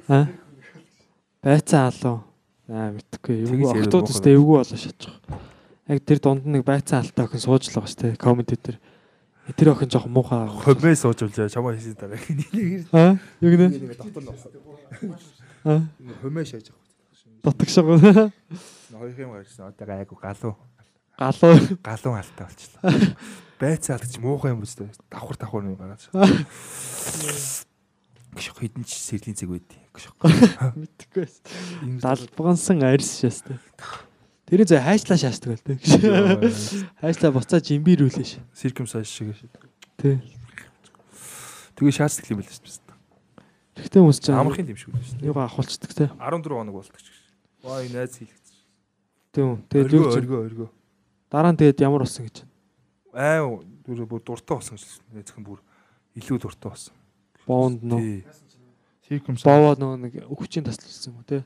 Аа. Байцаа алуу. Аа мэдхгүй. Эвгүй октод өстэй эвгүй болоо шатчих. Яг тэр дунд нь нэг байцаа алтай охин сууж л байгаа шүү дээ. Комент дээр. Тэр охин жоох муухай. Хомээ сууж үлээ. Чамаа хийсэн дараа. Аа? Юу гэнэ? Аа? Хомээ шааж байгаа. Дутагшаа. Хоёр юм гарсан. Одоо айгу галуу. Галуу. Галуу алтай болчихлоо. Байцаа алдчих муухай юм үстэй. Давхар давхар юм гараад. Гэх хэдэн ч сэрлийн цэг байдیں۔ Гэх. Мэдхгүй байсан. Далбгансан арьс шаастай. Тэр зөө хайшлаа шаасдаг л дээ. Хайшлаа буцаа жимбирүүлээ ш. Сиркумсайз шиг. Тий. Тэгээ шаацдаг юм байл шүү дээ. Тэгтээ хүмүүс ч Амархын юм шиг дээ. юугаа ахуулцдаг те. 14 хоног болдог ч. Ваа энэ найз хийлгэсэн. Тийм. Тэгээд юу Өргөө өргөө дараа нь тэгээд ямар болсон гэж. Аа бүр бүр дуртай болсон гэж найзхан бүр илүү дуртай болсон. Боонд нөө. Сиркумсайз. боовоо нөгөө нэг өвчийн таслалсан юм уу те.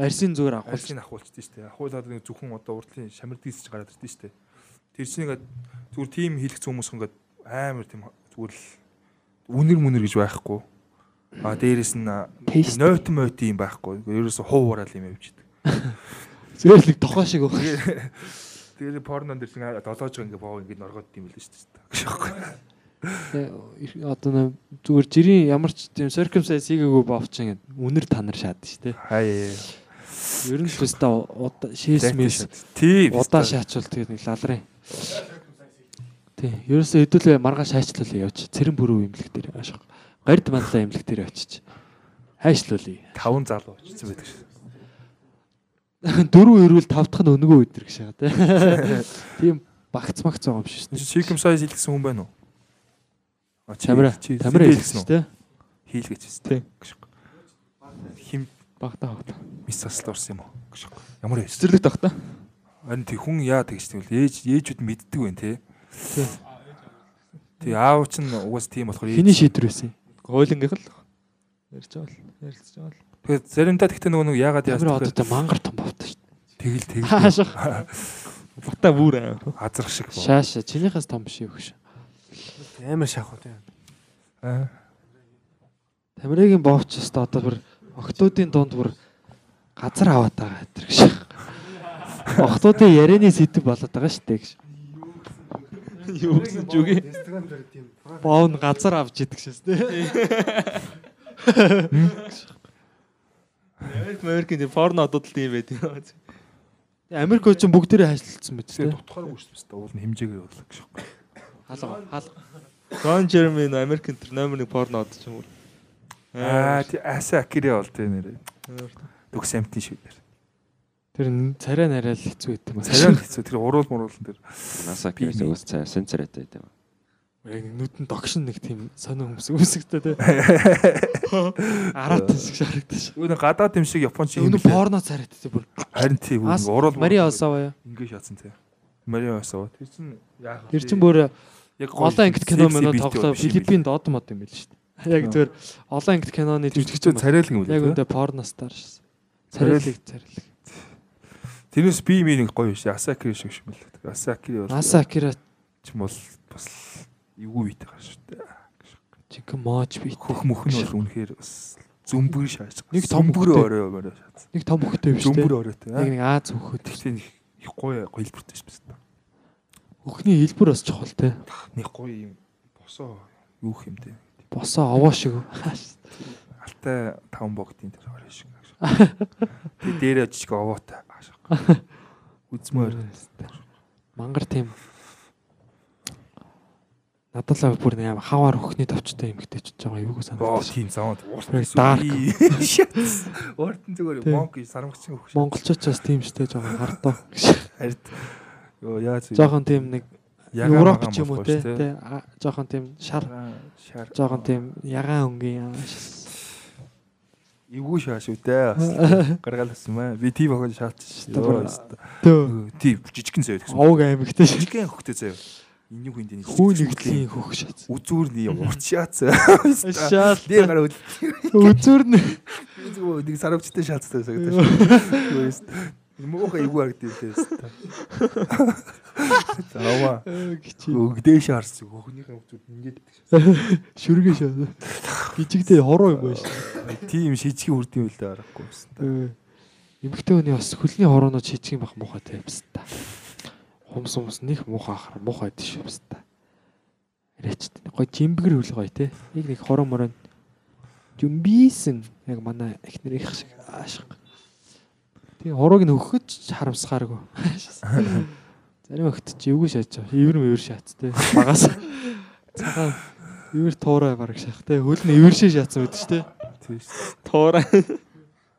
Арсын зүгээр ахуулсан. Арсын ахуулчихдээ шүү дээ. Ахуулаад нэг зөвхөн одоо урдлын шамирдгийсч гараад ирдэ шүү дээ. Тэр чинь ингээд зүгээр тим хийлгц хүмүүс ингээд амар тийм зүгээр л үнэр мүнэр гэж байхгүй. А дээрэс нь ноот мот юм байхгүй. Ерөөсө хуу ураал юм явждаг. Зүгээр л тохоо шиг байна. Тэгээд порнон дээр чинь долоож ингээ боо ингээ норгоод л шүү дээ. Одоо зүгээр жирийн ямар ч тийм circumcise хийгээгүй боовч ингээд үнэр танар шаад штэ. Хаяа. Ер нь төстө шээс мэс Тий. удаа шаачвал тэгээд нэг лалрын. Тий. Ерөөсөө хэдүүлээ маргааш хайчлуулъя явж. Цэрэн бүрүү имлэг дээр ашиг. Гард манлаа имлэг дээр очиж. Хайшлуулъя. таван залуу очсон байдаг шүү. Дөрөв ирүүл тав дахь нь өнгөө өдр гэж байгаа тий. Тийм багц магц байгаа юм шүү дээ. Circumcise хийлгсэн хүн байна уу? Тамира. Тамира хэлсэн шүү дээ. Хийлгэж байна. Тий. Хим Багтаа багтаа. мис асал орсон юм уу? Ямар вэ? Цэцэрлэг тахта. Харин тий хүн яа тэгж тийм л ээж ээжүүд мэддэг байх тий. Тий. Аав чинь угаас тийм болохоор ээж- Хиний шийдвэр байсан юм. Хойлонгийнх л ярьж байгаа л ярилцж байгаа л. Тэгээд заримдаа тэгтээ нөгөө нэг яагаад Тамира яагаад одоо тэ мангар том бовтой шүү тэгэл дээ. тэгэл Хаашаа. Бата бүр аа. азрах шиг. Шааша. Чинийхээс том биш юу гэж. Амар шахав тийм. Аа. Тамирагийн бовч өстө одоо бүр октоодын дунд бүр газар аваад байгаа гэтэр гэж. Октоодын ярианы сэдв болоод байгаа шүү дээ гэж. Юу гэсэн ч үгүй. Боов нь газар авч идэг шээс дээ. Америк Америкийн порно одод л юм байт юм. Америк чинь бүгдээрээ хайшлалцсан мэт Тэгээд дээ. дутхааргүй шүү дээ. Уул нь хэмжээгээр боллоо гэж. Хаалга хаалга. Ron Jeremy Америкийн тэр номер 1 порно одод ч юм уу. Аа тий аса акири бол тий нэрээ. Дүкс амтын шүү дээр. Тэр царай нарай л хэцүү байт юм аа. Царай хэцүү тэр уруул муруул дээр. Насаа кээс уус цай сенсортэй гэдэг. Яг нүдэн догшин нэг тийм сонио хүмүүс үсэгтэй те. Араат шиг шарагдаж. Юу нэг гадаад юм шиг японч юм. Өнөө порно царайтай бүр. Харин тий Ас- уруул Мари Осава. Ингээ шатсан тий. Мари Осава. Тэр чинь яах вэ? Тэр чин бүр яг олон ангит кино мөн тоглоо Филиппинд дод мод юм байл шүү дээ. Яг зүгээр олон ангит киноны бил. жүжигч Жүжигчэн царайлаг юм Яг үү? үндэ порно стар шээс. Царайлаг царайлаг. Тэрнээс би минь гоё биш. Асакири шиг юм бэл. Асакири бол Аса Акира ч юм бол бас эвгүй бит байгаа шүү дээ. чихэн мооч бит. Хөх мөх нь бол үнэхээр бас зөмбөр шааж. Нэг том хөхтэй. орой орой шааз. Нэг том хөхтэй биш Зөмбөр оройтой. Яг нэг Аз хөхөд. Тэгтээ их гоё шүү дээ. Хөхний хэлбэр бас чухал те. Нэг гоё юм босоо юу юм те. Босоо овоо шиг. Алтай таван богдын тэр орой шиг. Тэг дээрээ жижиг овоотой. Үзмээр. Мангар тийм. Надад л бүр нэг аим хаваар хөхний товчтой эмгтэй ч байгаа юу гэж Оо тийм зовоод. Dark. Ууртан зүгээр монк сарамгчин хөх. Монголчуудаас тийм штэ жоохон хардуу. Харин ёо яаж Жоохон тийм нэг Ягаан Европ ч юм уу те. шүү, Жоохон тийм шар Шар. жоохон тийм ягаан өнгийн Эвгүй шаа шүү дээ. Гаргаал авсан маа. Би тийм охин шаалч. Стабар. Төө. Тийм жижигхэн заяа гэсэн. овг аймагтай шиг Жижигхэн хөхтэй заяа. Энийг хүн дэний. хүү нэгдлийн хөх шат. Үзүүр нь урт шаац. Шаал. Дээр гараа үл. Үзүр нь Би нэг саравчтай шаацтай санагдаж шүү. Муухай эвгүй харагдив дээ. Заава. гिचи. Өгдөөш харс хөхнийхээ үзүүд ингээд Шүргээ шаа. Гижигдээ хороо юм байна. тийм шижгийн үрдийн үлдээ харахгүй юмсан. Эмэгтэй хүний бас хөлний хорооноо чичгэн бах муухай тавьсан та. Хумс хумс нэг муухай ахар муухай тийш юмсан та. Рэч гой жимбгэр хөл гоё те. Нэг нэг хороо морон жумбисэн яг манай эхнэр их шиг аашиг. Тэгээ хорог нь өгөхөж харамсахааргүй. Зарим өгт чи эвгүй шааж байгаа. Ивэр мөвөр шаац те. Багаас цагаан ивэр туурай бараг шах те. Хөл нь ивэр шиг шаацсан байдаг ч те. Тийм шүү. Туурай.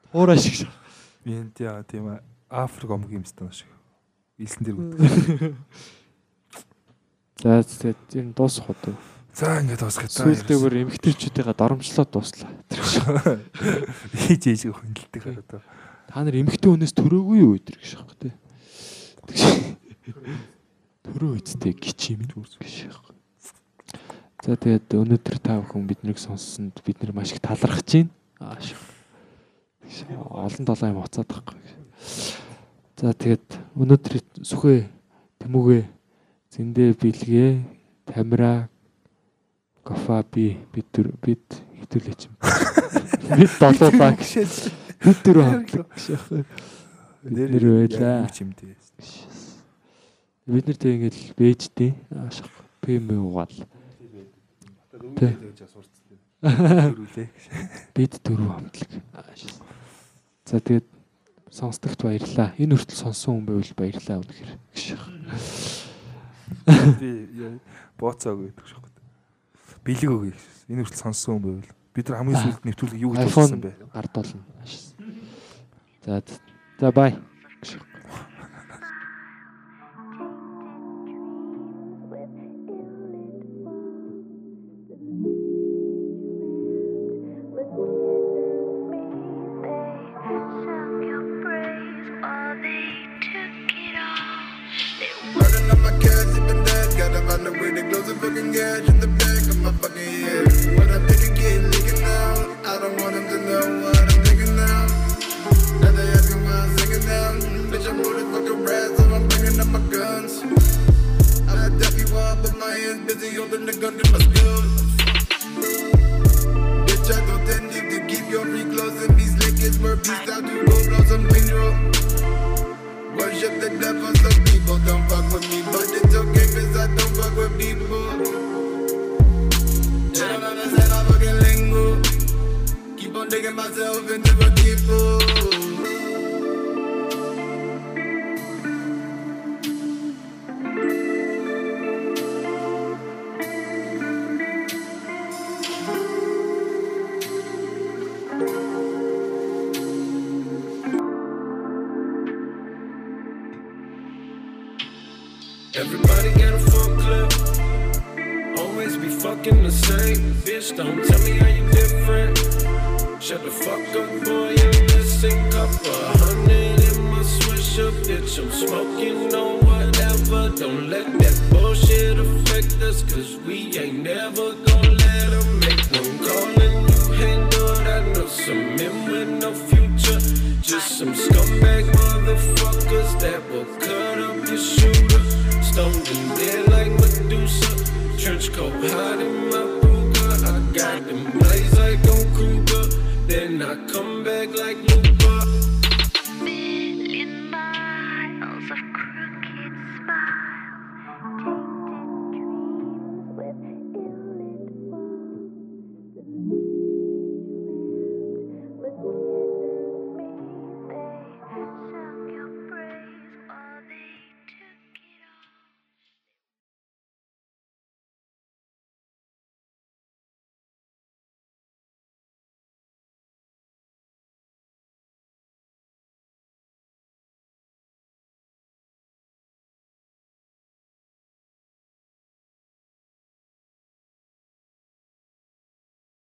Туурай шиг шах. Би энэ яа тийм Африк омг юм стан шиг. Илсэн дэр гүт. За тэгээд энэ дуусах уу? За ингээд бас гэдэг. Сүүлдээгээр эмгтээчүүдийн доромжлоод дуслаа. Хийж ээж хөндлөлтөг хараад. Та нар эмгтээ хүнээс төрөөгүй юу өдр гэж шахах тий. Төрөө үсттэй гिच юм гэж шахах. За тэгээд өнөөдөр та бүхэн биднийг сонссонд бид нэр маш их талархаж байна. Аа шах. Олон долоо юм уцаад байхгүй. За тэгээд өнөөдөр сүхэ тэмүүгээ зэндээ бэлгээ тамира кофа би бид бид хитүүлээч юм. Бид долуулаа гэж. Бид дөрөв хамтлаг гэж яах Нэр байлаа. юм дээ. Бид нэр тэг ингээл бэжтэй аашх ПМ угаал. Тэ. Төрүүлээ. Бид дөрөв хамтлаг. За тэгээд сонсдогт баярлаа. Энэ хүртэл сонсон хүн байвал баярлаа үнэхээр. Би бооцоо гэдэг шиг. Бэлэг өгье. Энэ хүртэл сонссон юм байвал бид нар хамгийн сүүлд нэвтрүүлэг юу гэж хэлсэн бэ? гардуулна. Ааш. За за бай.